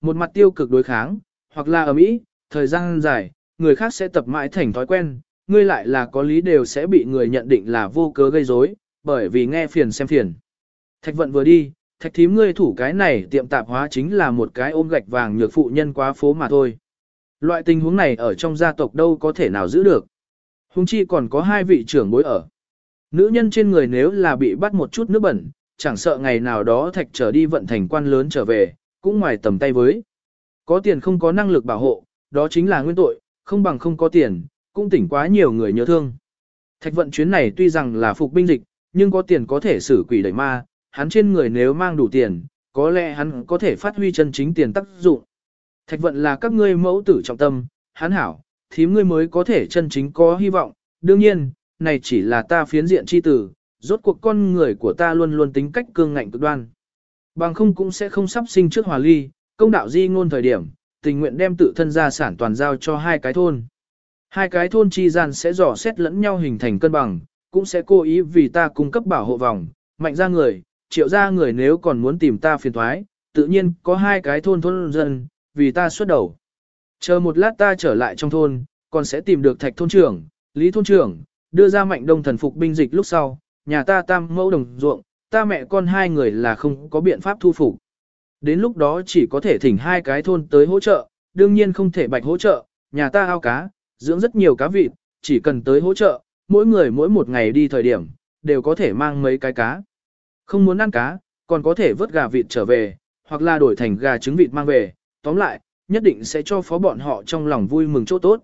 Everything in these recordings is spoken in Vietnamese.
một mặt tiêu cực đối kháng, hoặc là ở mỹ, thời gian dài, người khác sẽ tập mãi thành thói quen, ngươi lại là có lý đều sẽ bị người nhận định là vô cớ gây rối, bởi vì nghe phiền xem phiền. Thạch vận vừa đi, thạch thím ngươi thủ cái này tiệm tạp hóa chính là một cái ôm gạch vàng nhược phụ nhân quá phố mà thôi. Loại tình huống này ở trong gia tộc đâu có thể nào giữ được. Hùng chi còn có hai vị trưởng bối ở. Nữ nhân trên người nếu là bị bắt một chút nước bẩn, chẳng sợ ngày nào đó thạch trở đi vận thành quan lớn trở về, cũng ngoài tầm tay với. Có tiền không có năng lực bảo hộ, đó chính là nguyên tội, không bằng không có tiền, cũng tỉnh quá nhiều người nhớ thương. Thạch vận chuyến này tuy rằng là phục binh dịch, nhưng có tiền có thể xử quỷ đẩy ma, hắn trên người nếu mang đủ tiền, có lẽ hắn có thể phát huy chân chính tiền tác dụng. Thạch vận là các ngươi mẫu tử trọng tâm, hắn hảo, thím ngươi mới có thể chân chính có hy vọng. Đương nhiên, này chỉ là ta phiến diện chi tử, rốt cuộc con người của ta luôn luôn tính cách cương ngạnh cực đoan. Bằng không cũng sẽ không sắp sinh trước hòa ly, công đạo di ngôn thời điểm, tình nguyện đem tự thân gia sản toàn giao cho hai cái thôn. Hai cái thôn chi gian sẽ dò xét lẫn nhau hình thành cân bằng, cũng sẽ cố ý vì ta cung cấp bảo hộ vòng, mạnh ra người, triệu ra người nếu còn muốn tìm ta phiền thoái, tự nhiên có hai cái thôn thôn dân, vì ta xuất đầu. Chờ một lát ta trở lại trong thôn, còn sẽ tìm được thạch thôn trưởng, lý thôn trưởng, đưa ra mạnh đông thần phục binh dịch lúc sau, nhà ta tam mẫu đồng ruộng, ta mẹ con hai người là không có biện pháp thu phục. Đến lúc đó chỉ có thể thỉnh hai cái thôn tới hỗ trợ, đương nhiên không thể bạch hỗ trợ, nhà ta ao cá, dưỡng rất nhiều cá vịt, chỉ cần tới hỗ trợ, mỗi người mỗi một ngày đi thời điểm, đều có thể mang mấy cái cá. Không muốn ăn cá, còn có thể vớt gà vịt trở về, hoặc là đổi thành gà trứng vịt mang về, tóm lại, nhất định sẽ cho phó bọn họ trong lòng vui mừng chỗ tốt.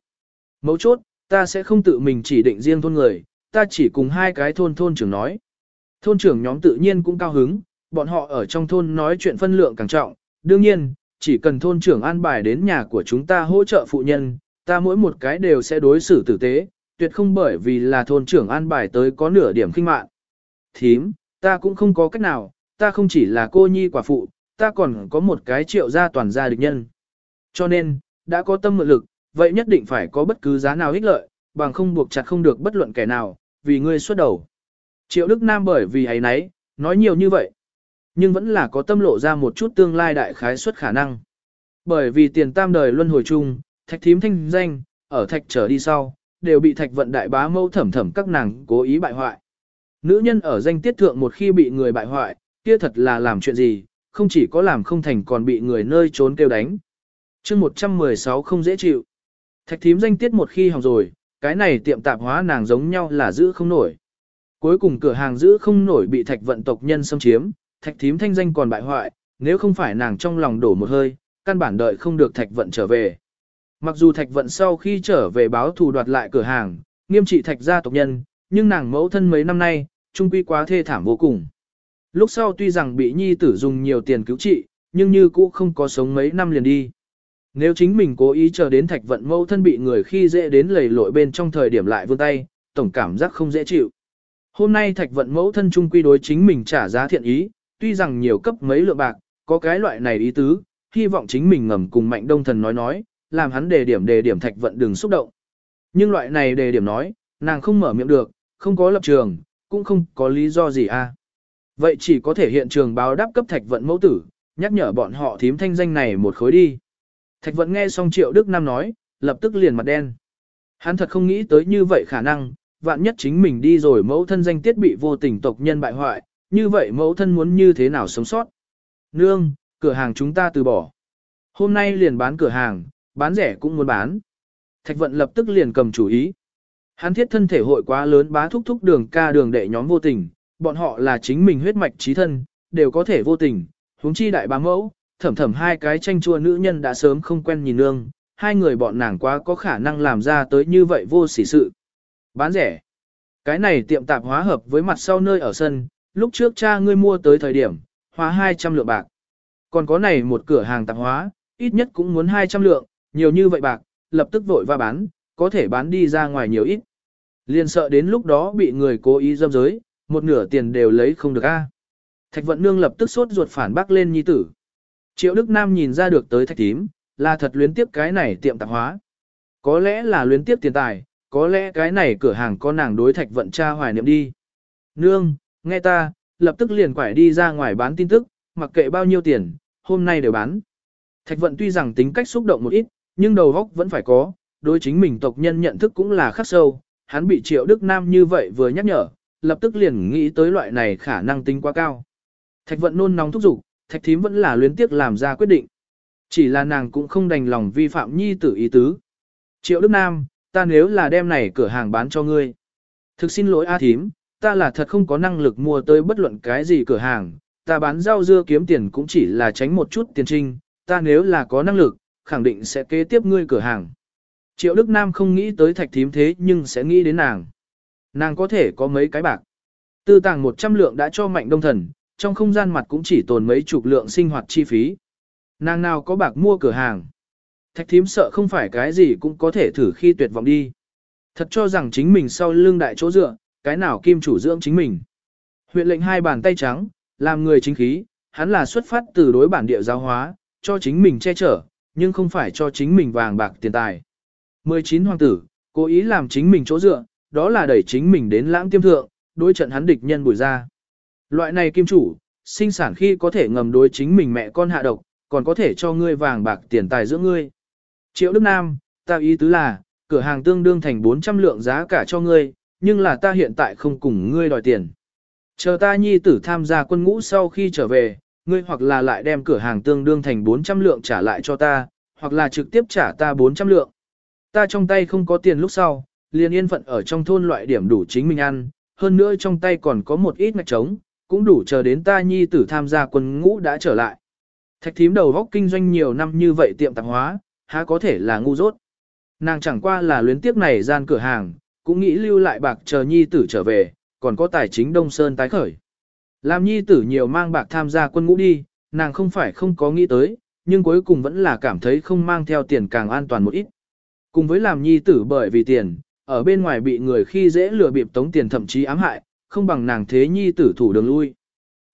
Mấu chốt, ta sẽ không tự mình chỉ định riêng thôn người, ta chỉ cùng hai cái thôn thôn trưởng nói. Thôn trưởng nhóm tự nhiên cũng cao hứng, bọn họ ở trong thôn nói chuyện phân lượng càng trọng, đương nhiên, chỉ cần thôn trưởng an bài đến nhà của chúng ta hỗ trợ phụ nhân, ta mỗi một cái đều sẽ đối xử tử tế, tuyệt không bởi vì là thôn trưởng an bài tới có nửa điểm kinh mạn. Thím, ta cũng không có cách nào, ta không chỉ là cô nhi quả phụ, ta còn có một cái triệu gia toàn gia địch nhân. Cho nên, đã có tâm mượn lực, vậy nhất định phải có bất cứ giá nào ích lợi, bằng không buộc chặt không được bất luận kẻ nào, vì ngươi xuất đầu. Triệu Đức Nam bởi vì ấy nấy, nói nhiều như vậy. Nhưng vẫn là có tâm lộ ra một chút tương lai đại khái suất khả năng. Bởi vì tiền tam đời luân hồi chung, thạch thím thanh danh, ở thạch trở đi sau, đều bị thạch vận đại bá mâu thẩm thẩm các nàng cố ý bại hoại. Nữ nhân ở danh tiết thượng một khi bị người bại hoại, kia thật là làm chuyện gì, không chỉ có làm không thành còn bị người nơi trốn kêu đánh. chương 116 không dễ chịu. Thạch thím danh tiết một khi hỏng rồi, cái này tiệm tạp hóa nàng giống nhau là giữ không nổi. Cuối cùng cửa hàng giữ không nổi bị thạch vận tộc nhân xâm chiếm, thạch thím thanh danh còn bại hoại, nếu không phải nàng trong lòng đổ một hơi, căn bản đợi không được thạch vận trở về. Mặc dù thạch vận sau khi trở về báo thù đoạt lại cửa hàng, nghiêm trị thạch gia tộc nhân, nhưng nàng mẫu thân mấy năm nay, trung quy quá thê thảm vô cùng. Lúc sau tuy rằng bị nhi tử dùng nhiều tiền cứu trị, nhưng như cũ không có sống mấy năm liền đi. Nếu chính mình cố ý chờ đến thạch vận mẫu thân bị người khi dễ đến lầy lội bên trong thời điểm lại vươn tay, tổng cảm giác không dễ chịu. Hôm nay thạch vận mẫu thân trung quy đối chính mình trả giá thiện ý, tuy rằng nhiều cấp mấy lượng bạc, có cái loại này ý tứ, hy vọng chính mình ngầm cùng mạnh đông thần nói nói, làm hắn đề điểm đề điểm thạch vận đừng xúc động. Nhưng loại này đề điểm nói, nàng không mở miệng được, không có lập trường, cũng không có lý do gì a. À. Vậy chỉ có thể hiện trường báo đáp cấp thạch vận mẫu tử, nhắc nhở bọn họ thím thanh danh này một khối đi. Thạch vận nghe xong triệu Đức Nam nói, lập tức liền mặt đen. Hắn thật không nghĩ tới như vậy khả năng, vạn nhất chính mình đi rồi mẫu thân danh tiết bị vô tình tộc nhân bại hoại, như vậy mẫu thân muốn như thế nào sống sót. Nương, cửa hàng chúng ta từ bỏ. Hôm nay liền bán cửa hàng, bán rẻ cũng muốn bán. Thạch vận lập tức liền cầm chủ ý. Hắn thiết thân thể hội quá lớn bá thúc thúc đường ca đường đệ nhóm vô tình, bọn họ là chính mình huyết mạch trí thân, đều có thể vô tình, huống chi đại bá mẫu, thẩm thẩm hai cái tranh chua nữ nhân đã sớm không quen nhìn nương, hai người bọn nàng quá có khả năng làm ra tới như vậy vô sỉ sự. Bán rẻ. Cái này tiệm tạp hóa hợp với mặt sau nơi ở sân, lúc trước cha ngươi mua tới thời điểm, hóa 200 lượng bạc. Còn có này một cửa hàng tạp hóa, ít nhất cũng muốn 200 lượng, nhiều như vậy bạc, lập tức vội va bán, có thể bán đi ra ngoài nhiều ít. Liên sợ đến lúc đó bị người cố ý dâm giới, một nửa tiền đều lấy không được a. Thạch vận nương lập tức sốt ruột phản bác lên nhi tử. Triệu Đức Nam nhìn ra được tới thạch tím, là thật luyến tiếp cái này tiệm tạp hóa. Có lẽ là luyến tiếp tiền tài, có lẽ cái này cửa hàng có nàng đối thạch vận cha hoài niệm đi. Nương, nghe ta, lập tức liền quải đi ra ngoài bán tin tức, mặc kệ bao nhiêu tiền, hôm nay đều bán. Thạch vận tuy rằng tính cách xúc động một ít, nhưng đầu óc vẫn phải có, đối chính mình tộc nhân nhận thức cũng là khắc sâu, hắn bị triệu Đức Nam như vậy vừa nhắc nhở, lập tức liền nghĩ tới loại này khả năng tính quá cao. Thạch vận nôn nóng thúc giục, thạch thím vẫn là luyến tiếc làm ra quyết định. Chỉ là nàng cũng không đành lòng vi phạm nhi tử ý tứ. Triệu Đức Nam, ta nếu là đem này cửa hàng bán cho ngươi. Thực xin lỗi A thím, ta là thật không có năng lực mua tới bất luận cái gì cửa hàng, ta bán rau dưa kiếm tiền cũng chỉ là tránh một chút tiền trinh, ta nếu là có năng lực, khẳng định sẽ kế tiếp ngươi cửa hàng. Triệu Đức Nam không nghĩ tới thạch thím thế nhưng sẽ nghĩ đến nàng. Nàng có thể có mấy cái bạc. Tư tàng 100 lượng đã cho mạnh đông thần, trong không gian mặt cũng chỉ tồn mấy chục lượng sinh hoạt chi phí. Nàng nào có bạc mua cửa hàng. Thạch thím sợ không phải cái gì cũng có thể thử khi tuyệt vọng đi. Thật cho rằng chính mình sau lưng đại chỗ dựa, cái nào kim chủ dưỡng chính mình. Huyện lệnh hai bàn tay trắng, làm người chính khí, hắn là xuất phát từ đối bản địa giáo hóa, cho chính mình che chở, nhưng không phải cho chính mình vàng bạc tiền tài. 19 hoàng tử, cố ý làm chính mình chỗ dựa, đó là đẩy chính mình đến lãng tiêm thượng, đối trận hắn địch nhân bùi ra. Loại này kim chủ, sinh sản khi có thể ngầm đối chính mình mẹ con hạ độc, còn có thể cho ngươi vàng bạc tiền tài giữa ngươi. Triệu Đức Nam, ta ý tứ là, cửa hàng tương đương thành 400 lượng giá cả cho ngươi, nhưng là ta hiện tại không cùng ngươi đòi tiền. Chờ ta nhi tử tham gia quân ngũ sau khi trở về, ngươi hoặc là lại đem cửa hàng tương đương thành 400 lượng trả lại cho ta, hoặc là trực tiếp trả ta 400 lượng. Ta trong tay không có tiền lúc sau, liền yên phận ở trong thôn loại điểm đủ chính mình ăn, hơn nữa trong tay còn có một ít ngạch trống, cũng đủ chờ đến ta nhi tử tham gia quân ngũ đã trở lại. Thạch thím đầu góc kinh doanh nhiều năm như vậy tiệm tạp hóa, há có thể là ngu dốt. Nàng chẳng qua là luyến tiếc này gian cửa hàng, cũng nghĩ lưu lại bạc chờ nhi tử trở về, còn có tài chính Đông Sơn tái khởi. Làm nhi tử nhiều mang bạc tham gia quân ngũ đi, nàng không phải không có nghĩ tới, nhưng cuối cùng vẫn là cảm thấy không mang theo tiền càng an toàn một ít. Cùng với làm nhi tử bởi vì tiền, ở bên ngoài bị người khi dễ lừa bịp tống tiền thậm chí ám hại, không bằng nàng thế nhi tử thủ đường lui.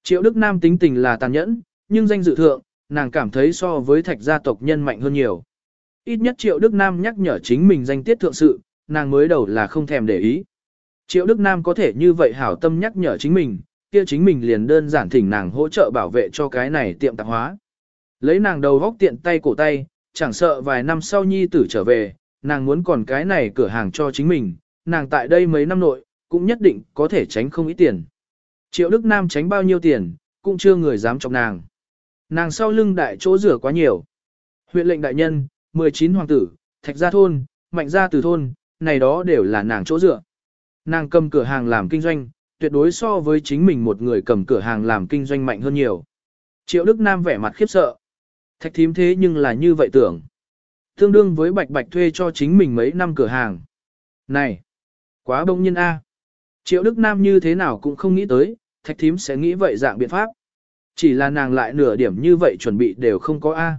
Triệu Đức Nam tính tình là tàn nhẫn, nhưng danh dự thượng, nàng cảm thấy so với thạch gia tộc nhân mạnh hơn nhiều. Ít nhất Triệu Đức Nam nhắc nhở chính mình danh tiết thượng sự, nàng mới đầu là không thèm để ý. Triệu Đức Nam có thể như vậy hảo tâm nhắc nhở chính mình, kia chính mình liền đơn giản thỉnh nàng hỗ trợ bảo vệ cho cái này tiệm tạp hóa. Lấy nàng đầu góc tiện tay cổ tay, chẳng sợ vài năm sau nhi tử trở về, nàng muốn còn cái này cửa hàng cho chính mình, nàng tại đây mấy năm nội, cũng nhất định có thể tránh không ít tiền. Triệu Đức Nam tránh bao nhiêu tiền, cũng chưa người dám chọc nàng. Nàng sau lưng đại chỗ rửa quá nhiều. Huyện lệnh đại nhân, 19 hoàng tử, thạch gia thôn, mạnh gia từ thôn, này đó đều là nàng chỗ dựa. Nàng cầm cửa hàng làm kinh doanh, tuyệt đối so với chính mình một người cầm cửa hàng làm kinh doanh mạnh hơn nhiều. Triệu Đức Nam vẻ mặt khiếp sợ. Thạch thím thế nhưng là như vậy tưởng. Tương đương với bạch bạch thuê cho chính mình mấy năm cửa hàng. Này! Quá bông nhân A. Triệu Đức Nam như thế nào cũng không nghĩ tới, thạch thím sẽ nghĩ vậy dạng biện pháp. Chỉ là nàng lại nửa điểm như vậy chuẩn bị đều không có A.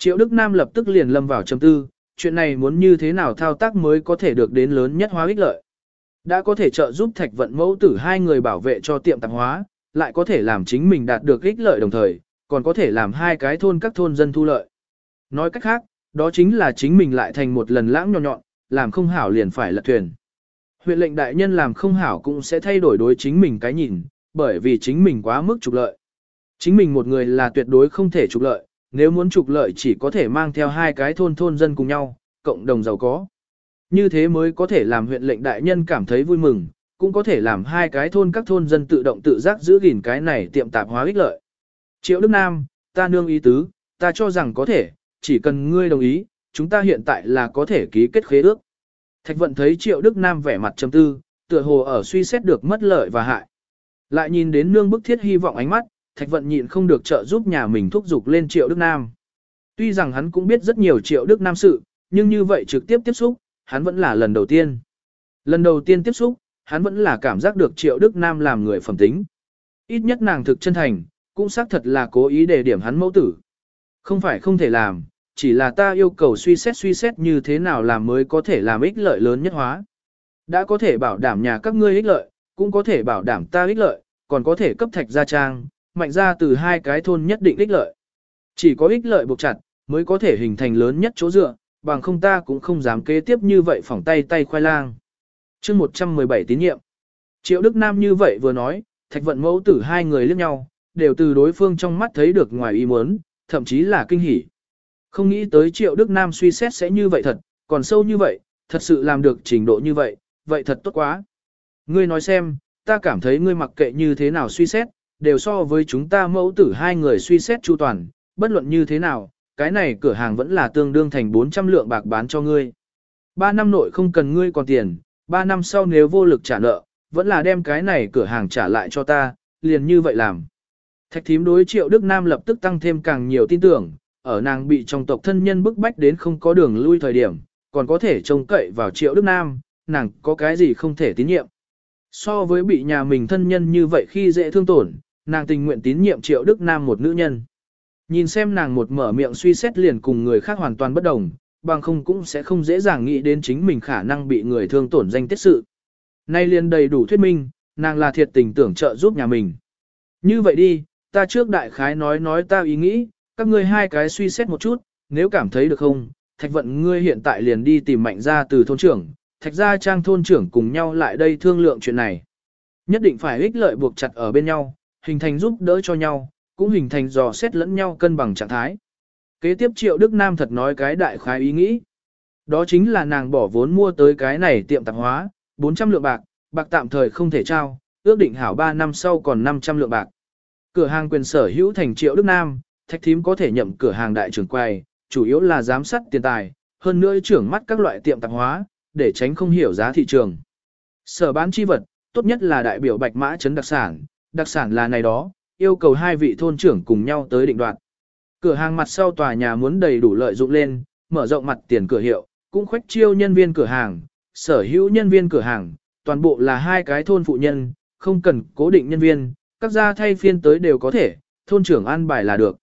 Triệu Đức Nam lập tức liền lâm vào trầm tư, chuyện này muốn như thế nào thao tác mới có thể được đến lớn nhất hóa ích lợi. Đã có thể trợ giúp thạch vận mẫu tử hai người bảo vệ cho tiệm tạp hóa, lại có thể làm chính mình đạt được ích lợi đồng thời, còn có thể làm hai cái thôn các thôn dân thu lợi. Nói cách khác, đó chính là chính mình lại thành một lần lãng nhỏ nhọn, làm không hảo liền phải lật thuyền. Huyện lệnh đại nhân làm không hảo cũng sẽ thay đổi đối chính mình cái nhìn, bởi vì chính mình quá mức trục lợi. Chính mình một người là tuyệt đối không thể trục lợi, nếu muốn trục lợi chỉ có thể mang theo hai cái thôn thôn dân cùng nhau, cộng đồng giàu có. Như thế mới có thể làm huyện lệnh đại nhân cảm thấy vui mừng, cũng có thể làm hai cái thôn các thôn dân tự động tự giác giữ gìn cái này tiệm tạp hóa ích lợi. Triệu Đức Nam, ta nương ý tứ, ta cho rằng có thể, chỉ cần ngươi đồng ý, chúng ta hiện tại là có thể ký kết khế ước. Thạch vận thấy Triệu Đức Nam vẻ mặt trầm tư, tựa hồ ở suy xét được mất lợi và hại. Lại nhìn đến nương bức thiết hy vọng ánh mắt, Thạch vận nhịn không được trợ giúp nhà mình thúc giục lên Triệu Đức Nam. Tuy rằng hắn cũng biết rất nhiều Triệu Đức Nam sự, nhưng như vậy trực tiếp tiếp xúc, hắn vẫn là lần đầu tiên. Lần đầu tiên tiếp xúc, hắn vẫn là cảm giác được Triệu Đức Nam làm người phẩm tính. Ít nhất nàng thực chân thành, cũng xác thật là cố ý để điểm hắn mẫu tử. Không phải không thể làm, chỉ là ta yêu cầu suy xét suy xét như thế nào làm mới có thể làm ích lợi lớn nhất hóa. Đã có thể bảo đảm nhà các ngươi ích lợi, cũng có thể bảo đảm ta ích lợi, còn có thể cấp thạch gia trang, mạnh ra từ hai cái thôn nhất định ích lợi. Chỉ có ích lợi buộc chặt, mới có thể hình thành lớn nhất chỗ dựa, bằng không ta cũng không dám kế tiếp như vậy phỏng tay tay khoai lang. chương 117 tín nhiệm. Triệu Đức Nam như vậy vừa nói, thạch vận mẫu tử hai người liếc nhau, đều từ đối phương trong mắt thấy được ngoài ý muốn, thậm chí là kinh hỉ. Không nghĩ tới triệu Đức Nam suy xét sẽ như vậy thật, còn sâu như vậy, thật sự làm được trình độ như vậy, vậy thật tốt quá. Ngươi nói xem, ta cảm thấy ngươi mặc kệ như thế nào suy xét, đều so với chúng ta mẫu tử hai người suy xét chu toàn, bất luận như thế nào, cái này cửa hàng vẫn là tương đương thành 400 lượng bạc bán cho ngươi. Ba năm nội không cần ngươi còn tiền, ba năm sau nếu vô lực trả nợ, vẫn là đem cái này cửa hàng trả lại cho ta, liền như vậy làm. Thạch thím đối triệu Đức Nam lập tức tăng thêm càng nhiều tin tưởng, ở nàng bị trong tộc thân nhân bức bách đến không có đường lui thời điểm, còn có thể trông cậy vào triệu Đức Nam, nàng có cái gì không thể tín nhiệm. So với bị nhà mình thân nhân như vậy khi dễ thương tổn, nàng tình nguyện tín nhiệm triệu Đức Nam một nữ nhân. Nhìn xem nàng một mở miệng suy xét liền cùng người khác hoàn toàn bất đồng, bằng không cũng sẽ không dễ dàng nghĩ đến chính mình khả năng bị người thương tổn danh tiết sự. Nay liền đầy đủ thuyết minh, nàng là thiệt tình tưởng trợ giúp nhà mình. Như vậy đi, ta trước đại khái nói nói ta ý nghĩ, các ngươi hai cái suy xét một chút, nếu cảm thấy được không, thạch vận ngươi hiện tại liền đi tìm mạnh ra từ thôn trưởng, thạch gia trang thôn trưởng cùng nhau lại đây thương lượng chuyện này. Nhất định phải ích lợi buộc chặt ở bên nhau, hình thành giúp đỡ cho nhau, cũng hình thành dò xét lẫn nhau cân bằng trạng thái. Kế tiếp Triệu Đức Nam thật nói cái đại khái ý nghĩ. Đó chính là nàng bỏ vốn mua tới cái này tiệm tạp hóa, 400 lượng bạc, bạc tạm thời không thể trao, ước định hảo 3 năm sau còn 500 lượng bạc. Cửa hàng quyền sở hữu thành Triệu Đức Nam, thạch thím có thể nhậm cửa hàng đại trưởng quầy, chủ yếu là giám sát tiền tài, hơn nữa trưởng mắt các loại tiệm tạp hóa, để tránh không hiểu giá thị trường. Sở bán chi vật, tốt nhất là đại biểu bạch mã chấn đặc sản, đặc sản là này đó, yêu cầu hai vị thôn trưởng cùng nhau tới định đoạt. Cửa hàng mặt sau tòa nhà muốn đầy đủ lợi dụng lên, mở rộng mặt tiền cửa hiệu, cũng khoách chiêu nhân viên cửa hàng, sở hữu nhân viên cửa hàng, toàn bộ là hai cái thôn phụ nhân, không cần cố định nhân viên, các gia thay phiên tới đều có thể, thôn trưởng an bài là được.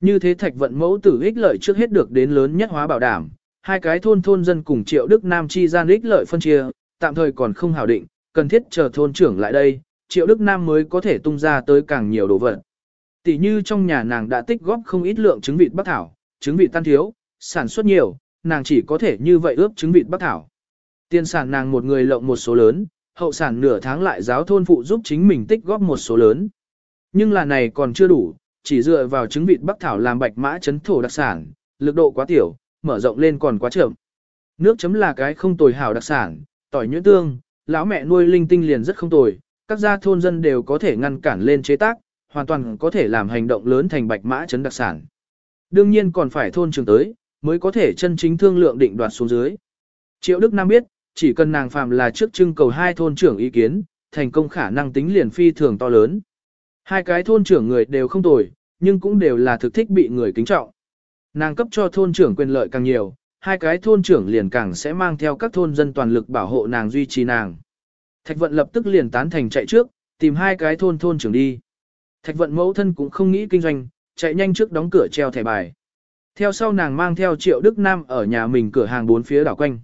Như thế thạch vận mẫu tử ích lợi trước hết được đến lớn nhất hóa bảo đảm, hai cái thôn thôn dân cùng triệu Đức Nam chi gian ích lợi phân chia, tạm thời còn không hảo định, cần thiết chờ thôn trưởng lại đây, triệu Đức Nam mới có thể tung ra tới càng nhiều đồ vật. Tỷ như trong nhà nàng đã tích góp không ít lượng trứng vịt bắc thảo, trứng vịt tan thiếu, sản xuất nhiều, nàng chỉ có thể như vậy ướp trứng vịt bắc thảo. Tiền sản nàng một người lộng một số lớn, hậu sản nửa tháng lại giáo thôn phụ giúp chính mình tích góp một số lớn. Nhưng là này còn chưa đủ, chỉ dựa vào trứng vịt bắc thảo làm bạch mã chấn thổ đặc sản, lực độ quá tiểu, mở rộng lên còn quá chậm. Nước chấm là cái không tồi hảo đặc sản, tỏi nhuyễn tương, lão mẹ nuôi linh tinh liền rất không tồi, các gia thôn dân đều có thể ngăn cản lên chế tác, hoàn toàn có thể làm hành động lớn thành bạch mã chấn đặc sản. Đương nhiên còn phải thôn trường tới, mới có thể chân chính thương lượng định đoạt xuống dưới. Triệu Đức Nam biết, chỉ cần nàng phạm là trước trưng cầu hai thôn trưởng ý kiến, thành công khả năng tính liền phi thường to lớn. Hai cái thôn trưởng người đều không tồi, nhưng cũng đều là thực thích bị người kính trọng. Nàng cấp cho thôn trưởng quyền lợi càng nhiều, hai cái thôn trưởng liền càng sẽ mang theo các thôn dân toàn lực bảo hộ nàng duy trì nàng. Thạch vận lập tức liền tán thành chạy trước, tìm hai cái thôn thôn trưởng đi. Thạch vận mẫu thân cũng không nghĩ kinh doanh, chạy nhanh trước đóng cửa treo thẻ bài. Theo sau nàng mang theo Triệu Đức Nam ở nhà mình cửa hàng bốn phía đảo quanh.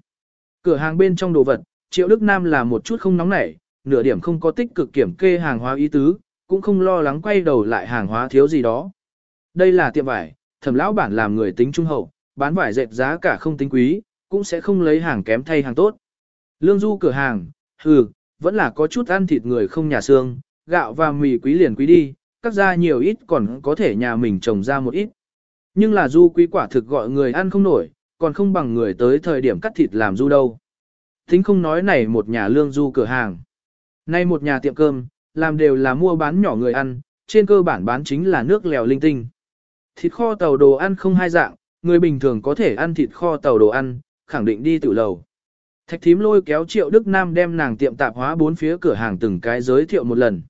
Cửa hàng bên trong đồ vật, Triệu Đức Nam là một chút không nóng nảy, nửa điểm không có tích cực kiểm kê hàng hóa ý tứ, cũng không lo lắng quay đầu lại hàng hóa thiếu gì đó. Đây là tiệm vải, thẩm lão bản làm người tính trung hậu, bán vải dệt giá cả không tính quý, cũng sẽ không lấy hàng kém thay hàng tốt. Lương du cửa hàng, hừ, vẫn là có chút ăn thịt người không nhà xương, gạo và mì quý liền quý đi, các gia nhiều ít còn có thể nhà mình trồng ra một ít. Nhưng là du quý quả thực gọi người ăn không nổi, còn không bằng người tới thời điểm cắt thịt làm du đâu. Thính không nói này một nhà lương du cửa hàng. Nay một nhà tiệm cơm, làm đều là mua bán nhỏ người ăn, trên cơ bản bán chính là nước lèo linh tinh. Thịt kho tàu đồ ăn không hai dạng, người bình thường có thể ăn thịt kho tàu đồ ăn, khẳng định đi tự lầu. Thạch thím lôi kéo Triệu Đức Nam đem nàng tiệm tạp hóa bốn phía cửa hàng từng cái giới thiệu một lần.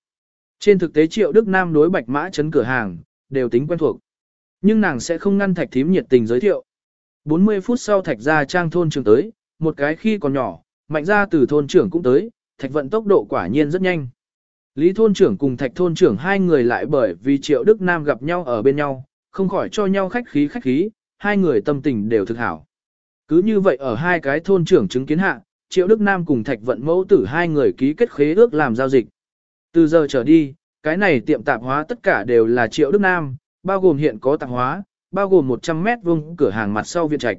Trên thực tế Triệu Đức Nam đối bạch mã chấn cửa hàng, đều tính quen thuộc. Nhưng nàng sẽ không ngăn thạch thím nhiệt tình giới thiệu. 40 phút sau thạch ra trang thôn trưởng tới, một cái khi còn nhỏ, mạnh ra từ thôn trưởng cũng tới, thạch vận tốc độ quả nhiên rất nhanh. Lý thôn trưởng cùng thạch thôn trưởng hai người lại bởi vì Triệu Đức Nam gặp nhau ở bên nhau, không khỏi cho nhau khách khí khách khí, hai người tâm tình đều thực hảo. Cứ như vậy ở hai cái thôn trưởng chứng kiến hạ, Triệu Đức Nam cùng Thạch Vận Mẫu tử hai người ký kết khế ước làm giao dịch. Từ giờ trở đi, cái này tiệm tạp hóa tất cả đều là Triệu Đức Nam, bao gồm hiện có tạp hóa, bao gồm 100 mét vuông cửa hàng mặt sau viện trạch.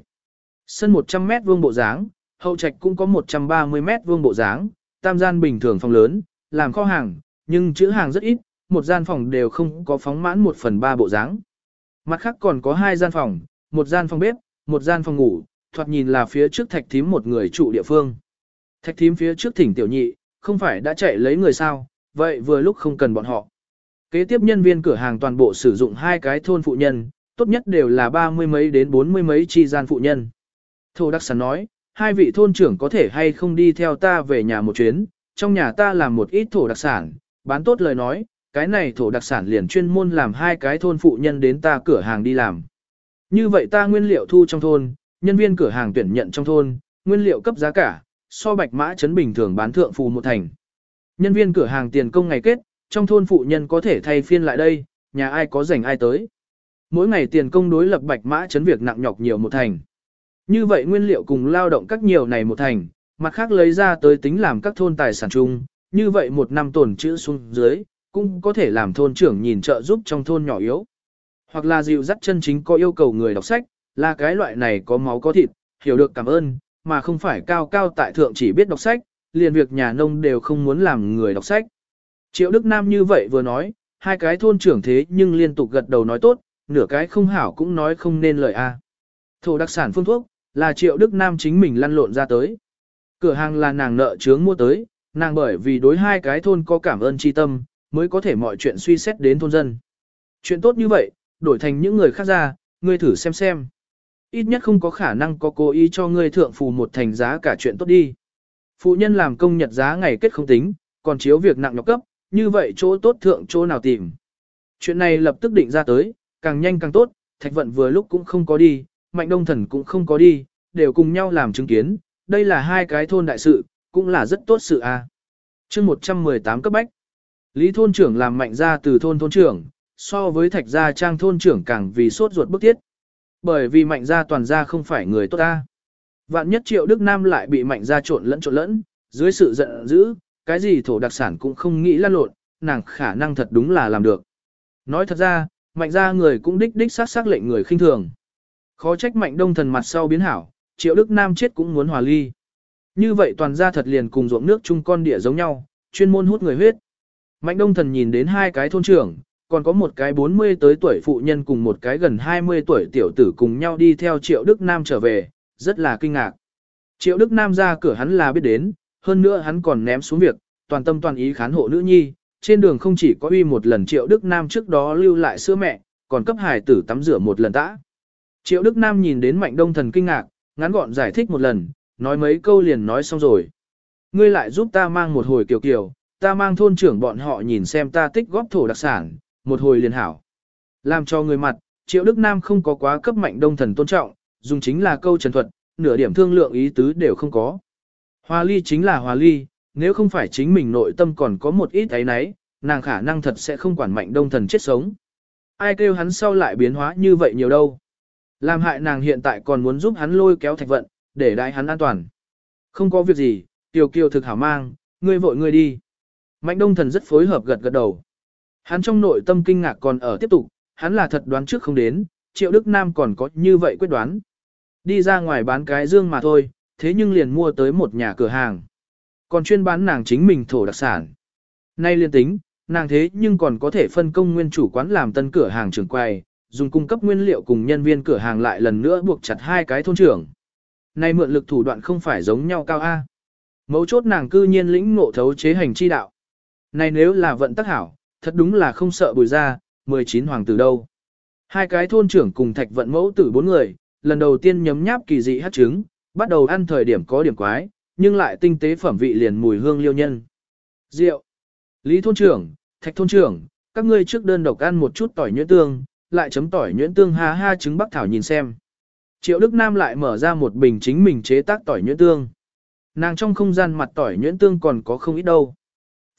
Sân 100 mét vuông bộ dáng, hậu trạch cũng có 130 mét vuông bộ dáng, tam gian bình thường phòng lớn, làm kho hàng, nhưng chữ hàng rất ít, một gian phòng đều không có phóng mãn 1 phần 3 bộ dáng. Mặt khác còn có hai gian phòng, một gian phòng bếp, một gian phòng ngủ, thoạt nhìn là phía trước thạch thím một người trụ địa phương. Thạch thím phía trước thỉnh tiểu nhị, không phải đã chạy lấy người sao, vậy vừa lúc không cần bọn họ. Kế tiếp nhân viên cửa hàng toàn bộ sử dụng hai cái thôn phụ nhân, tốt nhất đều là ba mươi mấy đến bốn mươi mấy chi gian phụ nhân. Thô đặc sản nói, hai vị thôn trưởng có thể hay không đi theo ta về nhà một chuyến, trong nhà ta làm một ít thổ đặc sản, bán tốt lời nói, cái này thổ đặc sản liền chuyên môn làm hai cái thôn phụ nhân đến ta cửa hàng đi làm. Như vậy ta nguyên liệu thu trong thôn, nhân viên cửa hàng tuyển nhận trong thôn, nguyên liệu cấp giá cả, so bạch mã chấn bình thường bán thượng phù một thành. Nhân viên cửa hàng tiền công ngày kết, trong thôn phụ nhân có thể thay phiên lại đây, nhà ai có rảnh ai tới. Mỗi ngày tiền công đối lập bạch mã chấn việc nặng nhọc nhiều một thành. Như vậy nguyên liệu cùng lao động các nhiều này một thành, mặt khác lấy ra tới tính làm các thôn tài sản chung, như vậy một năm tồn chữ xuống dưới, cũng có thể làm thôn trưởng nhìn trợ giúp trong thôn nhỏ yếu. Hoặc là dịu dắt chân chính có yêu cầu người đọc sách, là cái loại này có máu có thịt, hiểu được cảm ơn, mà không phải cao cao tại thượng chỉ biết đọc sách, liền việc nhà nông đều không muốn làm người đọc sách. Triệu Đức Nam như vậy vừa nói, hai cái thôn trưởng thế nhưng liên tục gật đầu nói tốt, nửa cái không hảo cũng nói không nên lời a. À. Thổ đặc sản phương thuốc, là Triệu Đức Nam chính mình lăn lộn ra tới. Cửa hàng là nàng nợ chướng mua tới, nàng bởi vì đối hai cái thôn có cảm ơn tri tâm, mới có thể mọi chuyện suy xét đến thôn dân. Chuyện tốt như vậy, đổi thành những người khác ra, ngươi thử xem xem. Ít nhất không có khả năng có cố ý cho ngươi thượng phù một thành giá cả chuyện tốt đi. Phụ nhân làm công nhật giá ngày kết không tính, còn chiếu việc nặng nhọc cấp, như vậy chỗ tốt thượng chỗ nào tìm. Chuyện này lập tức định ra tới, càng nhanh càng tốt, thạch vận vừa lúc cũng không có đi, mạnh đông thần cũng không có đi, đều cùng nhau làm chứng kiến, đây là hai cái thôn đại sự, cũng là rất tốt sự a. À. chương 118 cấp bách, Lý thôn trưởng làm mạnh ra từ thôn thôn trưởng, so với thạch gia trang thôn trưởng càng vì sốt ruột bức thiết. Bởi vì mạnh gia toàn gia không phải người tốt ta. Vạn nhất triệu Đức Nam lại bị mạnh gia trộn lẫn trộn lẫn, dưới sự giận dữ, cái gì thổ đặc sản cũng không nghĩ lan lộn, nàng khả năng thật đúng là làm được. Nói thật ra, mạnh gia người cũng đích đích sát sát lệnh người khinh thường. Khó trách mạnh đông thần mặt sau biến hảo, triệu Đức Nam chết cũng muốn hòa ly. Như vậy toàn gia thật liền cùng ruộng nước chung con địa giống nhau, chuyên môn hút người huyết. Mạnh đông thần nhìn đến hai cái thôn trưởng, còn có một cái 40 tới tuổi phụ nhân cùng một cái gần 20 tuổi tiểu tử cùng nhau đi theo Triệu Đức Nam trở về, rất là kinh ngạc. Triệu Đức Nam ra cửa hắn là biết đến, hơn nữa hắn còn ném xuống việc, toàn tâm toàn ý khán hộ nữ nhi, trên đường không chỉ có uy một lần Triệu Đức Nam trước đó lưu lại sữa mẹ, còn cấp hải tử tắm rửa một lần tã. Triệu Đức Nam nhìn đến Mạnh Đông Thần kinh ngạc, ngắn gọn giải thích một lần, nói mấy câu liền nói xong rồi. Ngươi lại giúp ta mang một hồi kiều kiều, ta mang thôn trưởng bọn họ nhìn xem ta tích góp thổ đặc sản, một hồi liền hảo. Làm cho người mặt, Triệu Đức Nam không có quá cấp mạnh đông thần tôn trọng, dùng chính là câu trần thuật, nửa điểm thương lượng ý tứ đều không có. Hòa ly chính là hòa ly, nếu không phải chính mình nội tâm còn có một ít ấy nấy, nàng khả năng thật sẽ không quản mạnh đông thần chết sống. Ai kêu hắn sau lại biến hóa như vậy nhiều đâu. Làm hại nàng hiện tại còn muốn giúp hắn lôi kéo thạch vận, để đại hắn an toàn. Không có việc gì, tiểu Kiều thực hảo mang, ngươi vội ngươi đi. Mạnh đông thần rất phối hợp gật gật đầu. Hắn trong nội tâm kinh ngạc còn ở tiếp tục, hắn là thật đoán trước không đến, Triệu Đức Nam còn có như vậy quyết đoán. Đi ra ngoài bán cái dương mà thôi, thế nhưng liền mua tới một nhà cửa hàng. Còn chuyên bán nàng chính mình thổ đặc sản. Nay liên tính, nàng thế nhưng còn có thể phân công nguyên chủ quán làm tân cửa hàng trưởng quầy, dùng cung cấp nguyên liệu cùng nhân viên cửa hàng lại lần nữa buộc chặt hai cái thôn trưởng. Nay mượn lực thủ đoạn không phải giống nhau cao A. Mấu chốt nàng cư nhiên lĩnh ngộ thấu chế hành chi đạo. Này nếu là vận tắc hảo, thật đúng là không sợ bùi ra, 19 hoàng tử đâu. Hai cái thôn trưởng cùng thạch vận mẫu tử bốn người, lần đầu tiên nhấm nháp kỳ dị hát trứng, bắt đầu ăn thời điểm có điểm quái, nhưng lại tinh tế phẩm vị liền mùi hương liêu nhân. Rượu. Lý thôn trưởng, thạch thôn trưởng, các ngươi trước đơn độc ăn một chút tỏi nhuyễn tương, lại chấm tỏi nhuyễn tương ha ha trứng bắc thảo nhìn xem. Triệu Đức Nam lại mở ra một bình chính mình chế tác tỏi nhuyễn tương. Nàng trong không gian mặt tỏi nhuyễn tương còn có không ít đâu.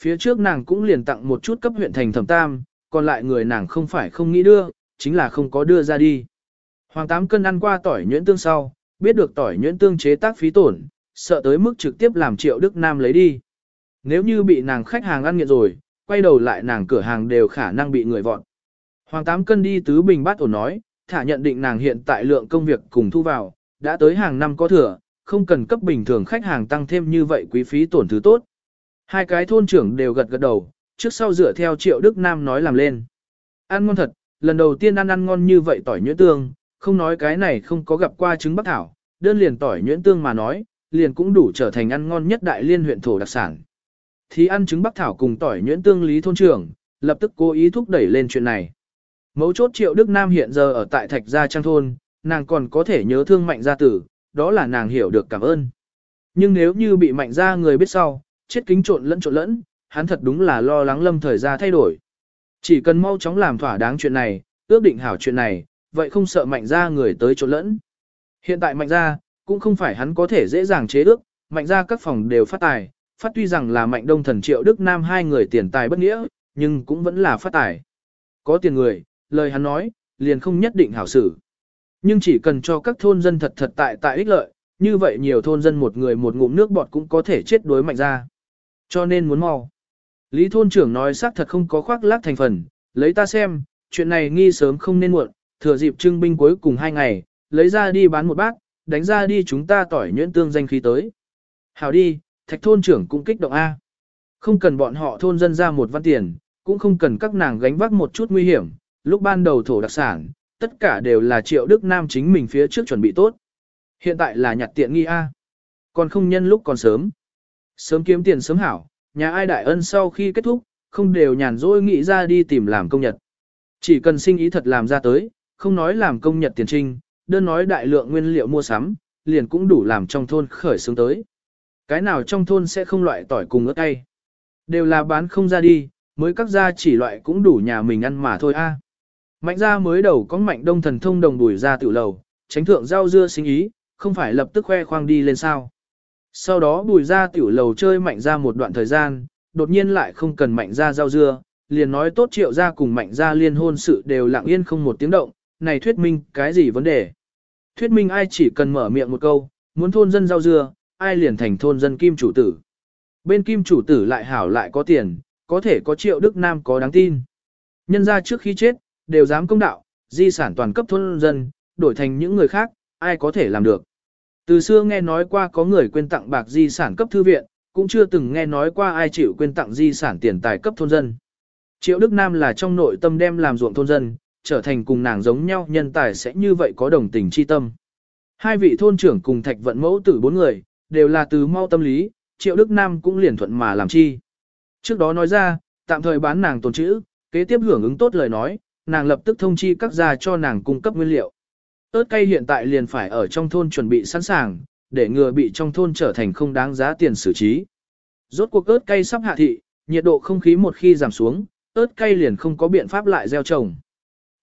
Phía trước nàng cũng liền tặng một chút cấp huyện thành thẩm tam, còn lại người nàng không phải không nghĩ đưa, chính là không có đưa ra đi. Hoàng tám cân ăn qua tỏi nhuyễn tương sau, biết được tỏi nhuyễn tương chế tác phí tổn, sợ tới mức trực tiếp làm triệu Đức Nam lấy đi. Nếu như bị nàng khách hàng ăn nghiện rồi, quay đầu lại nàng cửa hàng đều khả năng bị người vọn. Hoàng tám cân đi tứ bình bát ổn nói, thả nhận định nàng hiện tại lượng công việc cùng thu vào, đã tới hàng năm có thừa, không cần cấp bình thường khách hàng tăng thêm như vậy quý phí tổn thứ tốt. Hai cái thôn trưởng đều gật gật đầu, trước sau dựa theo Triệu Đức Nam nói làm lên. Ăn ngon thật, lần đầu tiên ăn ăn ngon như vậy tỏi nhuyễn tương, không nói cái này không có gặp qua trứng bắc thảo, đơn liền tỏi nhuyễn tương mà nói, liền cũng đủ trở thành ăn ngon nhất đại liên huyện thổ đặc sản. Thì ăn trứng bắc thảo cùng tỏi nhuyễn tương lý thôn trưởng, lập tức cố ý thúc đẩy lên chuyện này. Mấu chốt triệu Đức Nam hiện giờ ở tại Thạch Gia Trang Thôn, nàng còn có thể nhớ thương mạnh gia tử, đó là nàng hiểu được cảm ơn. Nhưng nếu như bị mạnh gia người biết sau, chết kính trộn lẫn trộn lẫn, hắn thật đúng là lo lắng lâm thời gia thay đổi. Chỉ cần mau chóng làm thỏa đáng chuyện này, ước định hảo chuyện này, vậy không sợ mạnh gia người tới trộn lẫn. Hiện tại mạnh gia, cũng không phải hắn có thể dễ dàng chế ước, mạnh gia các phòng đều phát tài, phát tuy rằng là mạnh đông thần triệu Đức Nam hai người tiền tài bất nghĩa, nhưng cũng vẫn là phát tài. Có tiền người, lời hắn nói, liền không nhất định hảo xử. Nhưng chỉ cần cho các thôn dân thật thật tại tại ích lợi, như vậy nhiều thôn dân một người một ngụm nước bọt cũng có thể chết đối mạnh ra. Cho nên muốn mau. Lý thôn trưởng nói xác thật không có khoác lác thành phần, lấy ta xem, chuyện này nghi sớm không nên muộn, thừa dịp trưng binh cuối cùng hai ngày, lấy ra đi bán một bát, đánh ra đi chúng ta tỏi nhuyễn tương danh khí tới. Hảo đi, thạch thôn trưởng cũng kích động A. Không cần bọn họ thôn dân ra một văn tiền, cũng không cần các nàng gánh vác một chút nguy hiểm, lúc ban đầu thổ đặc sản, tất cả đều là triệu Đức Nam chính mình phía trước chuẩn bị tốt. Hiện tại là nhặt tiện nghi A. Còn không nhân lúc còn sớm. Sớm kiếm tiền sớm hảo, nhà ai đại ân sau khi kết thúc, không đều nhàn rỗi nghĩ ra đi tìm làm công nhật. Chỉ cần sinh ý thật làm ra tới, không nói làm công nhật tiền trinh, đơn nói đại lượng nguyên liệu mua sắm, liền cũng đủ làm trong thôn khởi xướng tới. Cái nào trong thôn sẽ không loại tỏi cùng ớt tay. Đều là bán không ra đi, mới các gia chỉ loại cũng đủ nhà mình ăn mà thôi a. Mạnh gia mới đầu có mạnh đông thần thông đồng đuổi ra tiểu lầu, tránh thượng rau dưa sinh ý, không phải lập tức khoe khoang đi lên sao. Sau đó bùi ra tiểu lầu chơi mạnh ra một đoạn thời gian, đột nhiên lại không cần mạnh ra rau dưa, liền nói tốt triệu ra cùng mạnh ra liên hôn sự đều lặng yên không một tiếng động, này thuyết minh cái gì vấn đề. Thuyết minh ai chỉ cần mở miệng một câu, muốn thôn dân rau dưa, ai liền thành thôn dân kim chủ tử. Bên kim chủ tử lại hảo lại có tiền, có thể có triệu Đức Nam có đáng tin. Nhân ra trước khi chết, đều dám công đạo, di sản toàn cấp thôn dân, đổi thành những người khác, ai có thể làm được. Từ xưa nghe nói qua có người quên tặng bạc di sản cấp thư viện, cũng chưa từng nghe nói qua ai chịu quên tặng di sản tiền tài cấp thôn dân. Triệu Đức Nam là trong nội tâm đem làm ruộng thôn dân, trở thành cùng nàng giống nhau nhân tài sẽ như vậy có đồng tình chi tâm. Hai vị thôn trưởng cùng thạch vận mẫu tử bốn người, đều là từ mau tâm lý, Triệu Đức Nam cũng liền thuận mà làm chi. Trước đó nói ra, tạm thời bán nàng tồn chữ, kế tiếp hưởng ứng tốt lời nói, nàng lập tức thông chi các gia cho nàng cung cấp nguyên liệu ớt cay hiện tại liền phải ở trong thôn chuẩn bị sẵn sàng, để ngừa bị trong thôn trở thành không đáng giá tiền xử trí. Rốt cuộc ớt cay sắp hạ thị, nhiệt độ không khí một khi giảm xuống, ớt cay liền không có biện pháp lại gieo trồng.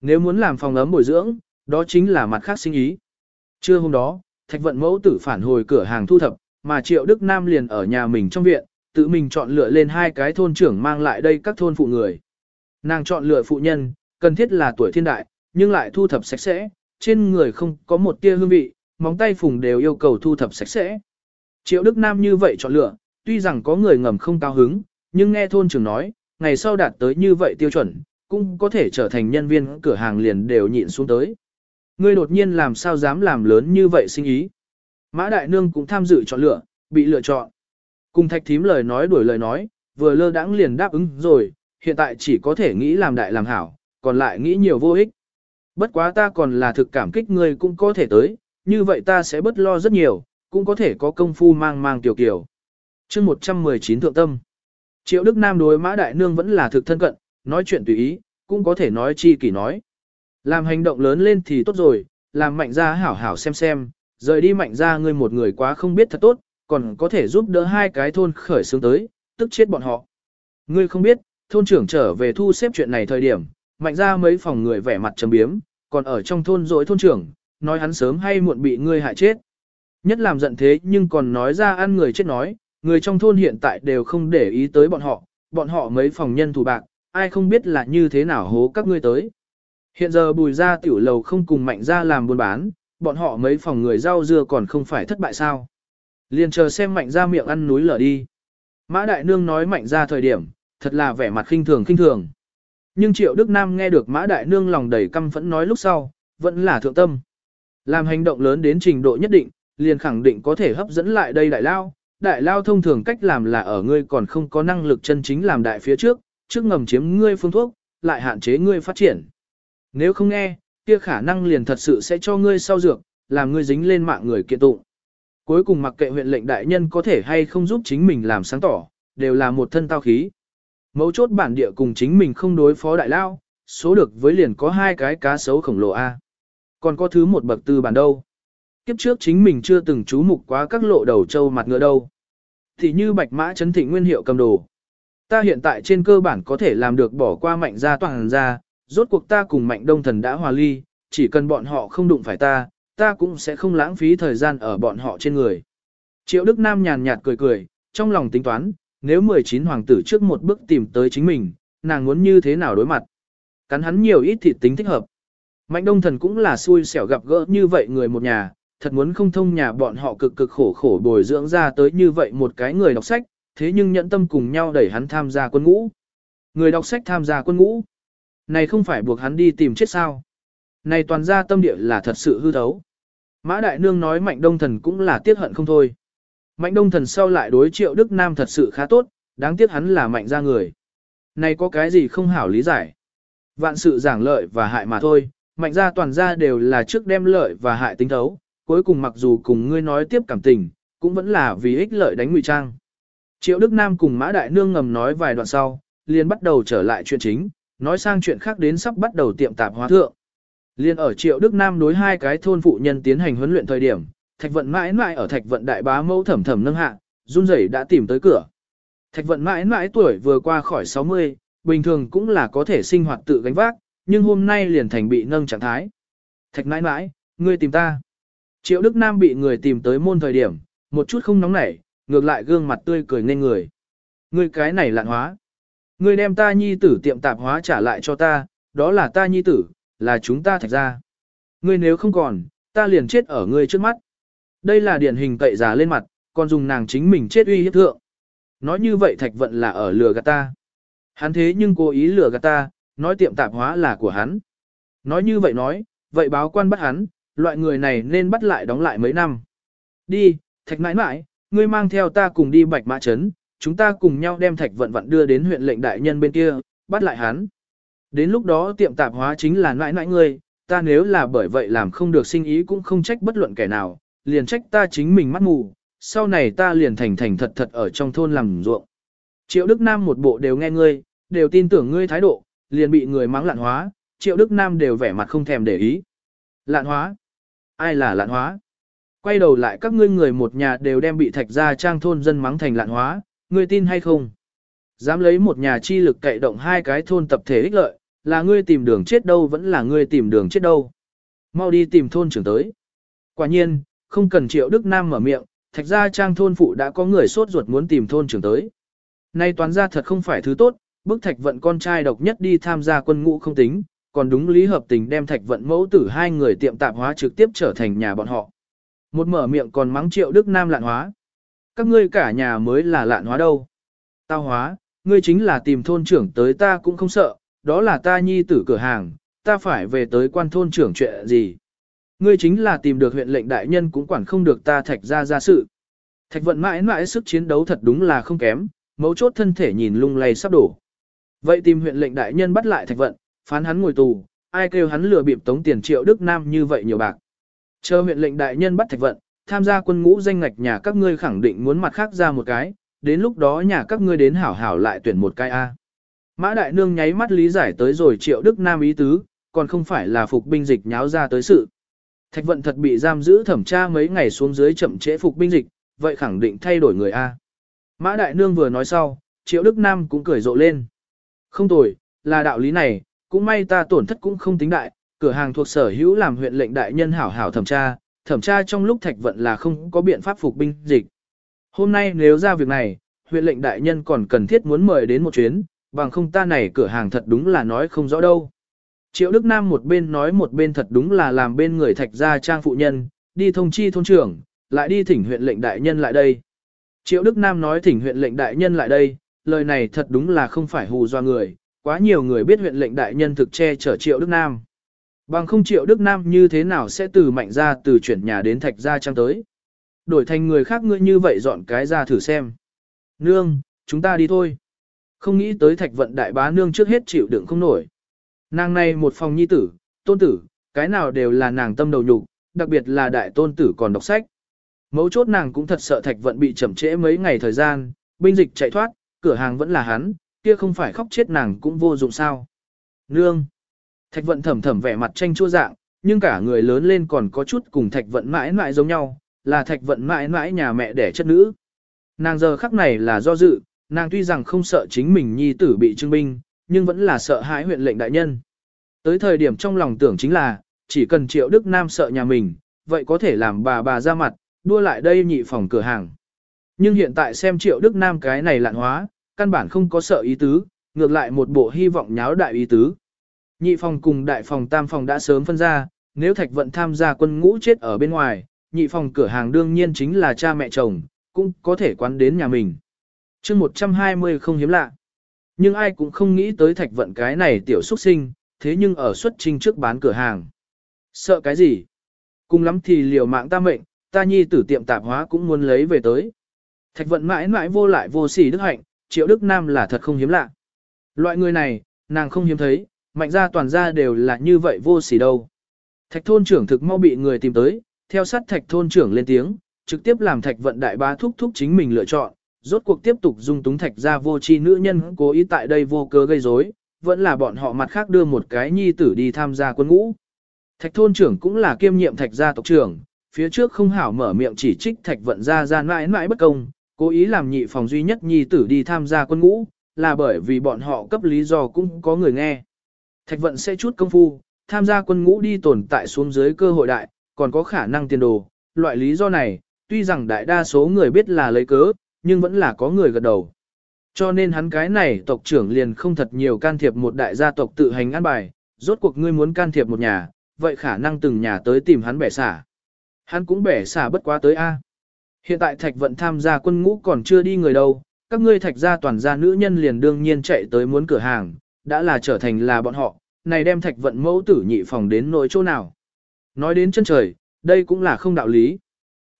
Nếu muốn làm phòng ấm bồi dưỡng, đó chính là mặt khác sinh ý. Trưa hôm đó, Thạch Vận Mẫu tử phản hồi cửa hàng thu thập, mà Triệu Đức Nam liền ở nhà mình trong viện, tự mình chọn lựa lên hai cái thôn trưởng mang lại đây các thôn phụ người. Nàng chọn lựa phụ nhân, cần thiết là tuổi thiên đại, nhưng lại thu thập sạch sẽ, trên người không có một tia hương vị, móng tay phùng đều yêu cầu thu thập sạch sẽ. Triệu Đức Nam như vậy chọn lựa, tuy rằng có người ngầm không cao hứng, nhưng nghe thôn trưởng nói, ngày sau đạt tới như vậy tiêu chuẩn, cũng có thể trở thành nhân viên cửa hàng liền đều nhịn xuống tới. Ngươi đột nhiên làm sao dám làm lớn như vậy sinh ý. Mã Đại Nương cũng tham dự chọn lựa, bị lựa chọn. Cùng thạch thím lời nói đuổi lời nói, vừa lơ đãng liền đáp ứng rồi, hiện tại chỉ có thể nghĩ làm đại làm hảo, còn lại nghĩ nhiều vô ích. Bất quá ta còn là thực cảm kích ngươi cũng có thể tới, như vậy ta sẽ bất lo rất nhiều, cũng có thể có công phu mang mang tiểu kiểu. chương 119 thượng tâm. Triệu Đức Nam đối Mã Đại Nương vẫn là thực thân cận, nói chuyện tùy ý, cũng có thể nói chi kỷ nói. Làm hành động lớn lên thì tốt rồi, làm mạnh ra hảo hảo xem xem, rời đi mạnh ra ngươi một người quá không biết thật tốt, còn có thể giúp đỡ hai cái thôn khởi xướng tới, tức chết bọn họ. Ngươi không biết, thôn trưởng trở về thu xếp chuyện này thời điểm, mạnh ra mấy phòng người vẻ mặt trầm biếm, còn ở trong thôn dỗi thôn trưởng, nói hắn sớm hay muộn bị ngươi hại chết. Nhất làm giận thế nhưng còn nói ra ăn người chết nói, người trong thôn hiện tại đều không để ý tới bọn họ, bọn họ mấy phòng nhân thủ bạc, ai không biết là như thế nào hố các ngươi tới. Hiện giờ bùi ra tiểu lầu không cùng mạnh ra làm buôn bán, bọn họ mấy phòng người rau dưa còn không phải thất bại sao. Liền chờ xem mạnh ra miệng ăn núi lở đi. Mã Đại Nương nói mạnh ra thời điểm, thật là vẻ mặt khinh thường khinh thường. Nhưng Triệu Đức Nam nghe được Mã Đại Nương lòng đầy căm phẫn nói lúc sau, vẫn là thượng tâm. Làm hành động lớn đến trình độ nhất định, liền khẳng định có thể hấp dẫn lại đây đại lao. Đại lao thông thường cách làm là ở ngươi còn không có năng lực chân chính làm đại phía trước, trước ngầm chiếm ngươi phương thuốc, lại hạn chế ngươi phát triển. Nếu không nghe, kia khả năng liền thật sự sẽ cho ngươi sau dược, làm ngươi dính lên mạng người kiện tụng. Cuối cùng mặc kệ huyện lệnh đại nhân có thể hay không giúp chính mình làm sáng tỏ, đều là một thân tao khí. Mấu chốt bản địa cùng chính mình không đối phó đại lao, số được với liền có hai cái cá sấu khổng lồ A. Còn có thứ một bậc tư bản đâu. Kiếp trước chính mình chưa từng chú mục quá các lộ đầu trâu mặt ngựa đâu. Thì như bạch mã chấn thịnh nguyên hiệu cầm đồ. Ta hiện tại trên cơ bản có thể làm được bỏ qua mạnh gia toàn gia, rốt cuộc ta cùng mạnh đông thần đã hòa ly, chỉ cần bọn họ không đụng phải ta, ta cũng sẽ không lãng phí thời gian ở bọn họ trên người. Triệu Đức Nam nhàn nhạt cười cười, trong lòng tính toán, nếu 19 hoàng tử trước một bước tìm tới chính mình, nàng muốn như thế nào đối mặt. Cắn hắn nhiều ít thịt tính thích hợp. Mạnh đông thần cũng là xui xẻo gặp gỡ như vậy người một nhà, thật muốn không thông nhà bọn họ cực cực khổ khổ bồi dưỡng ra tới như vậy một cái người đọc sách, thế nhưng nhẫn tâm cùng nhau đẩy hắn tham gia quân ngũ. Người đọc sách tham gia quân ngũ. Này không phải buộc hắn đi tìm chết sao. Này toàn ra tâm địa là thật sự hư thấu. Mã Đại Nương nói Mạnh Đông Thần cũng là tiếc hận không thôi. Mạnh Đông Thần sau lại đối triệu Đức Nam thật sự khá tốt, đáng tiếc hắn là mạnh ra người. Này có cái gì không hảo lý giải. Vạn sự giảng lợi và hại mà thôi, mạnh ra toàn ra đều là trước đem lợi và hại tính thấu, cuối cùng mặc dù cùng ngươi nói tiếp cảm tình, cũng vẫn là vì ích lợi đánh ngụy trang. Triệu Đức Nam cùng Mã Đại Nương ngầm nói vài đoạn sau, liền bắt đầu trở lại chuyện chính, nói sang chuyện khác đến sắp bắt đầu tiệm tạp hóa thượng. Liên ở Triệu Đức Nam đối hai cái thôn phụ nhân tiến hành huấn luyện thời điểm, Thạch Vận mãi mãi ở Thạch Vận đại bá mẫu thẩm thẩm nâng hạ, run rẩy đã tìm tới cửa. Thạch Vận mãi mãi tuổi vừa qua khỏi 60, bình thường cũng là có thể sinh hoạt tự gánh vác, nhưng hôm nay liền thành bị nâng trạng thái. Thạch mãi mãi, ngươi tìm ta. Triệu Đức Nam bị người tìm tới môn thời điểm, một chút không nóng nảy, ngược lại gương mặt tươi cười nên người. Ngươi cái này lạn hóa. Ngươi đem ta nhi tử tiệm tạp hóa trả lại cho ta, đó là ta nhi tử, là chúng ta thạch ra. Ngươi nếu không còn, ta liền chết ở ngươi trước mắt. Đây là điển hình cậy giả lên mặt, còn dùng nàng chính mình chết uy hiếp thượng. Nói như vậy thạch vận là ở lừa gạt ta. Hắn thế nhưng cố ý lừa gạt ta, nói tiệm tạp hóa là của hắn. Nói như vậy nói, vậy báo quan bắt hắn, loại người này nên bắt lại đóng lại mấy năm. Đi, thạch mãi mãi, ngươi mang theo ta cùng đi bạch mã trấn, chúng ta cùng nhau đem thạch vận vận đưa đến huyện lệnh đại nhân bên kia, bắt lại hắn. Đến lúc đó tiệm tạp hóa chính là nãi nãi ngươi, ta nếu là bởi vậy làm không được sinh ý cũng không trách bất luận kẻ nào, liền trách ta chính mình mắt mù, sau này ta liền thành thành thật thật ở trong thôn làm ruộng. Triệu Đức Nam một bộ đều nghe ngươi, đều tin tưởng ngươi thái độ, liền bị người mắng lạn hóa, Triệu Đức Nam đều vẻ mặt không thèm để ý. Lạn hóa? Ai là lạn hóa? Quay đầu lại các ngươi người một nhà đều đem bị thạch ra trang thôn dân mắng thành lạn hóa, ngươi tin hay không? Dám lấy một nhà chi lực cậy động hai cái thôn tập thể ích lợi, là ngươi tìm đường chết đâu vẫn là ngươi tìm đường chết đâu. Mau đi tìm thôn trưởng tới. Quả nhiên, không cần triệu Đức Nam mở miệng, thạch ra trang thôn phụ đã có người sốt ruột muốn tìm thôn trưởng tới. Nay toán ra thật không phải thứ tốt, bức thạch vận con trai độc nhất đi tham gia quân ngũ không tính, còn đúng lý hợp tình đem thạch vận mẫu tử hai người tiệm tạp hóa trực tiếp trở thành nhà bọn họ. Một mở miệng còn mắng triệu Đức Nam lạn hóa. Các ngươi cả nhà mới là lạn hóa đâu. Tao hóa, ngươi chính là tìm thôn trưởng tới ta cũng không sợ, đó là ta nhi tử cửa hàng, ta phải về tới quan thôn trưởng chuyện gì. Ngươi chính là tìm được huyện lệnh đại nhân cũng quản không được ta thạch ra ra sự. Thạch vận mãi mãi sức chiến đấu thật đúng là không kém, mấu chốt thân thể nhìn lung lay sắp đổ. Vậy tìm huyện lệnh đại nhân bắt lại thạch vận, phán hắn ngồi tù, ai kêu hắn lừa bịp tống tiền triệu Đức Nam như vậy nhiều bạc. Chờ huyện lệnh đại nhân bắt thạch vận, tham gia quân ngũ danh ngạch nhà các ngươi khẳng định muốn mặt khác ra một cái, đến lúc đó nhà các ngươi đến hảo hảo lại tuyển một cái A. Mã Đại Nương nháy mắt lý giải tới rồi triệu Đức Nam ý tứ, còn không phải là phục binh dịch nháo ra tới sự. Thạch vận thật bị giam giữ thẩm tra mấy ngày xuống dưới chậm trễ phục binh dịch, vậy khẳng định thay đổi người A. Mã Đại Nương vừa nói sau, triệu Đức Nam cũng cười rộ lên. Không tồi, là đạo lý này, cũng may ta tổn thất cũng không tính đại, cửa hàng thuộc sở hữu làm huyện lệnh đại nhân hảo hảo thẩm tra, thẩm tra trong lúc thạch vận là không có biện pháp phục binh dịch. Hôm nay nếu ra việc này, huyện lệnh đại nhân còn cần thiết muốn mời đến một chuyến, bằng không ta này cửa hàng thật đúng là nói không rõ đâu. Triệu Đức Nam một bên nói một bên thật đúng là làm bên người thạch gia trang phụ nhân, đi thông chi thôn trưởng, lại đi thỉnh huyện lệnh đại nhân lại đây. Triệu Đức Nam nói thỉnh huyện lệnh đại nhân lại đây, lời này thật đúng là không phải hù do người, quá nhiều người biết huyện lệnh đại nhân thực che chở Triệu Đức Nam. Bằng không Triệu Đức Nam như thế nào sẽ từ mạnh ra từ chuyển nhà đến thạch gia trang tới. Đổi thành người khác ngươi như vậy dọn cái ra thử xem. Nương, chúng ta đi thôi. Không nghĩ tới thạch vận đại bá nương trước hết chịu đựng không nổi. Nàng này một phòng nhi tử, tôn tử, cái nào đều là nàng tâm đầu nhục, đặc biệt là đại tôn tử còn đọc sách. Mấu chốt nàng cũng thật sợ thạch vận bị chậm trễ mấy ngày thời gian, binh dịch chạy thoát, cửa hàng vẫn là hắn, kia không phải khóc chết nàng cũng vô dụng sao. Nương! Thạch vận thầm thầm vẻ mặt tranh chua dạng, nhưng cả người lớn lên còn có chút cùng thạch vận mãi mãi giống nhau, là thạch vận mãi mãi nhà mẹ đẻ chất nữ. Nàng giờ khắc này là do dự, nàng tuy rằng không sợ chính mình nhi tử bị trưng binh, nhưng vẫn là sợ hãi huyện lệnh đại nhân. Tới thời điểm trong lòng tưởng chính là, chỉ cần triệu Đức Nam sợ nhà mình, vậy có thể làm bà bà ra mặt, đua lại đây nhị phòng cửa hàng. Nhưng hiện tại xem triệu Đức Nam cái này lạn hóa, căn bản không có sợ ý tứ, ngược lại một bộ hy vọng nháo đại ý tứ. Nhị phòng cùng đại phòng tam phòng đã sớm phân ra, nếu thạch vận tham gia quân ngũ chết ở bên ngoài, nhị phòng cửa hàng đương nhiên chính là cha mẹ chồng, cũng có thể quán đến nhà mình. chương 120 không hiếm lạ. Nhưng ai cũng không nghĩ tới thạch vận cái này tiểu xuất sinh, thế nhưng ở xuất trình trước bán cửa hàng. Sợ cái gì? Cùng lắm thì liều mạng ta mệnh, ta nhi tử tiệm tạp hóa cũng muốn lấy về tới. Thạch vận mãi mãi vô lại vô sỉ đức hạnh, triệu đức nam là thật không hiếm lạ. Loại người này, nàng không hiếm thấy, mạnh ra toàn ra đều là như vậy vô sỉ đâu. Thạch thôn trưởng thực mau bị người tìm tới, theo sát thạch thôn trưởng lên tiếng, trực tiếp làm thạch vận đại bá thúc thúc chính mình lựa chọn, rốt cuộc tiếp tục dung túng thạch ra vô tri nữ nhân cố ý tại đây vô cớ gây rối, vẫn là bọn họ mặt khác đưa một cái nhi tử đi tham gia quân ngũ. Thạch thôn trưởng cũng là kiêm nhiệm thạch gia tộc trưởng, phía trước không hảo mở miệng chỉ trích thạch vận gia ra mãi mãi bất công, cố ý làm nhị phòng duy nhất nhi tử đi tham gia quân ngũ, là bởi vì bọn họ cấp lý do cũng có người nghe. Thạch vận sẽ chút công phu, tham gia quân ngũ đi tồn tại xuống dưới cơ hội đại, còn có khả năng tiền đồ, loại lý do này, tuy rằng đại đa số người biết là lấy cớ, nhưng vẫn là có người gật đầu. Cho nên hắn cái này tộc trưởng liền không thật nhiều can thiệp một đại gia tộc tự hành an bài, rốt cuộc ngươi muốn can thiệp một nhà, vậy khả năng từng nhà tới tìm hắn bẻ xả. Hắn cũng bẻ xả bất quá tới A. Hiện tại thạch vận tham gia quân ngũ còn chưa đi người đâu, các ngươi thạch gia toàn gia nữ nhân liền đương nhiên chạy tới muốn cửa hàng, đã là trở thành là bọn họ, này đem thạch vận mẫu tử nhị phòng đến nỗi chỗ nào. Nói đến chân trời, đây cũng là không đạo lý.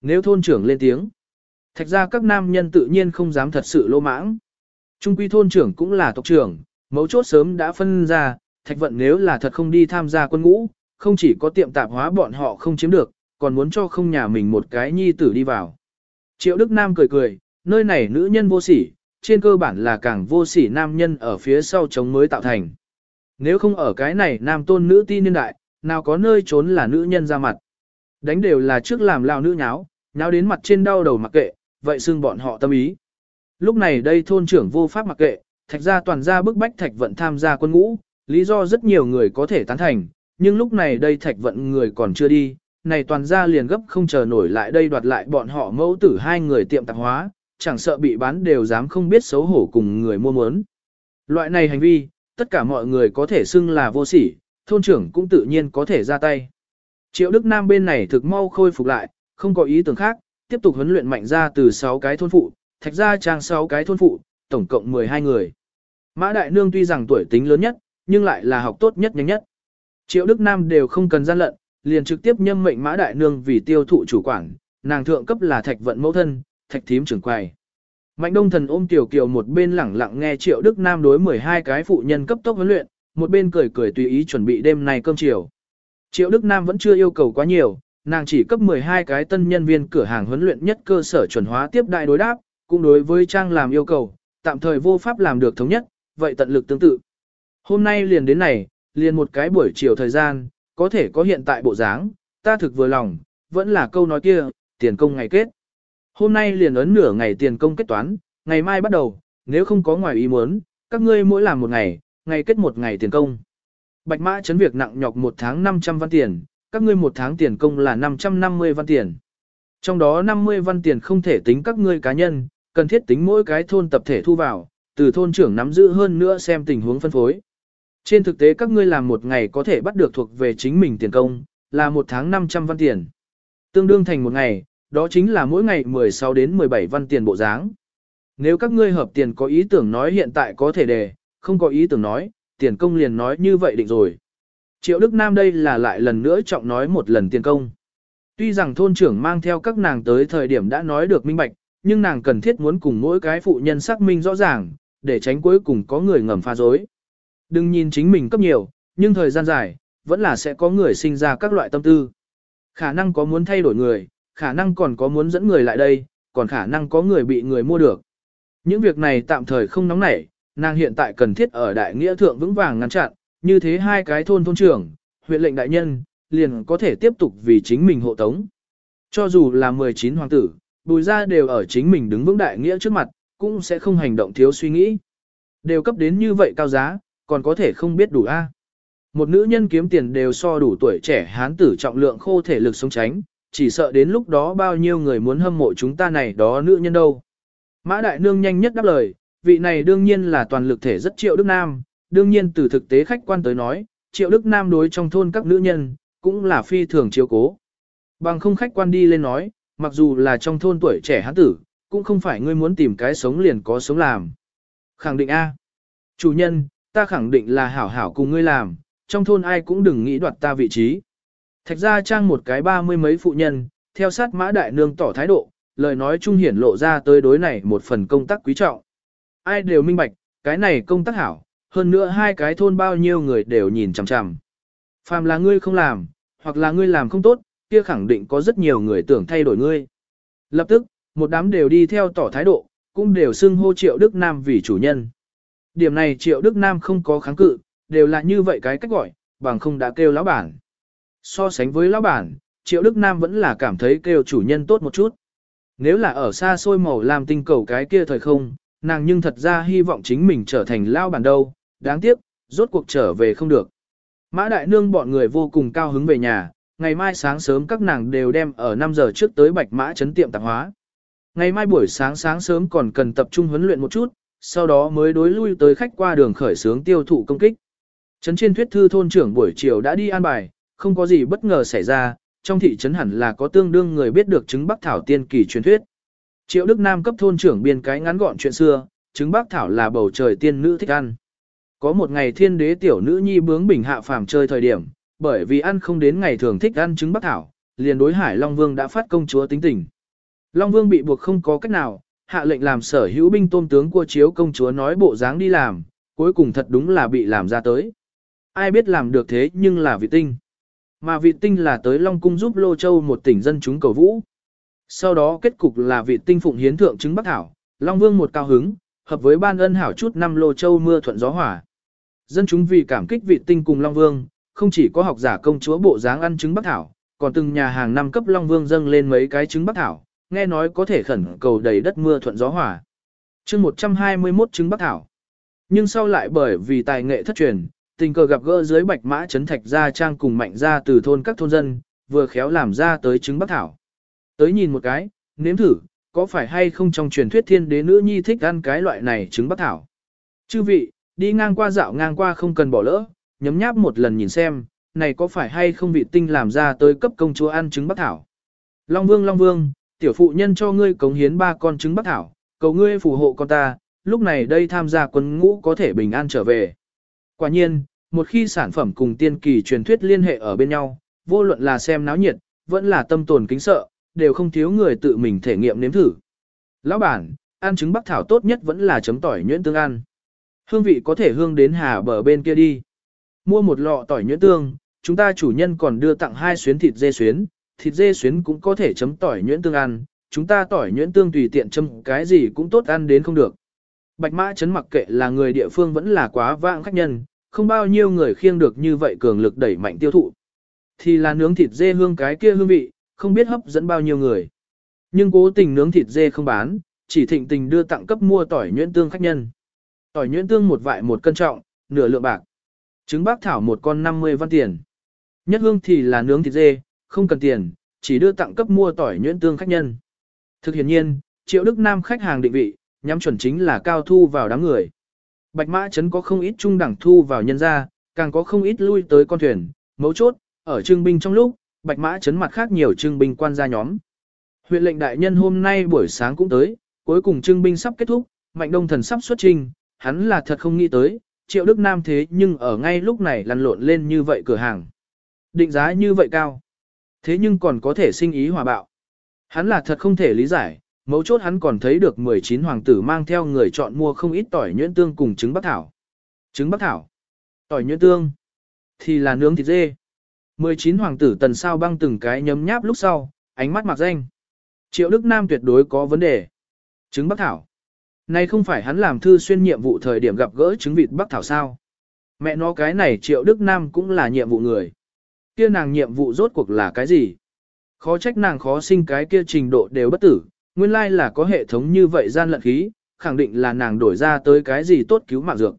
Nếu thôn trưởng lên tiếng, thạch ra các nam nhân tự nhiên không dám thật sự lô mãng. Trung quy thôn trưởng cũng là tộc trưởng, mấu chốt sớm đã phân ra, thạch vận nếu là thật không đi tham gia quân ngũ, không chỉ có tiệm tạp hóa bọn họ không chiếm được, còn muốn cho không nhà mình một cái nhi tử đi vào. Triệu Đức Nam cười cười, nơi này nữ nhân vô sỉ, trên cơ bản là càng vô sỉ nam nhân ở phía sau chống mới tạo thành. Nếu không ở cái này nam tôn nữ ti niên đại, nào có nơi trốn là nữ nhân ra mặt. Đánh đều là trước làm lao nữ nháo, nháo đến mặt trên đau đầu mặc kệ, vậy xưng bọn họ tâm ý. Lúc này đây thôn trưởng vô pháp mặc kệ, thạch gia toàn gia bức bách thạch vận tham gia quân ngũ, lý do rất nhiều người có thể tán thành, nhưng lúc này đây thạch vận người còn chưa đi, này toàn gia liền gấp không chờ nổi lại đây đoạt lại bọn họ mẫu tử hai người tiệm tạp hóa, chẳng sợ bị bán đều dám không biết xấu hổ cùng người mua muốn. Loại này hành vi, tất cả mọi người có thể xưng là vô sỉ, thôn trưởng cũng tự nhiên có thể ra tay. Triệu Đức Nam bên này thực mau khôi phục lại, không có ý tưởng khác, tiếp tục huấn luyện mạnh ra từ 6 cái thôn phụ, thạch ra trang 6 cái thôn phụ, tổng cộng 12 người. Mã Đại Nương tuy rằng tuổi tính lớn nhất, nhưng lại là học tốt nhất nhanh nhất. Triệu Đức Nam đều không cần gian lận, liền trực tiếp nhâm mệnh Mã Đại Nương vì tiêu thụ chủ quản, nàng thượng cấp là thạch vận mẫu thân, thạch thím trưởng quầy. Mạnh đông thần ôm tiểu kiều một bên lẳng lặng nghe triệu Đức Nam đối 12 cái phụ nhân cấp tốc huấn luyện, một bên cười cười tùy ý chuẩn bị đêm nay cơm chiều. Triệu Đức Nam vẫn chưa yêu cầu quá nhiều, nàng chỉ cấp 12 cái tân nhân viên cửa hàng huấn luyện nhất cơ sở chuẩn hóa tiếp đại đối đáp, cũng đối với trang làm yêu cầu, tạm thời vô pháp làm được thống nhất, vậy tận lực tương tự. Hôm nay liền đến này, liền một cái buổi chiều thời gian, có thể có hiện tại bộ dáng, ta thực vừa lòng, vẫn là câu nói kia, tiền công ngày kết. Hôm nay liền ấn nửa ngày tiền công kết toán, ngày mai bắt đầu, nếu không có ngoài ý muốn, các ngươi mỗi làm một ngày, ngày kết một ngày tiền công. Bạch mã chấn việc nặng nhọc một tháng 500 văn tiền, các ngươi một tháng tiền công là 550 văn tiền. Trong đó 50 văn tiền không thể tính các ngươi cá nhân, cần thiết tính mỗi cái thôn tập thể thu vào, từ thôn trưởng nắm giữ hơn nữa xem tình huống phân phối. Trên thực tế các ngươi làm một ngày có thể bắt được thuộc về chính mình tiền công, là một tháng 500 văn tiền. Tương đương thành một ngày, đó chính là mỗi ngày 16 đến 17 văn tiền bộ dáng. Nếu các ngươi hợp tiền có ý tưởng nói hiện tại có thể đề, không có ý tưởng nói, tiền công liền nói như vậy định rồi. Triệu Đức Nam đây là lại lần nữa trọng nói một lần tiền công. Tuy rằng thôn trưởng mang theo các nàng tới thời điểm đã nói được minh bạch, nhưng nàng cần thiết muốn cùng mỗi cái phụ nhân xác minh rõ ràng, để tránh cuối cùng có người ngầm pha dối. Đừng nhìn chính mình cấp nhiều, nhưng thời gian dài, vẫn là sẽ có người sinh ra các loại tâm tư. Khả năng có muốn thay đổi người, khả năng còn có muốn dẫn người lại đây, còn khả năng có người bị người mua được. Những việc này tạm thời không nóng nảy, nàng hiện tại cần thiết ở đại nghĩa thượng vững vàng ngăn chặn, như thế hai cái thôn thôn trưởng, huyện lệnh đại nhân, liền có thể tiếp tục vì chính mình hộ tống. Cho dù là 19 hoàng tử, bùi ra đều ở chính mình đứng vững đại nghĩa trước mặt, cũng sẽ không hành động thiếu suy nghĩ. Đều cấp đến như vậy cao giá, còn có thể không biết đủ a. Một nữ nhân kiếm tiền đều so đủ tuổi trẻ hán tử trọng lượng khô thể lực sống tránh, chỉ sợ đến lúc đó bao nhiêu người muốn hâm mộ chúng ta này đó nữ nhân đâu. Mã Đại Nương nhanh nhất đáp lời, vị này đương nhiên là toàn lực thể rất triệu Đức Nam, đương nhiên từ thực tế khách quan tới nói, triệu Đức Nam đối trong thôn các nữ nhân, cũng là phi thường chiếu cố. Bằng không khách quan đi lên nói, mặc dù là trong thôn tuổi trẻ hán tử, cũng không phải ngươi muốn tìm cái sống liền có sống làm. Khẳng định A. Chủ nhân, ta khẳng định là hảo hảo cùng ngươi làm, trong thôn ai cũng đừng nghĩ đoạt ta vị trí. Thạch ra trang một cái ba mươi mấy phụ nhân, theo sát mã đại nương tỏ thái độ, lời nói trung hiển lộ ra tới đối này một phần công tác quý trọng. Ai đều minh bạch, cái này công tác hảo, hơn nữa hai cái thôn bao nhiêu người đều nhìn chằm chằm. Phàm là ngươi không làm, hoặc là ngươi làm không tốt, kia khẳng định có rất nhiều người tưởng thay đổi ngươi. Lập tức, một đám đều đi theo tỏ thái độ, cũng đều xưng hô Triệu Đức Nam vì chủ nhân. Điểm này Triệu Đức Nam không có kháng cự, đều là như vậy cái cách gọi, bằng không đã kêu lão bản. So sánh với lão bản, Triệu Đức Nam vẫn là cảm thấy kêu chủ nhân tốt một chút. Nếu là ở xa xôi màu làm tinh cầu cái kia thời không, nàng nhưng thật ra hy vọng chính mình trở thành lão bản đâu, đáng tiếc, rốt cuộc trở về không được. Mã Đại Nương bọn người vô cùng cao hứng về nhà, ngày mai sáng sớm các nàng đều đem ở 5 giờ trước tới Bạch Mã chấn tiệm tạp hóa. Ngày mai buổi sáng sáng sớm còn cần tập trung huấn luyện một chút, sau đó mới đối lui tới khách qua đường khởi sướng tiêu thụ công kích. Trấn trên thuyết thư thôn trưởng buổi chiều đã đi an bài, không có gì bất ngờ xảy ra, trong thị trấn hẳn là có tương đương người biết được chứng Bắc Thảo tiên kỳ truyền thuyết. Triệu Đức Nam cấp thôn trưởng biên cái ngắn gọn chuyện xưa, chứng Bắc Thảo là bầu trời tiên nữ thích ăn. Có một ngày thiên đế tiểu nữ nhi bướng bình hạ phàm chơi thời điểm, bởi vì ăn không đến ngày thường thích ăn trứng Bắc Thảo, liền đối Hải Long Vương đã phát công chúa tính tình. Long Vương bị buộc không có cách nào, hạ lệnh làm sở hữu binh tôm tướng của chiếu công chúa nói bộ dáng đi làm, cuối cùng thật đúng là bị làm ra tới. Ai biết làm được thế nhưng là vị tinh. Mà vị tinh là tới Long Cung giúp Lô Châu một tỉnh dân chúng cầu vũ. Sau đó kết cục là vị tinh phụng hiến thượng trứng Bắc Thảo, Long Vương một cao hứng, hợp với ban ân hảo chút năm Lô Châu mưa thuận gió hỏa. Dân chúng vì cảm kích vị tinh cùng Long Vương, không chỉ có học giả công chúa bộ dáng ăn trứng Bắc Thảo, còn từng nhà hàng năm cấp Long Vương dâng lên mấy cái trứng Bắc Thảo, nghe nói có thể khẩn cầu đầy đất mưa thuận gió hòa. chương 121 trứng Bắc Thảo. Nhưng sau lại bởi vì tài nghệ thất truyền, tình cờ gặp gỡ dưới bạch mã chấn thạch ra trang cùng mạnh ra từ thôn các thôn dân, vừa khéo làm ra tới trứng Bắc Thảo. Tới nhìn một cái, nếm thử, có phải hay không trong truyền thuyết thiên đế nữ nhi thích ăn cái loại này trứng Bắc Thảo. Chư vị, đi ngang qua dạo ngang qua không cần bỏ lỡ, nhấm nháp một lần nhìn xem, này có phải hay không vị tinh làm ra tới cấp công chúa ăn trứng bắc thảo. Long vương Long vương, tiểu phụ nhân cho ngươi cống hiến ba con trứng bắc thảo, cầu ngươi phù hộ con ta, lúc này đây tham gia quân ngũ có thể bình an trở về. Quả nhiên, một khi sản phẩm cùng tiên kỳ truyền thuyết liên hệ ở bên nhau, vô luận là xem náo nhiệt, vẫn là tâm tồn kính sợ, đều không thiếu người tự mình thể nghiệm nếm thử. Lão bản, ăn trứng bắc thảo tốt nhất vẫn là chấm tỏi nhuyễn tương ăn. Hương vị có thể hương đến hà bờ bên kia đi. Mua một lọ tỏi nhuyễn tương, chúng ta chủ nhân còn đưa tặng hai xuyến thịt dê xuyến, thịt dê xuyến cũng có thể chấm tỏi nhuyễn tương ăn, chúng ta tỏi nhuyễn tương tùy tiện chấm cái gì cũng tốt ăn đến không được. Bạch mã chấn mặc kệ là người địa phương vẫn là quá vãng khách nhân, không bao nhiêu người khiêng được như vậy cường lực đẩy mạnh tiêu thụ. Thì là nướng thịt dê hương cái kia hương vị, không biết hấp dẫn bao nhiêu người. Nhưng cố tình nướng thịt dê không bán, chỉ thịnh tình đưa tặng cấp mua tỏi nhuyễn tương khách nhân. Tỏi nhuyễn tương một vại một cân trọng, nửa lượng bạc. Trứng bác thảo một con 50 văn tiền. Nhất hương thì là nướng thịt dê, không cần tiền, chỉ đưa tặng cấp mua tỏi nhuyễn tương khách nhân. Thực hiện nhiên, triệu đức nam khách hàng định vị, nhắm chuẩn chính là cao thu vào đám người. Bạch mã trấn có không ít trung đẳng thu vào nhân gia, càng có không ít lui tới con thuyền, mấu chốt, ở trưng binh trong lúc, bạch mã trấn mặt khác nhiều trưng binh quan gia nhóm. Huyện lệnh đại nhân hôm nay buổi sáng cũng tới, cuối cùng trưng binh sắp kết thúc, mạnh đông thần sắp xuất trình, hắn là thật không nghĩ tới, triệu đức nam thế nhưng ở ngay lúc này lăn lộn lên như vậy cửa hàng. Định giá như vậy cao. Thế nhưng còn có thể sinh ý hòa bạo. Hắn là thật không thể lý giải, mấu chốt hắn còn thấy được 19 hoàng tử mang theo người chọn mua không ít tỏi nhuyễn tương cùng trứng bắc thảo. Trứng bắc thảo. Tỏi nhuyễn tương. Thì là nướng thịt dê. 19 hoàng tử tần sao băng từng cái nhấm nháp lúc sau, ánh mắt mặc danh. Triệu Đức Nam tuyệt đối có vấn đề. Trứng Bắc Thảo. Này không phải hắn làm thư xuyên nhiệm vụ thời điểm gặp gỡ trứng vịt Bắc Thảo sao? Mẹ nó cái này Triệu Đức Nam cũng là nhiệm vụ người. Kia nàng nhiệm vụ rốt cuộc là cái gì? Khó trách nàng khó sinh cái kia trình độ đều bất tử, nguyên lai là có hệ thống như vậy gian lận khí, khẳng định là nàng đổi ra tới cái gì tốt cứu mạng dược.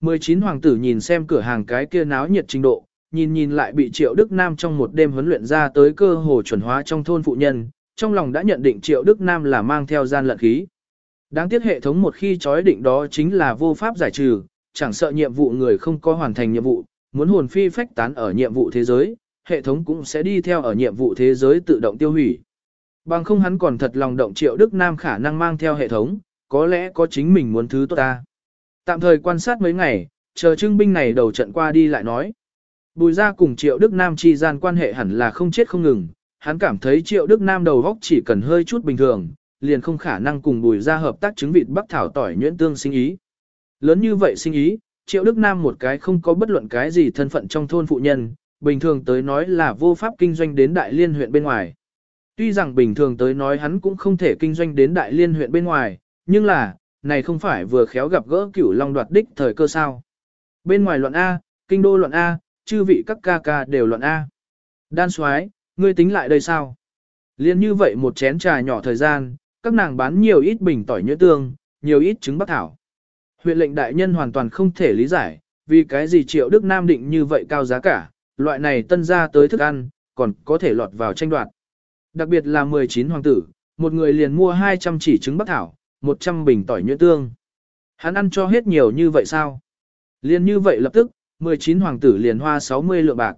19 hoàng tử nhìn xem cửa hàng cái kia náo nhiệt trình độ, nhìn nhìn lại bị Triệu Đức Nam trong một đêm huấn luyện ra tới cơ hồ chuẩn hóa trong thôn phụ nhân, trong lòng đã nhận định Triệu Đức Nam là mang theo gian lận khí. Đáng tiếc hệ thống một khi chói định đó chính là vô pháp giải trừ, chẳng sợ nhiệm vụ người không có hoàn thành nhiệm vụ, muốn hồn phi phách tán ở nhiệm vụ thế giới, hệ thống cũng sẽ đi theo ở nhiệm vụ thế giới tự động tiêu hủy. Bằng không hắn còn thật lòng động Triệu Đức Nam khả năng mang theo hệ thống, có lẽ có chính mình muốn thứ tốt ta. Tạm thời quan sát mấy ngày, chờ trưng binh này đầu trận qua đi lại nói. Bùi ra cùng Triệu Đức Nam chi gian quan hệ hẳn là không chết không ngừng, hắn cảm thấy Triệu Đức Nam đầu góc chỉ cần hơi chút bình thường, liền không khả năng cùng bùi ra hợp tác chứng vịt bắc thảo tỏi nhuyễn tương sinh ý. Lớn như vậy sinh ý, Triệu Đức Nam một cái không có bất luận cái gì thân phận trong thôn phụ nhân, bình thường tới nói là vô pháp kinh doanh đến Đại Liên huyện bên ngoài. Tuy rằng bình thường tới nói hắn cũng không thể kinh doanh đến Đại Liên huyện bên ngoài, nhưng là, này không phải vừa khéo gặp gỡ cửu long đoạt đích thời cơ sao. Bên ngoài luận A, kinh đô luận A, chư vị các ca ca đều luận A. Đan soái ngươi tính lại đây sao? Liên như vậy một chén trà nhỏ thời gian, các nàng bán nhiều ít bình tỏi nhuyễn tương, nhiều ít trứng bắc thảo. Huyện lệnh đại nhân hoàn toàn không thể lý giải, vì cái gì triệu Đức Nam định như vậy cao giá cả, loại này tân ra tới thức ăn, còn có thể lọt vào tranh đoạt. Đặc biệt là 19 hoàng tử, một người liền mua 200 chỉ trứng bắc thảo, 100 bình tỏi nhuyễn tương. Hắn ăn cho hết nhiều như vậy sao? Liền như vậy lập tức, 19 hoàng tử liền hoa 60 lượng bạc.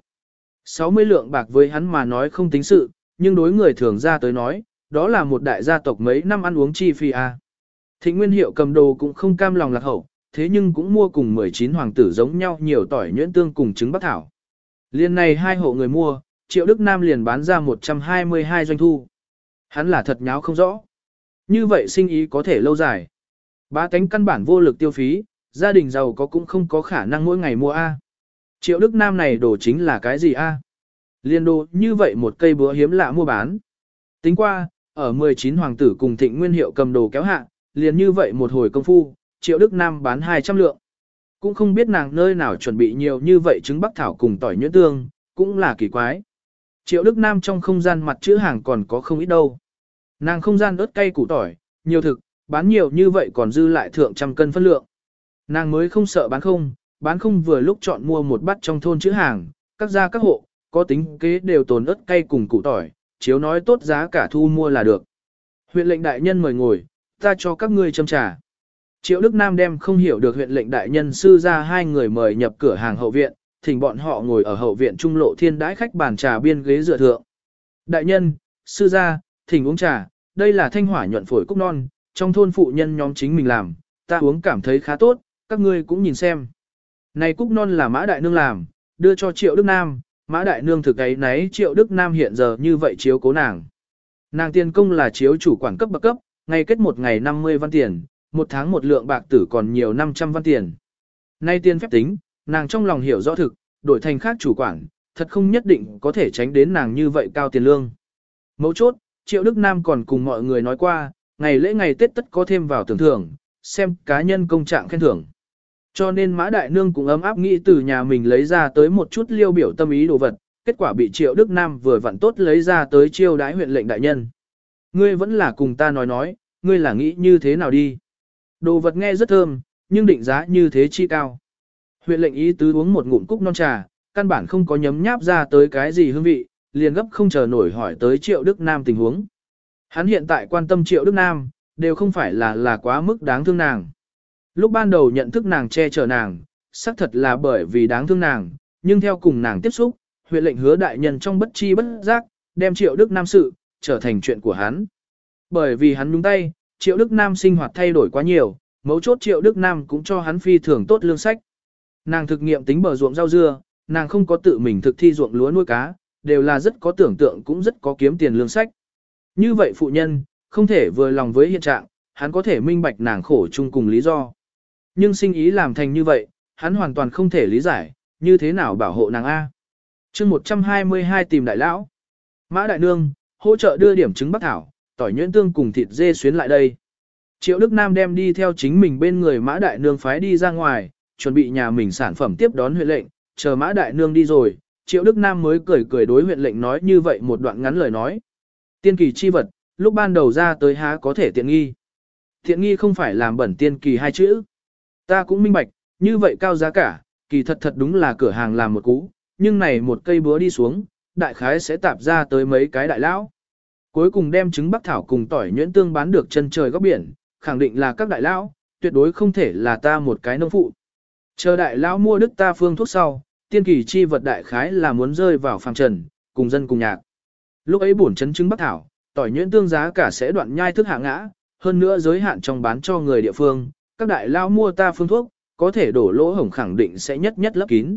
60 lượng bạc với hắn mà nói không tính sự, nhưng đối người thường ra tới nói, đó là một đại gia tộc mấy năm ăn uống chi phi a. Thịnh Nguyên Hiệu cầm đồ cũng không cam lòng lạc hậu, thế nhưng cũng mua cùng 19 hoàng tử giống nhau nhiều tỏi nhuyễn tương cùng trứng bắc thảo. Liên này hai hộ người mua, Triệu Đức Nam liền bán ra 122 doanh thu. Hắn là thật nháo không rõ. Như vậy sinh ý có thể lâu dài. Ba tánh căn bản vô lực tiêu phí, gia đình giàu có cũng không có khả năng mỗi ngày mua A. Triệu Đức Nam này đồ chính là cái gì A? Liên đồ như vậy một cây búa hiếm lạ mua bán. Tính qua, ở 19 hoàng tử cùng thịnh nguyên hiệu cầm đồ kéo hạ, liền như vậy một hồi công phu, Triệu Đức Nam bán 200 lượng. Cũng không biết nàng nơi nào chuẩn bị nhiều như vậy trứng bắc thảo cùng tỏi nhuyễn tương, cũng là kỳ quái. Triệu Đức Nam trong không gian mặt chữ hàng còn có không ít đâu. Nàng không gian ớt cay củ tỏi, nhiều thực, bán nhiều như vậy còn dư lại thượng trăm cân phân lượng. Nàng mới không sợ bán không, bán không vừa lúc chọn mua một bát trong thôn chữ hàng, các gia các hộ, có tính kế đều tồn ớt cay cùng củ tỏi, chiếu nói tốt giá cả thu mua là được. Huyện lệnh đại nhân mời ngồi, ta cho các ngươi châm trà. Triệu Đức Nam đem không hiểu được huyện lệnh đại nhân sư ra hai người mời nhập cửa hàng hậu viện, thỉnh bọn họ ngồi ở hậu viện trung lộ thiên đãi khách bàn trà biên ghế dựa thượng. Đại nhân, sư gia, thỉnh uống trà, đây là thanh hỏa nhuận phổi cúc non, trong thôn phụ nhân nhóm chính mình làm, ta uống cảm thấy khá tốt, các ngươi cũng nhìn xem. Này cúc non là mã đại nương làm, đưa cho triệu Đức Nam, mã đại nương thực ấy nấy triệu Đức Nam hiện giờ như vậy chiếu cố nàng. Nàng tiền công là chiếu chủ quản cấp bậc cấp, ngày kết một ngày 50 văn tiền, một tháng một lượng bạc tử còn nhiều 500 văn tiền. Nay tiền phép tính, nàng trong lòng hiểu rõ thực, đổi thành khác chủ quản, thật không nhất định có thể tránh đến nàng như vậy cao tiền lương. Mấu chốt, Triệu Đức Nam còn cùng mọi người nói qua, ngày lễ ngày Tết tất có thêm vào tưởng thưởng, xem cá nhân công trạng khen thưởng. Cho nên Mã Đại Nương cũng ấm áp nghĩ từ nhà mình lấy ra tới một chút liêu biểu tâm ý đồ vật, kết quả bị Triệu Đức Nam vừa vặn tốt lấy ra tới chiêu đái huyện lệnh đại nhân. Ngươi vẫn là cùng ta nói nói, ngươi là nghĩ như thế nào đi. Đồ vật nghe rất thơm, nhưng định giá như thế chi cao. Huyện lệnh ý tứ uống một ngụm cúc non trà, căn bản không có nhấm nháp ra tới cái gì hương vị, liền gấp không chờ nổi hỏi tới Triệu Đức Nam tình huống. Hắn hiện tại quan tâm Triệu Đức Nam, đều không phải là là quá mức đáng thương nàng. Lúc ban đầu nhận thức nàng che chở nàng, xác thật là bởi vì đáng thương nàng, nhưng theo cùng nàng tiếp xúc, huyện lệnh hứa đại nhân trong bất chi bất giác, đem Triệu Đức Nam sự, trở thành chuyện của hắn. Bởi vì hắn nhúng tay, Triệu Đức Nam sinh hoạt thay đổi quá nhiều, mấu chốt Triệu Đức Nam cũng cho hắn phi thường tốt lương sách. Nàng thực nghiệm tính bờ ruộng rau dưa, nàng không có tự mình thực thi ruộng lúa nuôi cá, đều là rất có tưởng tượng cũng rất có kiếm tiền lương sách. Như vậy phụ nhân, không thể vừa lòng với hiện trạng, hắn có thể minh bạch nàng khổ chung cùng lý do. Nhưng sinh ý làm thành như vậy, hắn hoàn toàn không thể lý giải, như thế nào bảo hộ nàng A. chương 122 tìm đại lão. Mã Đại Nương, hỗ trợ đưa điểm trứng bắc thảo, tỏi nhuyễn tương cùng thịt dê xuyến lại đây. Triệu Đức Nam đem đi theo chính mình bên người Mã Đại Nương phái đi ra ngoài, chuẩn bị nhà mình sản phẩm tiếp đón huyện lệnh, chờ Mã Đại Nương đi rồi, Triệu Đức Nam mới cười cười đối huyện lệnh nói như vậy một đoạn ngắn lời nói. Tiên kỳ chi vật, lúc ban đầu ra tới há có thể tiện nghi. Tiện nghi không phải làm bẩn tiên kỳ hai chữ. Ta cũng minh bạch, như vậy cao giá cả, kỳ thật thật đúng là cửa hàng làm một cú, nhưng này một cây búa đi xuống, đại khái sẽ tạp ra tới mấy cái đại lão. Cuối cùng đem trứng bắc thảo cùng tỏi nhuyễn tương bán được chân trời góc biển, khẳng định là các đại lão, tuyệt đối không thể là ta một cái nông phụ. Chờ đại lão mua đức ta phương thuốc sau, tiên kỳ chi vật đại khái là muốn rơi vào phàm trần, cùng dân cùng nhạc. Lúc ấy bổn chấn trứng bắc thảo, tỏi nhuyễn tương giá cả sẽ đoạn nhai thức hạ ngã, hơn nữa giới hạn trong bán cho người địa phương, các đại lao mua ta phương thuốc, có thể đổ lỗ hổng khẳng định sẽ nhất nhất lấp kín.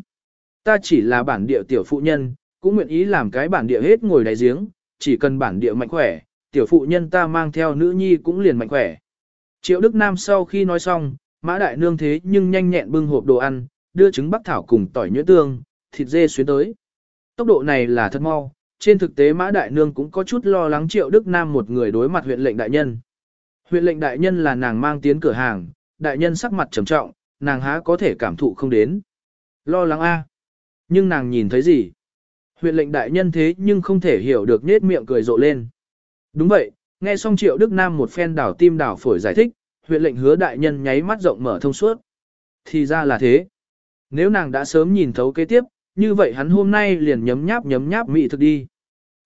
Ta chỉ là bản địa tiểu phụ nhân, cũng nguyện ý làm cái bản địa hết ngồi đáy giếng, chỉ cần bản địa mạnh khỏe, tiểu phụ nhân ta mang theo nữ nhi cũng liền mạnh khỏe. Triệu Đức Nam sau khi nói xong, mã đại nương thế nhưng nhanh nhẹn bưng hộp đồ ăn, đưa trứng bắc thảo cùng tỏi nhuyễn tương, thịt dê xuyến tới. Tốc độ này là thật mau, trên thực tế mã đại nương cũng có chút lo lắng Triệu Đức Nam một người đối mặt huyện lệnh đại nhân. Huyện lệnh đại nhân là nàng mang tiến cửa hàng, đại nhân sắc mặt trầm trọng, nàng há có thể cảm thụ không đến. Lo lắng a, à. Nhưng nàng nhìn thấy gì? Huyện lệnh đại nhân thế nhưng không thể hiểu được nết miệng cười rộ lên. Đúng vậy, nghe xong Triệu Đức Nam một phen đảo tim đảo phổi giải thích, huyện lệnh hứa đại nhân nháy mắt rộng mở thông suốt. Thì ra là thế. Nếu nàng đã sớm nhìn thấu kế tiếp, như vậy hắn hôm nay liền nhấm nháp nhấm nháp mị thực đi.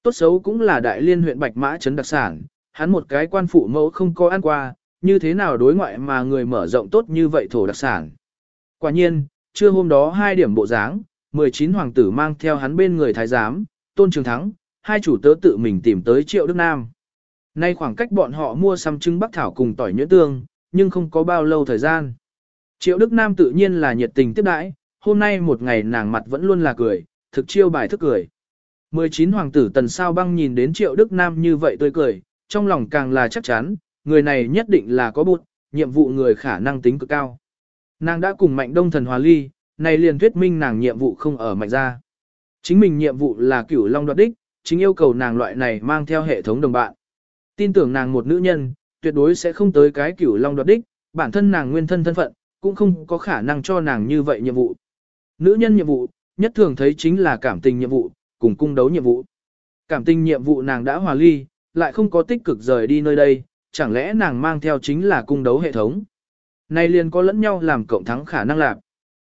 Tốt xấu cũng là đại liên huyện Bạch Mã Trấn đặc sản, hắn một cái quan phụ mẫu không có ăn qua, như thế nào đối ngoại mà người mở rộng tốt như vậy thổ đặc sản. Quả nhiên, trưa hôm đó hai điểm bộ dáng, 19 hoàng tử mang theo hắn bên người thái giám, tôn trường thắng, hai chủ tớ tự mình tìm tới triệu Đức Nam. Nay khoảng cách bọn họ mua xăm trứng bắc thảo cùng tỏi nhuyễn tương, nhưng không có bao lâu thời gian. Triệu Đức Nam tự nhiên là nhiệt tình tiếp đãi, hôm nay một ngày nàng mặt vẫn luôn là cười, thực chiêu bài thức cười. 19 hoàng tử tần sao băng nhìn đến Triệu Đức Nam như vậy tươi cười, trong lòng càng là chắc chắn, người này nhất định là có bụt, nhiệm vụ người khả năng tính cực cao. Nàng đã cùng mạnh đông thần hòa ly, này liền thuyết minh nàng nhiệm vụ không ở mạnh gia. Chính mình nhiệm vụ là cửu long đoạt đích, chính yêu cầu nàng loại này mang theo hệ thống đồng bạn. Tin tưởng nàng một nữ nhân, tuyệt đối sẽ không tới cái cửu long đoạt đích, bản thân nàng nguyên thân thân phận, cũng không có khả năng cho nàng như vậy nhiệm vụ. Nữ nhân nhiệm vụ, nhất thường thấy chính là cảm tình nhiệm vụ, cùng cung đấu nhiệm vụ. Cảm tình nhiệm vụ nàng đã hòa ly, lại không có tích cực rời đi nơi đây, chẳng lẽ nàng mang theo chính là cung đấu hệ thống. Này liền có lẫn nhau làm cộng thắng khả năng lạc.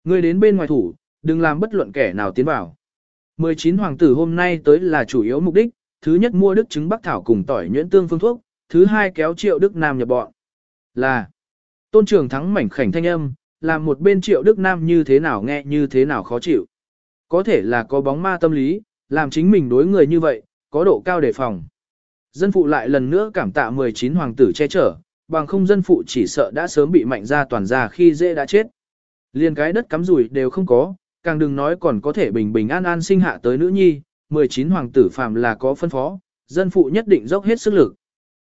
Ngươi đến bên ngoài thủ, đừng làm bất luận kẻ nào tiến vào. 19 hoàng tử hôm nay tới là chủ yếu mục đích, thứ nhất mua đức trứng bắc thảo cùng tỏi nhuyễn tương phương thuốc, thứ hai kéo triệu đức nam nhập bọn. Là, tôn trường thắng mảnh khảnh thanh âm, làm một bên triệu đức nam như thế nào nghe như thế nào khó chịu. Có thể là có bóng ma tâm lý, làm chính mình đối người như vậy, có độ cao đề phòng. Dân phụ lại lần nữa cảm tạ 19 hoàng tử che chở, bằng không dân phụ chỉ sợ đã sớm bị mạnh ra toàn ra khi dễ đã chết. Liên cái đất cắm rủi đều không có, càng đừng nói còn có thể bình bình an an sinh hạ tới nữ nhi, 19 hoàng tử phàm là có phân phó, dân phụ nhất định dốc hết sức lực.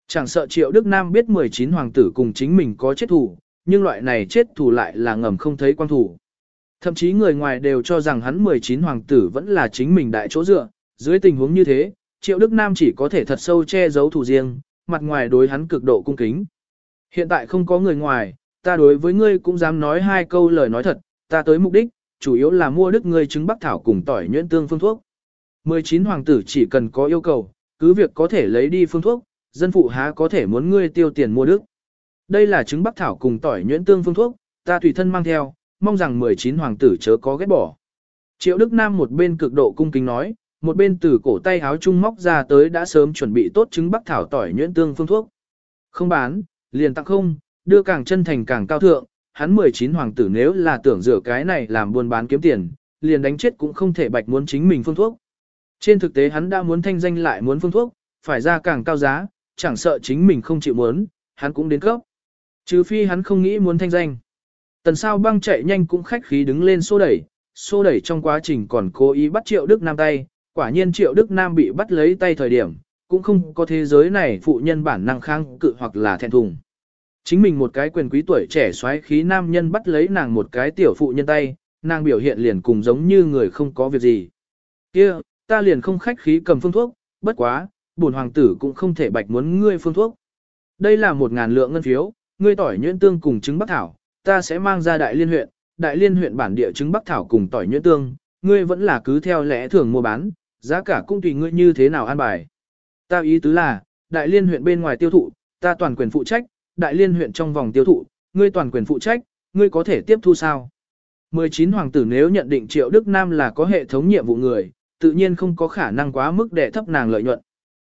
Chẳng sợ triệu Đức Nam biết 19 hoàng tử cùng chính mình có chết thủ, nhưng loại này chết thủ lại là ngầm không thấy quan thủ. Thậm chí người ngoài đều cho rằng hắn 19 hoàng tử vẫn là chính mình đại chỗ dựa, dưới tình huống như thế, triệu Đức Nam chỉ có thể thật sâu che giấu thủ riêng, mặt ngoài đối hắn cực độ cung kính. Hiện tại không có người ngoài, ta đối với ngươi cũng dám nói hai câu lời nói thật, ta tới mục đích, chủ yếu là mua đức ngươi trứng bắc thảo cùng tỏi nhuyễn tương phương thuốc. 19 hoàng tử chỉ cần có yêu cầu, cứ việc có thể lấy đi phương thuốc, dân phụ há có thể muốn ngươi tiêu tiền mua đức. Đây là trứng bắc thảo cùng tỏi nhuyễn tương phương thuốc, ta tùy thân mang theo, mong rằng 19 hoàng tử chớ có ghét bỏ. Triệu Đức Nam một bên cực độ cung kính nói, một bên từ cổ tay háo trung móc ra tới đã sớm chuẩn bị tốt trứng bắc thảo tỏi nhuyễn tương phương thuốc. Không bán, liền tặng không, đưa càng chân thành càng cao thượng, hắn 19 hoàng tử nếu là tưởng rửa cái này làm buôn bán kiếm tiền, liền đánh chết cũng không thể bạch muốn chính mình phương thuốc. Trên thực tế hắn đã muốn thanh danh lại muốn phương thuốc, phải ra càng cao giá, chẳng sợ chính mình không chịu muốn, hắn cũng đến cấp. Trừ phi hắn không nghĩ muốn thanh danh. Tần sao băng chạy nhanh cũng khách khí đứng lên xô đẩy, xô đẩy trong quá trình còn cố ý bắt triệu Đức Nam tay, quả nhiên triệu Đức Nam bị bắt lấy tay thời điểm, cũng không có thế giới này phụ nhân bản năng kháng cự hoặc là thẹn thùng. Chính mình một cái quyền quý tuổi trẻ xoáy khí nam nhân bắt lấy nàng một cái tiểu phụ nhân tay, nàng biểu hiện liền cùng giống như người không có việc gì. kia ta liền không khách khí cầm phương thuốc, bất quá, bổn hoàng tử cũng không thể bạch muốn ngươi phương thuốc. Đây là một ngàn lượng ngân phiếu, ngươi tỏi nhuyễn tương cùng trứng bắc thảo, ta sẽ mang ra đại liên huyện, đại liên huyện bản địa trứng bắc thảo cùng tỏi nhuyễn tương, ngươi vẫn là cứ theo lẽ thường mua bán, giá cả cũng tùy ngươi như thế nào an bài. Ta ý tứ là, đại liên huyện bên ngoài tiêu thụ, ta toàn quyền phụ trách, đại liên huyện trong vòng tiêu thụ, ngươi toàn quyền phụ trách, ngươi có thể tiếp thu sao? 19 hoàng tử nếu nhận định Triệu Đức Nam là có hệ thống nhiệm vụ người, tự nhiên không có khả năng quá mức để thấp nàng lợi nhuận.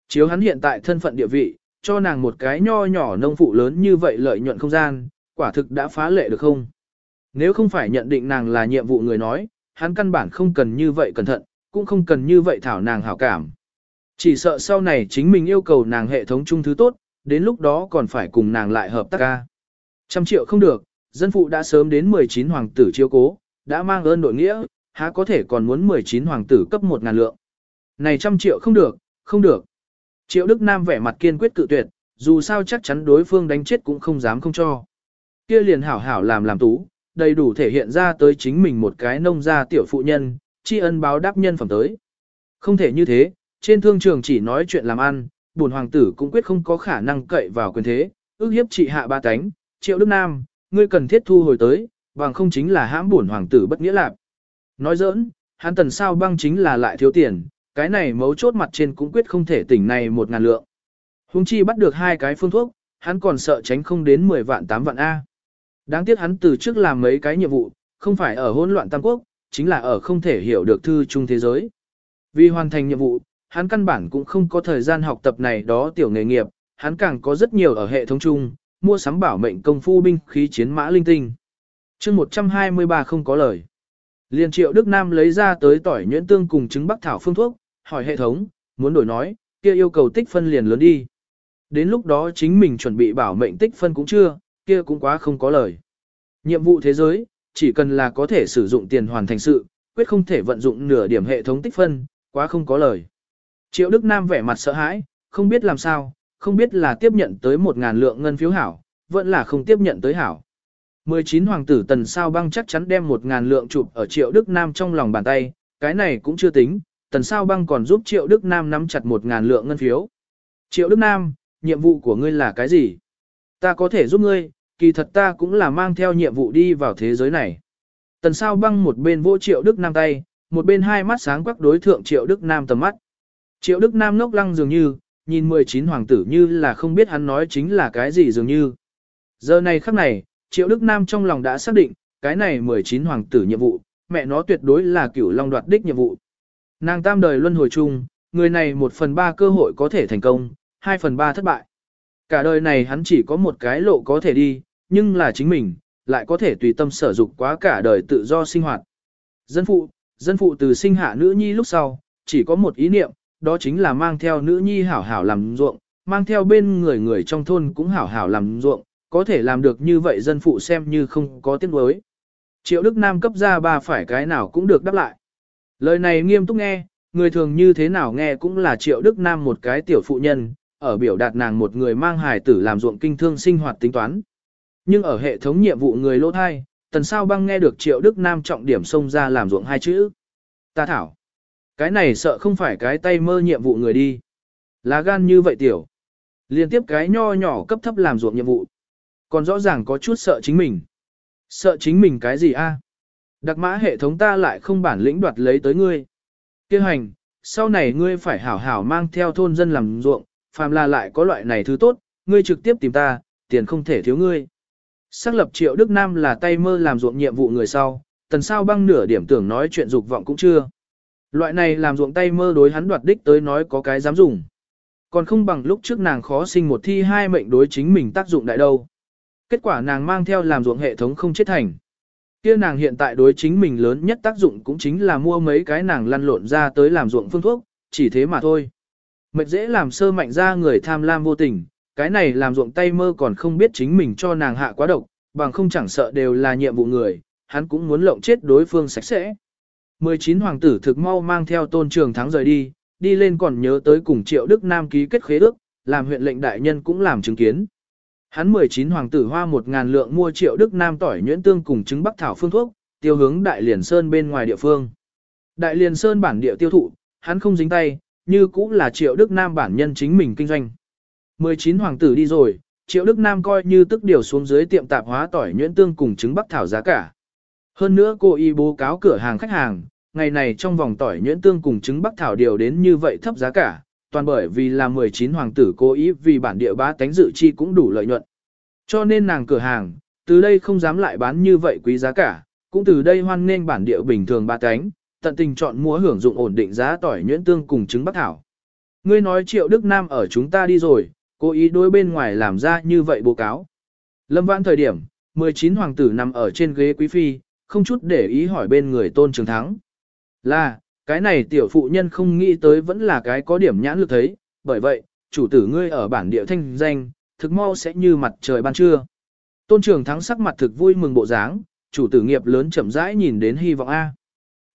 Chiếu hắn hiện tại thân phận địa vị, cho nàng một cái nho nhỏ nông phụ lớn như vậy lợi nhuận không gian, quả thực đã phá lệ được không? Nếu không phải nhận định nàng là nhiệm vụ người nói, hắn căn bản không cần như vậy cẩn thận, cũng không cần như vậy thảo nàng hảo cảm. Chỉ sợ sau này chính mình yêu cầu nàng hệ thống chung thứ tốt, đến lúc đó còn phải cùng nàng lại hợp tác ca. Trăm triệu không được, dân phụ đã sớm đến 19 hoàng tử chiếu cố, đã mang ơn đội nghĩa, há có thể còn muốn 19 hoàng tử cấp 1 ngàn lượng. Này trăm triệu không được, không được. Triệu Đức Nam vẻ mặt kiên quyết cự tuyệt, dù sao chắc chắn đối phương đánh chết cũng không dám không cho. Kia liền hảo hảo làm làm tú, đầy đủ thể hiện ra tới chính mình một cái nông gia tiểu phụ nhân, tri ân báo đáp nhân phẩm tới. Không thể như thế, trên thương trường chỉ nói chuyện làm ăn, buồn hoàng tử cũng quyết không có khả năng cậy vào quyền thế, ước hiếp trị hạ ba tánh, triệu đức nam, ngươi cần thiết thu hồi tới, bằng không chính là hãm buồn hoàng tử bất nghĩa lạc. Nói giỡn, hắn tần sao băng chính là lại thiếu tiền, cái này mấu chốt mặt trên cũng quyết không thể tỉnh này một ngàn lượng. Hùng chi bắt được hai cái phương thuốc, hắn còn sợ tránh không đến 10 vạn 8 vạn A. Đáng tiếc hắn từ trước làm mấy cái nhiệm vụ, không phải ở hỗn loạn tam quốc, chính là ở không thể hiểu được thư chung thế giới. Vì hoàn thành nhiệm vụ, hắn căn bản cũng không có thời gian học tập này đó tiểu nghề nghiệp, hắn càng có rất nhiều ở hệ thống chung, mua sắm bảo mệnh công phu binh khí chiến mã linh tinh. chương 123 không có lời. Liên triệu Đức Nam lấy ra tới tỏi nhuyễn tương cùng trứng bắc thảo phương thuốc, hỏi hệ thống, muốn đổi nói, kia yêu cầu tích phân liền lớn đi. Đến lúc đó chính mình chuẩn bị bảo mệnh tích phân cũng chưa, kia cũng quá không có lời. Nhiệm vụ thế giới, chỉ cần là có thể sử dụng tiền hoàn thành sự, quyết không thể vận dụng nửa điểm hệ thống tích phân, quá không có lời. Triệu Đức Nam vẻ mặt sợ hãi, không biết làm sao, không biết là tiếp nhận tới một ngàn lượng ngân phiếu hảo, vẫn là không tiếp nhận tới hảo. 19 hoàng tử tần sao băng chắc chắn đem một ngàn lượng chụp ở Triệu Đức Nam trong lòng bàn tay, cái này cũng chưa tính, tần sao băng còn giúp Triệu Đức Nam nắm chặt một ngàn lượng ngân phiếu. Triệu Đức Nam, nhiệm vụ của ngươi là cái gì? Ta có thể giúp ngươi, kỳ thật ta cũng là mang theo nhiệm vụ đi vào thế giới này. Tần sao băng một bên vỗ Triệu Đức Nam tay, một bên hai mắt sáng quắc đối thượng Triệu Đức Nam tầm mắt. Triệu Đức Nam ngốc lăng dường như, nhìn 19 hoàng tử như là không biết hắn nói chính là cái gì dường như. Giờ này khắc này, Triệu Đức Nam trong lòng đã xác định, cái này 19 hoàng tử nhiệm vụ, mẹ nó tuyệt đối là cửu long đoạt đích nhiệm vụ. Nàng tam đời luân hồi chung, người này một phần ba cơ hội có thể thành công, hai phần ba thất bại. Cả đời này hắn chỉ có một cái lộ có thể đi, nhưng là chính mình, lại có thể tùy tâm sở dục quá cả đời tự do sinh hoạt. Dân phụ, dân phụ từ sinh hạ nữ nhi lúc sau, chỉ có một ý niệm, đó chính là mang theo nữ nhi hảo hảo làm ruộng, mang theo bên người người trong thôn cũng hảo hảo làm ruộng, có thể làm được như vậy dân phụ xem như không có tiếng đối. Triệu Đức Nam cấp ra bà phải cái nào cũng được đáp lại. Lời này nghiêm túc nghe, người thường như thế nào nghe cũng là Triệu Đức Nam một cái tiểu phụ nhân, ở biểu đạt nàng một người mang hài tử làm ruộng kinh thương sinh hoạt tính toán. Nhưng ở hệ thống nhiệm vụ người lỗ thai, tần sao băng nghe được Triệu Đức Nam trọng điểm xông ra làm ruộng hai chữ. Ta thảo. Cái này sợ không phải cái tay mơ nhiệm vụ người đi. Lá gan như vậy tiểu. Liên tiếp cái nho nhỏ cấp thấp làm ruộng nhiệm vụ. Còn rõ ràng có chút sợ chính mình. Sợ chính mình cái gì a? Đặc mã hệ thống ta lại không bản lĩnh đoạt lấy tới ngươi. Kêu hành, sau này ngươi phải hảo hảo mang theo thôn dân làm ruộng, phàm là lại có loại này thứ tốt, ngươi trực tiếp tìm ta, tiền không thể thiếu ngươi. Xác lập triệu Đức Nam là tay mơ làm ruộng nhiệm vụ người sau, tần sao băng nửa điểm tưởng nói chuyện dục vọng cũng chưa. Loại này làm ruộng tay mơ đối hắn đoạt đích tới nói có cái dám dùng. Còn không bằng lúc trước nàng khó sinh một thi hai mệnh đối chính mình tác dụng đại đâu. Kết quả nàng mang theo làm ruộng hệ thống không chết thành. Kia nàng hiện tại đối chính mình lớn nhất tác dụng cũng chính là mua mấy cái nàng lăn lộn ra tới làm ruộng phương thuốc, chỉ thế mà thôi. Mệt dễ làm sơ mạnh ra người tham lam vô tình, cái này làm ruộng tay mơ còn không biết chính mình cho nàng hạ quá độc, bằng không chẳng sợ đều là nhiệm vụ người, hắn cũng muốn lộng chết đối phương sạch sẽ. 19 hoàng tử thực mau mang theo tôn trường thắng rời đi, đi lên còn nhớ tới cùng triệu Đức Nam ký kết khế ước, làm huyện lệnh đại nhân cũng làm chứng kiến. Hắn 19 hoàng tử hoa 1.000 lượng mua triệu Đức Nam tỏi nhuyễn tương cùng trứng bắc thảo phương thuốc, tiêu hướng Đại Liền Sơn bên ngoài địa phương. Đại Liền Sơn bản địa tiêu thụ, hắn không dính tay, như cũng là Triệu Đức Nam bản nhân chính mình kinh doanh. 19 hoàng tử đi rồi, Triệu Đức Nam coi như tức điều xuống dưới tiệm tạp hóa tỏi nhuyễn tương cùng trứng bắc thảo giá cả. Hơn nữa cô y bố cáo cửa hàng khách hàng, ngày này trong vòng tỏi nhuyễn tương cùng trứng bắc thảo điều đến như vậy thấp giá cả, toàn bởi vì là 19 hoàng tử cố ý vì bản địa bá tánh dự chi cũng đủ lợi nhuận. Cho nên nàng cửa hàng, từ đây không dám lại bán như vậy quý giá cả, cũng từ đây hoan nghênh bản địa bình thường bá tánh, tận tình chọn mua hưởng dụng ổn định giá tỏi nhuyễn tương cùng trứng bắc thảo. Ngươi nói triệu Đức Nam ở chúng ta đi rồi, cố ý đối bên ngoài làm ra như vậy bố cáo. Lâm vãn thời điểm, 19 hoàng tử nằm ở trên ghế quý phi, không chút để ý hỏi bên người tôn trường thắng. Là, cái này tiểu phụ nhân không nghĩ tới vẫn là cái có điểm nhãn lực thấy, bởi vậy, chủ tử ngươi ở bản địa thanh danh, thực mau sẽ như mặt trời ban trưa. Tôn trường thắng sắc mặt thực vui mừng bộ dáng, chủ tử nghiệp lớn chậm rãi nhìn đến hy vọng A.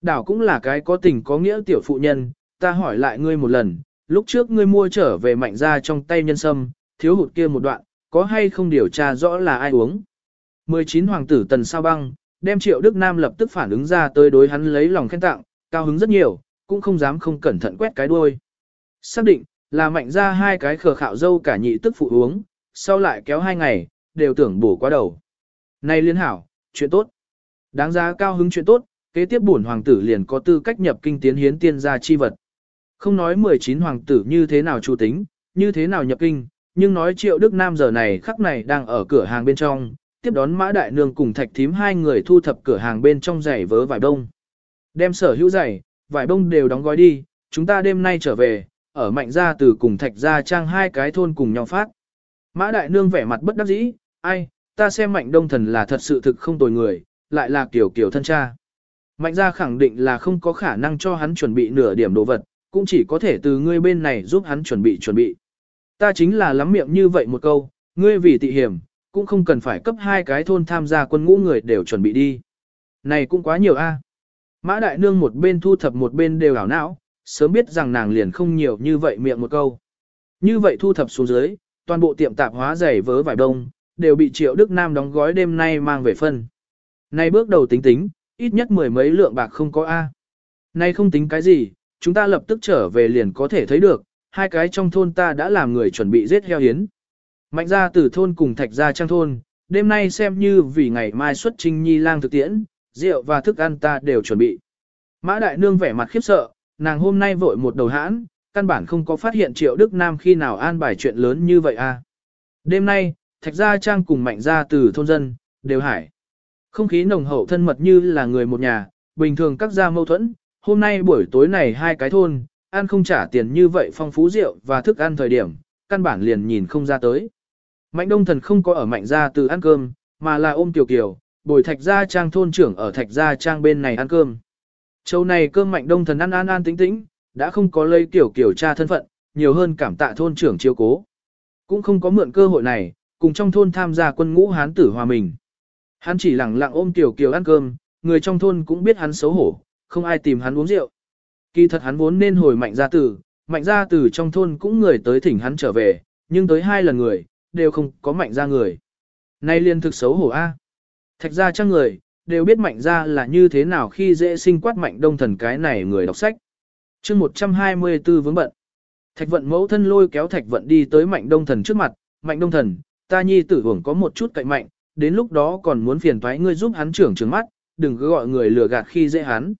Đảo cũng là cái có tình có nghĩa tiểu phụ nhân, ta hỏi lại ngươi một lần, lúc trước ngươi mua trở về mạnh ra trong tay nhân sâm, thiếu hụt kia một đoạn, có hay không điều tra rõ là ai uống. 19 hoàng tử tần sao băng, đem triệu Đức Nam lập tức phản ứng ra tới đối hắn lấy lòng khen tặng, cao hứng rất nhiều, cũng không dám không cẩn thận quét cái đuôi. Xác định, là mạnh ra hai cái khờ khạo dâu cả nhị tức phụ uống, sau lại kéo hai ngày, đều tưởng bổ quá đầu. Này liên hảo, chuyện tốt. Đáng giá cao hứng chuyện tốt, kế tiếp bổn hoàng tử liền có tư cách nhập kinh tiến hiến tiên gia chi vật. Không nói 19 hoàng tử như thế nào chủ tính, như thế nào nhập kinh, nhưng nói triệu Đức Nam giờ này khắc này đang ở cửa hàng bên trong, tiếp đón mã đại nương cùng thạch thím hai người thu thập cửa hàng bên trong giày vớ vải đông. Đem sở hữu giày, vải đông đều đóng gói đi, chúng ta đêm nay trở về, ở mạnh gia từ cùng thạch gia trang hai cái thôn cùng nhau phát. Mã đại nương vẻ mặt bất đắc dĩ, ai, ta xem mạnh đông thần là thật sự thực không tồi người, lại là kiểu kiểu thân cha. Mạnh gia khẳng định là không có khả năng cho hắn chuẩn bị nửa điểm đồ vật, cũng chỉ có thể từ ngươi bên này giúp hắn chuẩn bị chuẩn bị. Ta chính là lắm miệng như vậy một câu, ngươi vì tị hiểm, cũng không cần phải cấp hai cái thôn tham gia quân ngũ người đều chuẩn bị đi. Này cũng quá nhiều a. Mã đại nương một bên thu thập một bên đều ảo não, sớm biết rằng nàng liền không nhiều như vậy miệng một câu. Như vậy thu thập xuống dưới, toàn bộ tiệm tạp hóa giày vớ vải đông, đều bị triệu Đức Nam đóng gói đêm nay mang về phân. Này bước đầu tính tính, ít nhất mười mấy lượng bạc không có A. Này không tính cái gì, chúng ta lập tức trở về liền có thể thấy được, hai cái trong thôn ta đã làm người chuẩn bị giết heo hiến. Mạnh ra từ thôn cùng thạch ra trang thôn, đêm nay xem như vì ngày mai xuất trinh nhi lang thực tiễn, rượu và thức ăn ta đều chuẩn bị. Mã đại nương vẻ mặt khiếp sợ, nàng hôm nay vội một đầu hãn, căn bản không có phát hiện triệu Đức Nam khi nào an bài chuyện lớn như vậy à. Đêm nay, thạch gia trang cùng mạnh gia từ thôn dân, đều hải. Không khí nồng hậu thân mật như là người một nhà, bình thường các gia mâu thuẫn, hôm nay buổi tối này hai cái thôn, ăn không trả tiền như vậy phong phú rượu và thức ăn thời điểm, căn bản liền nhìn không ra tới. Mạnh đông thần không có ở mạnh gia từ ăn cơm, mà là ôm tiểu kiều, bồi thạch gia trang thôn trưởng ở thạch gia trang bên này ăn cơm. Châu này cơm mạnh đông thần ăn an an tĩnh tĩnh, đã không có lấy tiểu kiểu cha thân phận, nhiều hơn cảm tạ thôn trưởng chiếu cố. Cũng không có mượn cơ hội này, cùng trong thôn tham gia quân ngũ hán tử hòa mình. Hắn chỉ lặng lặng ôm tiểu kiều ăn cơm, người trong thôn cũng biết hắn xấu hổ, không ai tìm hắn uống rượu. Kỳ thật hắn vốn nên hồi mạnh gia tử, mạnh gia tử trong thôn cũng người tới thỉnh hắn trở về, nhưng tới hai lần người, đều không có mạnh gia người. Nay liên thực xấu hổ a. Thạch gia trang người, đều biết mạnh gia là như thế nào khi dễ sinh quát mạnh đông thần cái này người đọc sách. chương 124 vướng bận. Thạch vận mẫu thân lôi kéo thạch vận đi tới mạnh đông thần trước mặt, mạnh đông thần, ta nhi tử hưởng có một chút cậy mạnh, đến lúc đó còn muốn phiền thoái ngươi giúp hắn trưởng trường mắt, đừng cứ gọi người lừa gạt khi dễ hắn.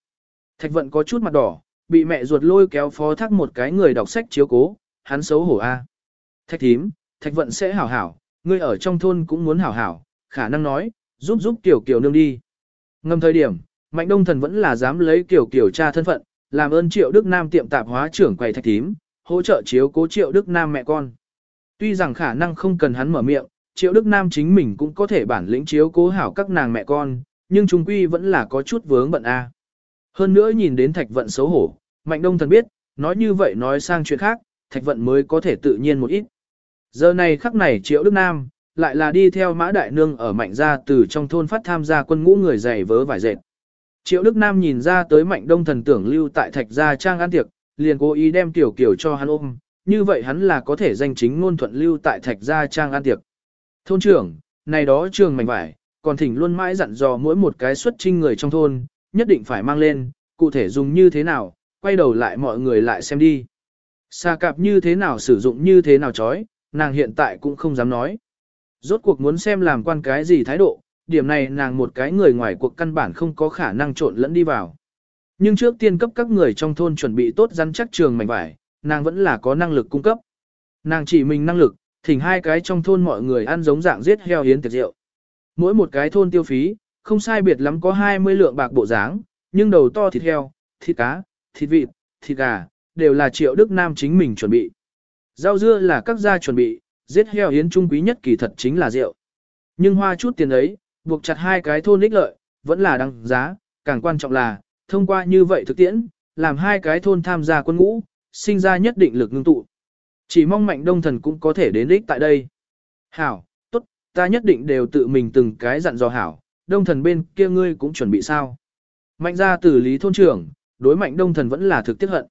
Thạch vận có chút mặt đỏ, bị mẹ ruột lôi kéo phó thác một cái người đọc sách chiếu cố, hắn xấu hổ a. Thạch thím, thạch vận sẽ hảo hảo, ngươi ở trong thôn cũng muốn hảo hảo, khả năng nói, giúp giúp tiểu kiều nương đi. Ngầm thời điểm, Mạnh Đông Thần vẫn là dám lấy kiểu kiểu cha thân phận, làm ơn Triệu Đức Nam tiệm tạp hóa trưởng quầy thạch tím, hỗ trợ chiếu cố Triệu Đức Nam mẹ con. Tuy rằng khả năng không cần hắn mở miệng, Triệu Đức Nam chính mình cũng có thể bản lĩnh chiếu cố hảo các nàng mẹ con, nhưng chúng quy vẫn là có chút vướng bận a. Hơn nữa nhìn đến Thạch Vận xấu hổ, Mạnh Đông Thần biết, nói như vậy nói sang chuyện khác, Thạch Vận mới có thể tự nhiên một ít. Giờ này khắc này Triệu Đức Nam, lại là đi theo mã đại nương ở mạnh gia từ trong thôn phát tham gia quân ngũ người dày vớ vải dệt. Triệu Đức Nam nhìn ra tới mạnh đông thần tưởng lưu tại thạch gia trang ăn tiệc, liền cố ý đem tiểu kiểu cho hắn ôm, như vậy hắn là có thể danh chính ngôn thuận lưu tại thạch gia trang ăn tiệc. Thôn trưởng, này đó trường mảnh vải, còn thỉnh luôn mãi dặn dò mỗi một cái xuất trinh người trong thôn, nhất định phải mang lên, cụ thể dùng như thế nào, quay đầu lại mọi người lại xem đi. Xà cạp như thế nào sử dụng như thế nào chói, nàng hiện tại cũng không dám nói. Rốt cuộc muốn xem làm quan cái gì thái độ, điểm này nàng một cái người ngoài cuộc căn bản không có khả năng trộn lẫn đi vào. Nhưng trước tiên cấp các người trong thôn chuẩn bị tốt rắn chắc trường mảnh vải, nàng vẫn là có năng lực cung cấp. Nàng chỉ mình năng lực, thỉnh hai cái trong thôn mọi người ăn giống dạng giết heo hiến tiệc rượu. Mỗi một cái thôn tiêu phí, không sai biệt lắm có 20 lượng bạc bộ dáng, nhưng đầu to thịt heo, thịt cá, thịt vịt, thịt gà, đều là triệu Đức Nam chính mình chuẩn bị. Rau dưa là các gia chuẩn bị, giết heo hiến trung quý nhất kỳ thật chính là rượu. Nhưng hoa chút tiền ấy, buộc chặt hai cái thôn ích lợi, vẫn là đăng giá, càng quan trọng là, thông qua như vậy thực tiễn, làm hai cái thôn tham gia quân ngũ, sinh ra nhất định lực ngưng tụ. Chỉ mong mạnh đông thần cũng có thể đến đích tại đây. Hảo, tốt, ta nhất định đều tự mình từng cái dặn dò hảo, đông thần bên kia ngươi cũng chuẩn bị sao. Mạnh ra từ lý thôn trưởng, đối mạnh đông thần vẫn là thực tiếc hận.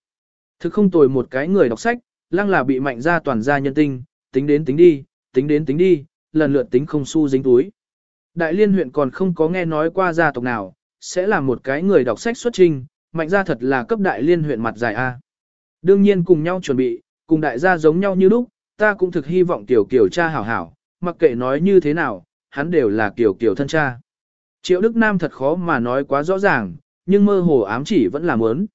Thực không tồi một cái người đọc sách, lăng là bị mạnh ra toàn gia nhân tinh, tính đến tính đi, tính đến tính đi, lần lượt tính không xu dính túi. Đại liên huyện còn không có nghe nói qua gia tộc nào, sẽ là một cái người đọc sách xuất trình, mạnh ra thật là cấp đại liên huyện mặt dài A. Đương nhiên cùng nhau chuẩn bị, cùng đại gia giống nhau như lúc, ta cũng thực hy vọng tiểu kiểu cha hảo hảo, mặc kệ nói như thế nào, hắn đều là kiểu kiểu thân cha. Triệu Đức Nam thật khó mà nói quá rõ ràng, nhưng mơ hồ ám chỉ vẫn là muốn.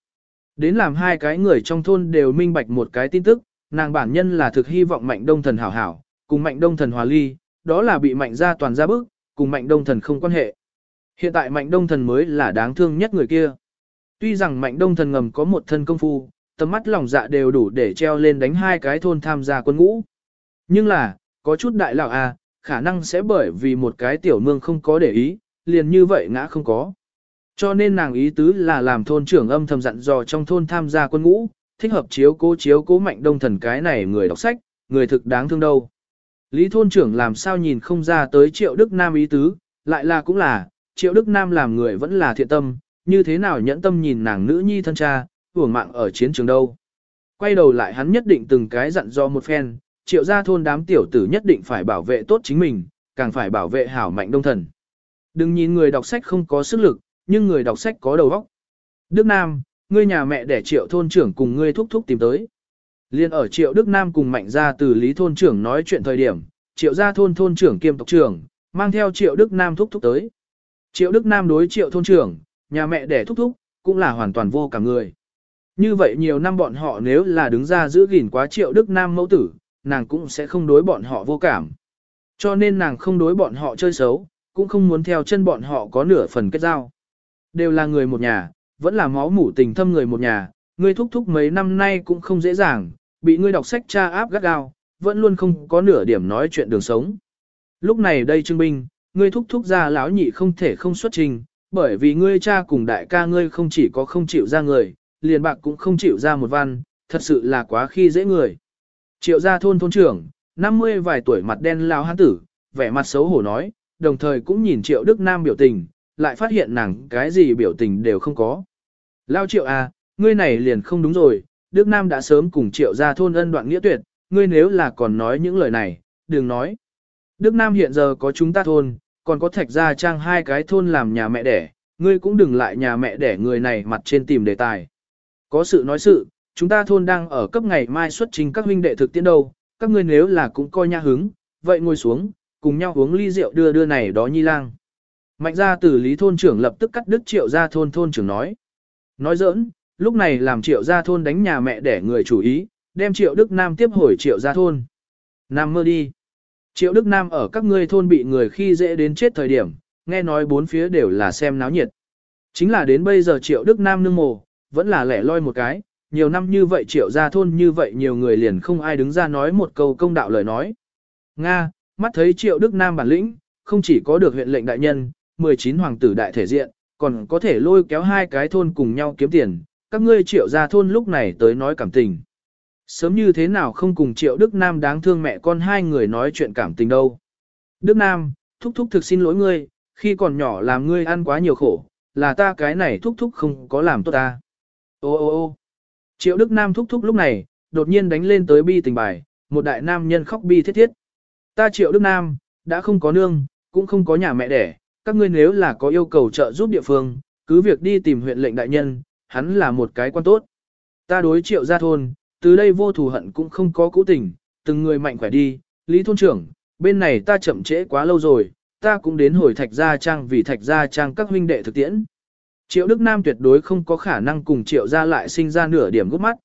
Đến làm hai cái người trong thôn đều minh bạch một cái tin tức, nàng bản nhân là thực hy vọng mạnh đông thần hảo hảo, cùng mạnh đông thần hòa ly, đó là bị mạnh gia toàn ra bức, cùng mạnh đông thần không quan hệ. Hiện tại mạnh đông thần mới là đáng thương nhất người kia. Tuy rằng mạnh đông thần ngầm có một thân công phu, tầm mắt lòng dạ đều đủ để treo lên đánh hai cái thôn tham gia quân ngũ. Nhưng là, có chút đại lão à, khả năng sẽ bởi vì một cái tiểu mương không có để ý, liền như vậy ngã không có. Cho nên nàng ý tứ là làm thôn trưởng âm thầm dặn dò trong thôn tham gia quân ngũ, thích hợp chiếu cố chiếu cố mạnh đông thần cái này người đọc sách, người thực đáng thương đâu. Lý thôn trưởng làm sao nhìn không ra tới triệu Đức Nam ý tứ, lại là cũng là, triệu Đức Nam làm người vẫn là thiện tâm, như thế nào nhẫn tâm nhìn nàng nữ nhi thân cha, hưởng mạng ở chiến trường đâu. Quay đầu lại hắn nhất định từng cái dặn do một phen, triệu gia thôn đám tiểu tử nhất định phải bảo vệ tốt chính mình, càng phải bảo vệ hảo mạnh đông thần. Đừng nhìn người đọc sách không có sức lực, nhưng người đọc sách có đầu óc. Đức Nam, ngươi nhà mẹ để triệu thôn trưởng cùng ngươi thúc thúc tìm tới. Liên ở triệu Đức Nam cùng mạnh gia từ lý thôn trưởng nói chuyện thời điểm, triệu gia thôn thôn trưởng kiêm tộc trưởng, mang theo triệu Đức Nam thúc thúc tới. Triệu Đức Nam đối triệu thôn trưởng, nhà mẹ đẻ thúc thúc, cũng là hoàn toàn vô cả người. Như vậy nhiều năm bọn họ nếu là đứng ra giữ gìn quá triệu Đức Nam mẫu tử, nàng cũng sẽ không đối bọn họ vô cảm. Cho nên nàng không đối bọn họ chơi xấu, cũng không muốn theo chân bọn họ có nửa phần kết giao. Đều là người một nhà, vẫn là máu mủ tình thâm người một nhà, ngươi thúc thúc mấy năm nay cũng không dễ dàng, bị ngươi đọc sách cha áp gắt gao, vẫn luôn không có nửa điểm nói chuyện đường sống. Lúc này đây trưng binh, ngươi thúc thúc ra lão nhị không thể không xuất trình, bởi vì ngươi cha cùng đại ca ngươi không chỉ có không chịu ra người, liền bạc cũng không chịu ra một văn, thật sự là quá khi dễ người. Triệu gia thôn thôn trưởng, 50 vài tuổi mặt đen lao hán tử, vẻ mặt xấu hổ nói, đồng thời cũng nhìn triệu Đức Nam biểu tình, lại phát hiện nàng cái gì biểu tình đều không có. Lao triệu à, ngươi này liền không đúng rồi, Đức Nam đã sớm cùng triệu gia thôn ân đoạn nghĩa tuyệt, ngươi nếu là còn nói những lời này, đừng nói. Đức Nam hiện giờ có chúng ta thôn, còn có thạch gia trang hai cái thôn làm nhà mẹ đẻ, ngươi cũng đừng lại nhà mẹ đẻ người này mặt trên tìm đề tài. Có sự nói sự, chúng ta thôn đang ở cấp ngày mai xuất trình các huynh đệ thực tiễn đâu, các ngươi nếu là cũng coi nha hứng, vậy ngồi xuống, cùng nhau uống ly rượu đưa đưa này đó nhi lang. Mạnh ra từ lý thôn trưởng lập tức cắt đứt triệu gia thôn thôn trưởng nói. Nói giỡn, lúc này làm triệu gia thôn đánh nhà mẹ để người chủ ý, đem triệu Đức Nam tiếp hồi triệu gia thôn. Nam mơ đi. Triệu Đức Nam ở các ngươi thôn bị người khi dễ đến chết thời điểm, nghe nói bốn phía đều là xem náo nhiệt. Chính là đến bây giờ triệu Đức Nam nương mồ, vẫn là lẻ loi một cái, nhiều năm như vậy triệu gia thôn như vậy nhiều người liền không ai đứng ra nói một câu công đạo lời nói. Nga, mắt thấy triệu Đức Nam bản lĩnh, không chỉ có được huyện lệnh đại nhân, 19 hoàng tử đại thể diện, còn có thể lôi kéo hai cái thôn cùng nhau kiếm tiền, các ngươi triệu gia thôn lúc này tới nói cảm tình. Sớm như thế nào không cùng triệu Đức Nam đáng thương mẹ con hai người nói chuyện cảm tình đâu. Đức Nam, thúc thúc thực xin lỗi ngươi, khi còn nhỏ làm ngươi ăn quá nhiều khổ, là ta cái này thúc thúc không có làm tốt ta. Ô ô ô triệu Đức Nam thúc thúc lúc này, đột nhiên đánh lên tới bi tình bài, một đại nam nhân khóc bi thiết thiết. Ta triệu Đức Nam, đã không có nương, cũng không có nhà mẹ đẻ, các ngươi nếu là có yêu cầu trợ giúp địa phương, cứ việc đi tìm huyện lệnh đại nhân, hắn là một cái quan tốt. Ta đối triệu gia thôn, từ đây vô thù hận cũng không có cũ tình, từng người mạnh khỏe đi, Lý thôn trưởng, bên này ta chậm trễ quá lâu rồi, ta cũng đến hồi thạch gia trang vì thạch gia trang các huynh đệ thực tiễn. Triệu Đức Nam tuyệt đối không có khả năng cùng triệu gia lại sinh ra nửa điểm gút mắt.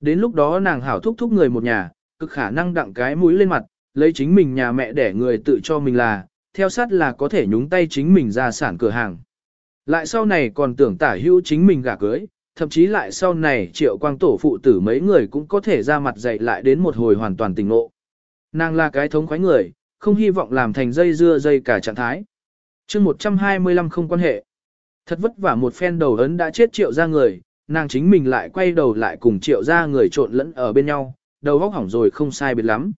Đến lúc đó nàng hảo thúc thúc người một nhà, cực khả năng đặng cái mũi lên mặt, lấy chính mình nhà mẹ để người tự cho mình là, theo sát là có thể nhúng tay chính mình ra sản cửa hàng. Lại sau này còn tưởng tả hữu chính mình gả cưới, thậm chí lại sau này triệu quang tổ phụ tử mấy người cũng có thể ra mặt dạy lại đến một hồi hoàn toàn tình ngộ. Nàng là cái thống khoái người, không hy vọng làm thành dây dưa dây cả trạng thái. chương 125 không quan hệ. Thật vất vả một phen đầu ấn đã chết triệu ra người, nàng chính mình lại quay đầu lại cùng triệu ra người trộn lẫn ở bên nhau, đầu góc hỏng rồi không sai biệt lắm.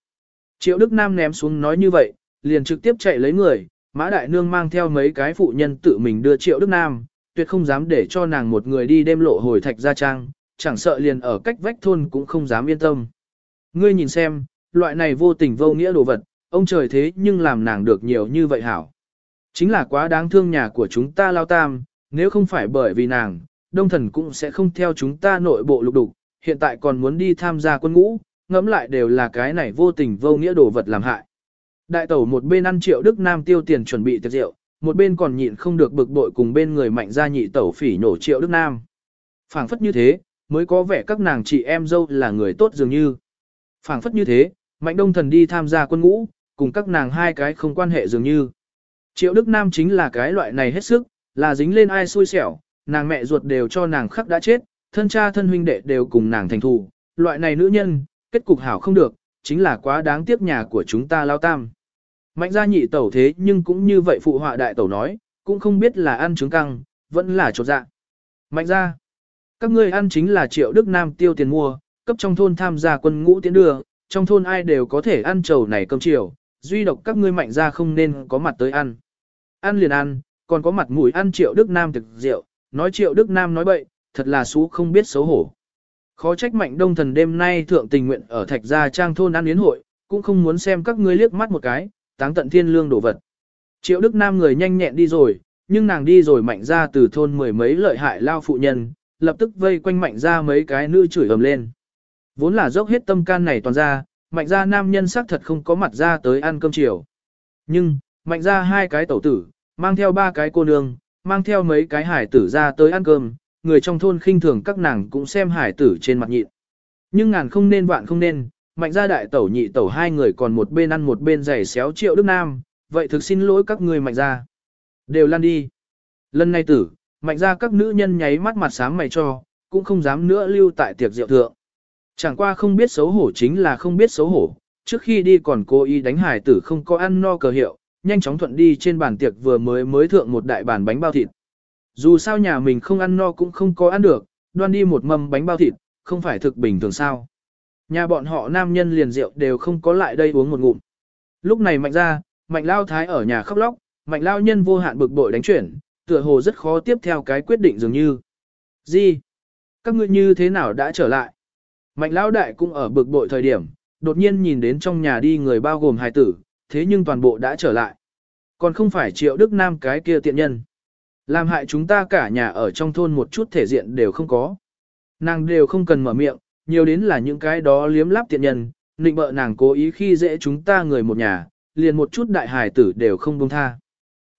Triệu Đức Nam ném xuống nói như vậy, liền trực tiếp chạy lấy người, Mã Đại Nương mang theo mấy cái phụ nhân tự mình đưa Triệu Đức Nam, tuyệt không dám để cho nàng một người đi đêm lộ hồi thạch gia trang, chẳng sợ liền ở cách vách thôn cũng không dám yên tâm. Ngươi nhìn xem, loại này vô tình vô nghĩa đồ vật, ông trời thế nhưng làm nàng được nhiều như vậy hảo. Chính là quá đáng thương nhà của chúng ta lao tam, nếu không phải bởi vì nàng, đông thần cũng sẽ không theo chúng ta nội bộ lục đục, hiện tại còn muốn đi tham gia quân ngũ, ngẫm lại đều là cái này vô tình vô nghĩa đồ vật làm hại. Đại tẩu một bên ăn triệu Đức Nam tiêu tiền chuẩn bị tiệc rượu, một bên còn nhịn không được bực bội cùng bên người mạnh gia nhị tẩu phỉ nổ triệu Đức Nam. phảng phất như thế, mới có vẻ các nàng chị em dâu là người tốt dường như. phảng phất như thế, mạnh đông thần đi tham gia quân ngũ, cùng các nàng hai cái không quan hệ dường như. Triệu Đức Nam chính là cái loại này hết sức, là dính lên ai xui xẻo, nàng mẹ ruột đều cho nàng khắc đã chết, thân cha thân huynh đệ đều cùng nàng thành thù, loại này nữ nhân, kết cục hảo không được, chính là quá đáng tiếc nhà của chúng ta lao tam. Mạnh gia nhị tẩu thế nhưng cũng như vậy phụ họa đại tẩu nói, cũng không biết là ăn trứng căng, vẫn là trột dạ. Mạnh gia, các ngươi ăn chính là triệu Đức Nam tiêu tiền mua, cấp trong thôn tham gia quân ngũ tiến đưa, trong thôn ai đều có thể ăn trầu này cơm chiều, duy độc các ngươi mạnh gia không nên có mặt tới ăn. Ăn liền ăn, còn có mặt mũi ăn triệu Đức Nam thực rượu, nói triệu Đức Nam nói bậy, thật là xú không biết xấu hổ. Khó trách mạnh đông thần đêm nay thượng tình nguyện ở thạch gia trang thôn ăn yến hội, cũng không muốn xem các ngươi liếc mắt một cái, táng tận thiên lương đổ vật. Triệu Đức Nam người nhanh nhẹn đi rồi, nhưng nàng đi rồi mạnh ra từ thôn mười mấy lợi hại lao phụ nhân, lập tức vây quanh mạnh ra mấy cái nữ chửi ầm lên. Vốn là dốc hết tâm can này toàn ra, mạnh ra nam nhân sắc thật không có mặt ra tới ăn cơm chiều. Nhưng, mạnh ra hai cái tẩu tử, mang theo ba cái cô nương, mang theo mấy cái hải tử ra tới ăn cơm, người trong thôn khinh thường các nàng cũng xem hải tử trên mặt nhịn. Nhưng ngàn không nên vạn không nên, mạnh gia đại tẩu nhị tẩu hai người còn một bên ăn một bên giày xéo triệu Đức Nam, vậy thực xin lỗi các người mạnh gia, Đều lăn đi. Lần này tử, mạnh gia các nữ nhân nháy mắt mặt sáng mày cho, cũng không dám nữa lưu tại tiệc rượu thượng. Chẳng qua không biết xấu hổ chính là không biết xấu hổ, trước khi đi còn cố ý đánh hải tử không có ăn no cờ hiệu, nhanh chóng thuận đi trên bàn tiệc vừa mới mới thượng một đại bàn bánh bao thịt. Dù sao nhà mình không ăn no cũng không có ăn được, đoan đi một mâm bánh bao thịt, không phải thực bình thường sao. Nhà bọn họ nam nhân liền rượu đều không có lại đây uống một ngụm. Lúc này mạnh ra, mạnh lao thái ở nhà khóc lóc, mạnh lao nhân vô hạn bực bội đánh chuyển, tựa hồ rất khó tiếp theo cái quyết định dường như. Gì? Các ngươi như thế nào đã trở lại? Mạnh lao đại cũng ở bực bội thời điểm, đột nhiên nhìn đến trong nhà đi người bao gồm hài tử, thế nhưng toàn bộ đã trở lại. Còn không phải triệu đức nam cái kia tiện nhân. Làm hại chúng ta cả nhà ở trong thôn một chút thể diện đều không có. Nàng đều không cần mở miệng, nhiều đến là những cái đó liếm lắp tiện nhân, nịnh bợ nàng cố ý khi dễ chúng ta người một nhà, liền một chút đại hài tử đều không buông tha.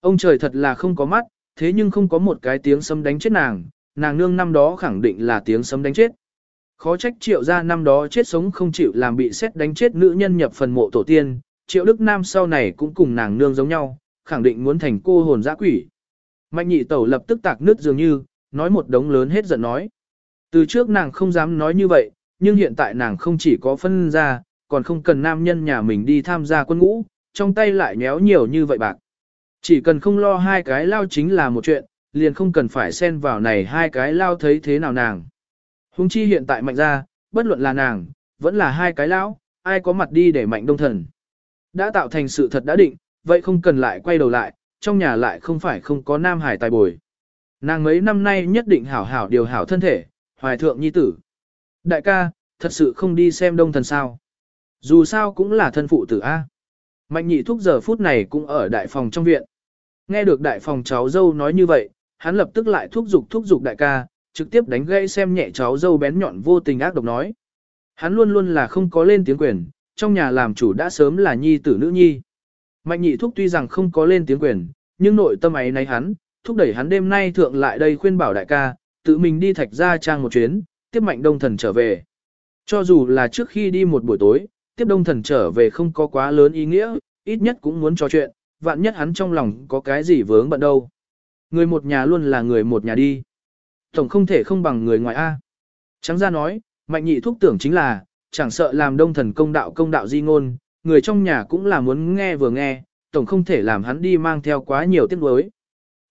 Ông trời thật là không có mắt, thế nhưng không có một cái tiếng sấm đánh chết nàng, nàng nương năm đó khẳng định là tiếng sấm đánh chết. Khó trách triệu ra năm đó chết sống không chịu làm bị xét đánh chết nữ nhân nhập phần mộ tổ tiên, triệu đức nam sau này cũng cùng nàng nương giống nhau, khẳng định muốn thành cô hồn dã quỷ. Mạnh nhị tẩu lập tức tạc nứt dường như, nói một đống lớn hết giận nói. Từ trước nàng không dám nói như vậy, nhưng hiện tại nàng không chỉ có phân ra, còn không cần nam nhân nhà mình đi tham gia quân ngũ, trong tay lại nhéo nhiều như vậy bạc. Chỉ cần không lo hai cái lao chính là một chuyện, liền không cần phải xen vào này hai cái lao thấy thế nào nàng. Hùng chi hiện tại mạnh ra, bất luận là nàng, vẫn là hai cái lão, ai có mặt đi để mạnh đông thần. Đã tạo thành sự thật đã định, vậy không cần lại quay đầu lại, trong nhà lại không phải không có nam hải tài bồi. Nàng mấy năm nay nhất định hảo hảo điều hảo thân thể, hoài thượng nhi tử. Đại ca, thật sự không đi xem đông thần sao. Dù sao cũng là thân phụ tử A. Mạnh nhị thúc giờ phút này cũng ở đại phòng trong viện. Nghe được đại phòng cháu dâu nói như vậy, hắn lập tức lại thúc giục thúc giục đại ca, trực tiếp đánh gãy xem nhẹ cháu dâu bén nhọn vô tình ác độc nói. Hắn luôn luôn là không có lên tiếng quyền, trong nhà làm chủ đã sớm là nhi tử nữ nhi. Mạnh nhị thúc tuy rằng không có lên tiếng quyền, nhưng nội tâm ấy nay hắn, thúc đẩy hắn đêm nay thượng lại đây khuyên bảo đại ca, tự mình đi thạch ra trang một chuyến, tiếp mạnh đông thần trở về. Cho dù là trước khi đi một buổi tối, tiếp đông thần trở về không có quá lớn ý nghĩa, ít nhất cũng muốn trò chuyện, vạn nhất hắn trong lòng có cái gì vướng bận đâu. Người một nhà luôn là người một nhà đi. Tổng không thể không bằng người ngoài A. Trắng ra nói, mạnh nhị thúc tưởng chính là, chẳng sợ làm đông thần công đạo công đạo di ngôn, người trong nhà cũng là muốn nghe vừa nghe, tổng không thể làm hắn đi mang theo quá nhiều tiếc nuối.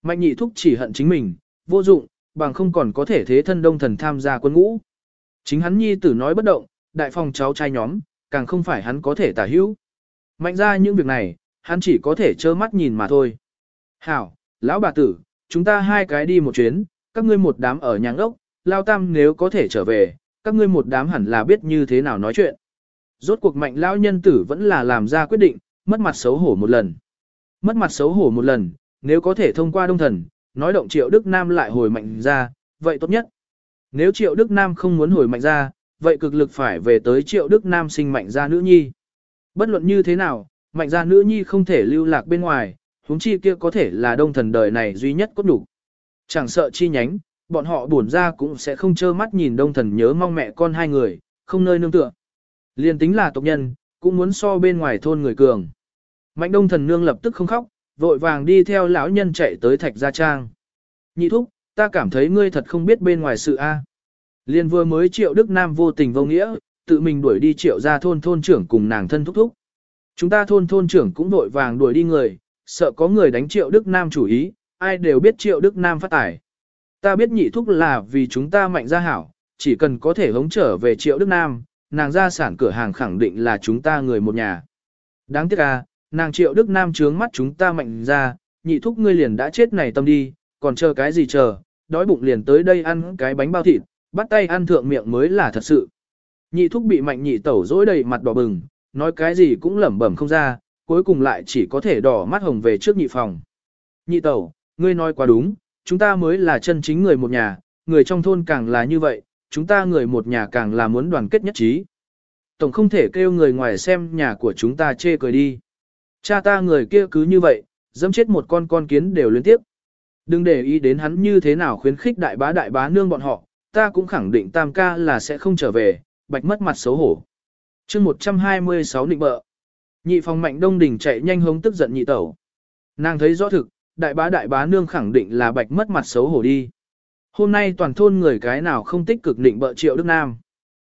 Mạnh nhị thúc chỉ hận chính mình, vô dụng, bằng không còn có thể thế thân đông thần tham gia quân ngũ. Chính hắn nhi tử nói bất động, đại phòng cháu trai nhóm, càng không phải hắn có thể tả hữu. Mạnh ra những việc này, hắn chỉ có thể trơ mắt nhìn mà thôi. Hảo, lão bà tử, chúng ta hai cái đi một chuyến, các ngươi một đám ở nhà ốc, lao tam nếu có thể trở về, các ngươi một đám hẳn là biết như thế nào nói chuyện. Rốt cuộc mạnh lão nhân tử vẫn là làm ra quyết định, mất mặt xấu hổ một lần. Mất mặt xấu hổ một lần, nếu có thể thông qua đông thần, nói động triệu Đức Nam lại hồi mạnh ra, vậy tốt nhất. Nếu triệu Đức Nam không muốn hồi mạnh ra, vậy cực lực phải về tới triệu Đức Nam sinh mạnh ra nữ nhi. Bất luận như thế nào, mạnh ra nữ nhi không thể lưu lạc bên ngoài, huống chi kia có thể là đông thần đời này duy nhất có đủ. Chẳng sợ chi nhánh, bọn họ buồn ra cũng sẽ không trơ mắt nhìn đông thần nhớ mong mẹ con hai người, không nơi nương tựa. Liên tính là tộc nhân, cũng muốn so bên ngoài thôn người cường. Mạnh đông thần nương lập tức không khóc, vội vàng đi theo lão nhân chạy tới thạch gia trang. Nhị thúc, ta cảm thấy ngươi thật không biết bên ngoài sự A. Liên vừa mới triệu Đức Nam vô tình vô nghĩa, tự mình đuổi đi triệu ra thôn thôn trưởng cùng nàng thân thúc thúc. Chúng ta thôn thôn trưởng cũng vội vàng đuổi đi người, sợ có người đánh triệu Đức Nam chủ ý, ai đều biết triệu Đức Nam phát tải. Ta biết nhị thúc là vì chúng ta mạnh gia hảo, chỉ cần có thể hống trở về triệu Đức Nam, nàng gia sản cửa hàng khẳng định là chúng ta người một nhà. Đáng tiếc à, nàng triệu Đức Nam trướng mắt chúng ta mạnh ra, nhị thúc ngươi liền đã chết này tâm đi, còn chờ cái gì chờ, đói bụng liền tới đây ăn cái bánh bao thịt, bắt tay ăn thượng miệng mới là thật sự. Nhị thúc bị mạnh nhị tẩu dối đầy mặt đỏ bừng, nói cái gì cũng lẩm bẩm không ra, cuối cùng lại chỉ có thể đỏ mắt hồng về trước nhị phòng. Nhị tẩu, ngươi nói quá đúng, chúng ta mới là chân chính người một nhà, người trong thôn càng là như vậy, chúng ta người một nhà càng là muốn đoàn kết nhất trí. Tổng không thể kêu người ngoài xem nhà của chúng ta chê cười đi. Cha ta người kia cứ như vậy, dẫm chết một con con kiến đều liên tiếp. Đừng để ý đến hắn như thế nào khuyến khích đại bá đại bá nương bọn họ, ta cũng khẳng định tam ca là sẽ không trở về, bạch mất mặt xấu hổ. chương 126 định bợ. Nhị phòng mạnh đông đỉnh chạy nhanh hống tức giận nhị tẩu. Nàng thấy rõ thực, đại bá đại bá nương khẳng định là bạch mất mặt xấu hổ đi. Hôm nay toàn thôn người cái nào không tích cực định bợ triệu Đức Nam.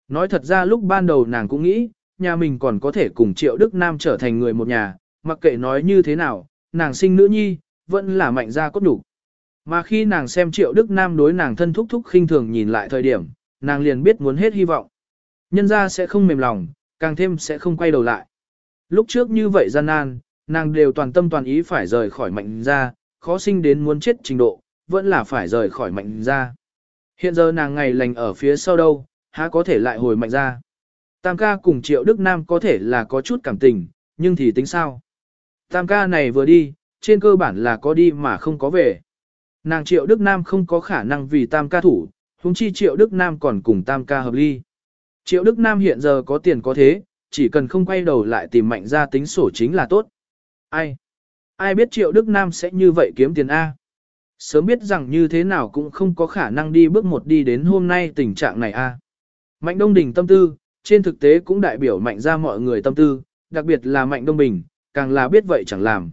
Nói thật ra lúc ban đầu nàng cũng nghĩ, nhà mình còn có thể cùng triệu Đức Nam trở thành người một nhà, mặc kệ nói như thế nào, nàng sinh nữ nhi, vẫn là mạnh gia cốt đủ. Mà khi nàng xem triệu Đức Nam đối nàng thân thúc thúc khinh thường nhìn lại thời điểm, nàng liền biết muốn hết hy vọng. Nhân gia sẽ không mềm lòng, càng thêm sẽ không quay đầu lại. Lúc trước như vậy gian nan, nàng đều toàn tâm toàn ý phải rời khỏi mạnh gia, khó sinh đến muốn chết trình độ, vẫn là phải rời khỏi mạnh ra. Hiện giờ nàng ngày lành ở phía sau đâu, há có thể lại hồi mạnh ra. Tam ca cùng triệu Đức Nam có thể là có chút cảm tình, nhưng thì tính sao? Tam ca này vừa đi, trên cơ bản là có đi mà không có về. Nàng triệu Đức Nam không có khả năng vì tam ca thủ, huống chi triệu Đức Nam còn cùng tam ca hợp ly. Triệu Đức Nam hiện giờ có tiền có thế, chỉ cần không quay đầu lại tìm mạnh ra tính sổ chính là tốt. Ai? Ai biết triệu Đức Nam sẽ như vậy kiếm tiền A? Sớm biết rằng như thế nào cũng không có khả năng đi bước một đi đến hôm nay tình trạng này A. Mạnh Đông Đình tâm tư, trên thực tế cũng đại biểu mạnh ra mọi người tâm tư, đặc biệt là Mạnh Đông Bình, càng là biết vậy chẳng làm.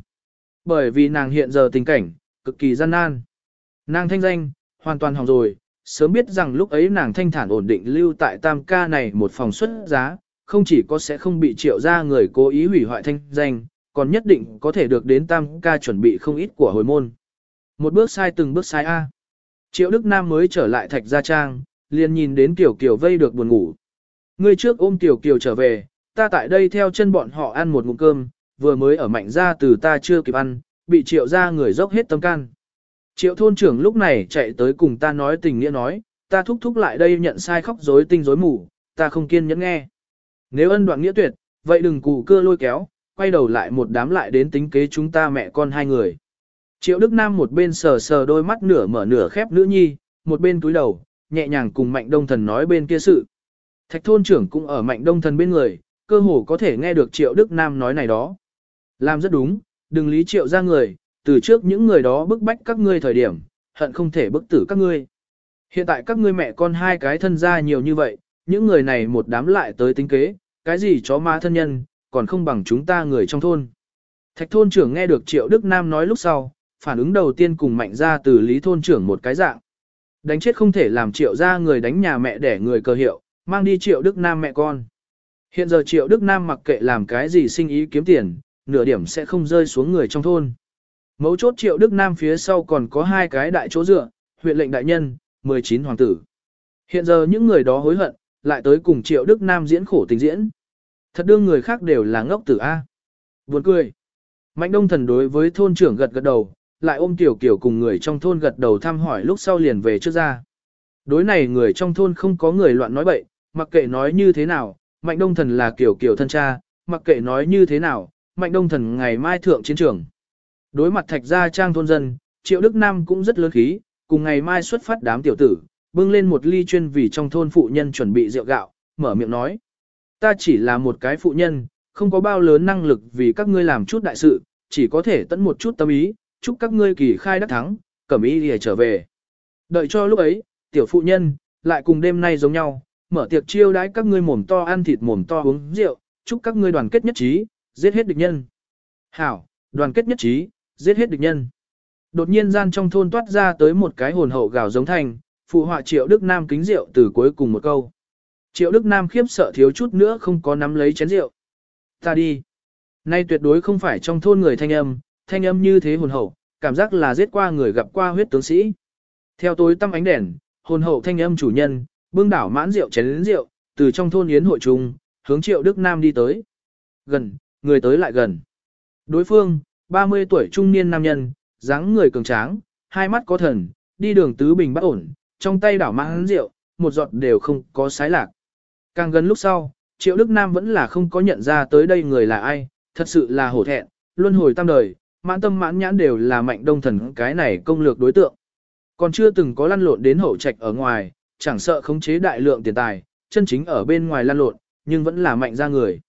Bởi vì nàng hiện giờ tình cảnh, cực kỳ gian nan. Nàng thanh danh, hoàn toàn hỏng rồi, sớm biết rằng lúc ấy nàng thanh thản ổn định lưu tại tam ca này một phòng xuất giá, không chỉ có sẽ không bị triệu ra người cố ý hủy hoại thanh danh, còn nhất định có thể được đến tam ca chuẩn bị không ít của hồi môn. Một bước sai từng bước sai A. Triệu Đức Nam mới trở lại thạch gia trang, liền nhìn đến Tiểu Kiều vây được buồn ngủ. Ngươi trước ôm Tiểu Kiều trở về, ta tại đây theo chân bọn họ ăn một ngụm cơm, vừa mới ở mạnh ra từ ta chưa kịp ăn, bị triệu ra người dốc hết tâm can. Triệu thôn trưởng lúc này chạy tới cùng ta nói tình nghĩa nói, ta thúc thúc lại đây nhận sai khóc rối tinh rối mù, ta không kiên nhẫn nghe. Nếu ân đoạn nghĩa tuyệt, vậy đừng cụ cưa lôi kéo, quay đầu lại một đám lại đến tính kế chúng ta mẹ con hai người. Triệu Đức Nam một bên sờ sờ đôi mắt nửa mở nửa khép nữ nhi, một bên túi đầu, nhẹ nhàng cùng Mạnh Đông Thần nói bên kia sự. Thạch thôn trưởng cũng ở Mạnh Đông Thần bên người, cơ hồ có thể nghe được Triệu Đức Nam nói này đó. Làm rất đúng, đừng lý Triệu ra người, từ trước những người đó bức bách các ngươi thời điểm, hận không thể bức tử các ngươi. Hiện tại các ngươi mẹ con hai cái thân gia nhiều như vậy, những người này một đám lại tới tính kế, cái gì chó ma thân nhân, còn không bằng chúng ta người trong thôn. Thạch thôn trưởng nghe được Triệu Đức Nam nói lúc sau, phản ứng đầu tiên cùng mạnh ra từ lý thôn trưởng một cái dạng. Đánh chết không thể làm Triệu ra người đánh nhà mẹ để người cơ hiệu, mang đi Triệu Đức Nam mẹ con. Hiện giờ Triệu Đức Nam mặc kệ làm cái gì sinh ý kiếm tiền, nửa điểm sẽ không rơi xuống người trong thôn. Mấu chốt Triệu Đức Nam phía sau còn có hai cái đại chỗ dựa, huyện lệnh đại nhân, 19 hoàng tử. Hiện giờ những người đó hối hận, lại tới cùng Triệu Đức Nam diễn khổ tình diễn. Thật đương người khác đều là ngốc tử A. Buồn cười. Mạnh đông thần đối với thôn trưởng gật gật đầu, lại ôm tiểu kiểu cùng người trong thôn gật đầu thăm hỏi lúc sau liền về trước ra. Đối này người trong thôn không có người loạn nói bậy, mặc kệ nói như thế nào, mạnh đông thần là kiểu kiểu thân cha, mặc kệ nói như thế nào, mạnh đông thần ngày mai thượng chiến trường. Đối mặt thạch gia trang thôn dân, triệu đức nam cũng rất lớn khí, cùng ngày mai xuất phát đám tiểu tử, bưng lên một ly chuyên vì trong thôn phụ nhân chuẩn bị rượu gạo, mở miệng nói. Ta chỉ là một cái phụ nhân, không có bao lớn năng lực vì các ngươi làm chút đại sự, chỉ có thể tận một chút tâm ý, chúc các ngươi kỳ khai đắc thắng, cẩm ý lìa trở về. Đợi cho lúc ấy, tiểu phụ nhân, lại cùng đêm nay giống nhau, mở tiệc chiêu đãi các ngươi mồm to ăn thịt mồm to uống rượu, chúc các ngươi đoàn kết nhất trí, giết hết địch nhân. Hảo, đoàn kết nhất trí, giết hết địch nhân. Đột nhiên gian trong thôn toát ra tới một cái hồn hậu gào giống thành, phụ họa triệu Đức Nam kính rượu từ cuối cùng một câu. Triệu Đức Nam khiếp sợ thiếu chút nữa không có nắm lấy chén rượu. Ta đi. Nay tuyệt đối không phải trong thôn người thanh âm, thanh âm như thế hồn hậu, cảm giác là giết qua người gặp qua huyết tướng sĩ. Theo tối tăm ánh đèn, hồn hậu thanh âm chủ nhân, bưng đảo mãn rượu chén lớn rượu, từ trong thôn yến hội trung, hướng Triệu Đức Nam đi tới. Gần, người tới lại gần. Đối phương, 30 tuổi trung niên nam nhân, dáng người cường tráng, hai mắt có thần, đi đường tứ bình bất ổn, trong tay đảo mãn rượu, một giọt đều không có sái lạc. Càng gần lúc sau, Triệu Đức Nam vẫn là không có nhận ra tới đây người là ai, thật sự là hổ thẹn, luân hồi tam đời, mãn tâm mãn nhãn đều là mạnh đông thần cái này công lược đối tượng. Còn chưa từng có lăn lộn đến hậu trạch ở ngoài, chẳng sợ khống chế đại lượng tiền tài, chân chính ở bên ngoài lăn lộn, nhưng vẫn là mạnh ra người.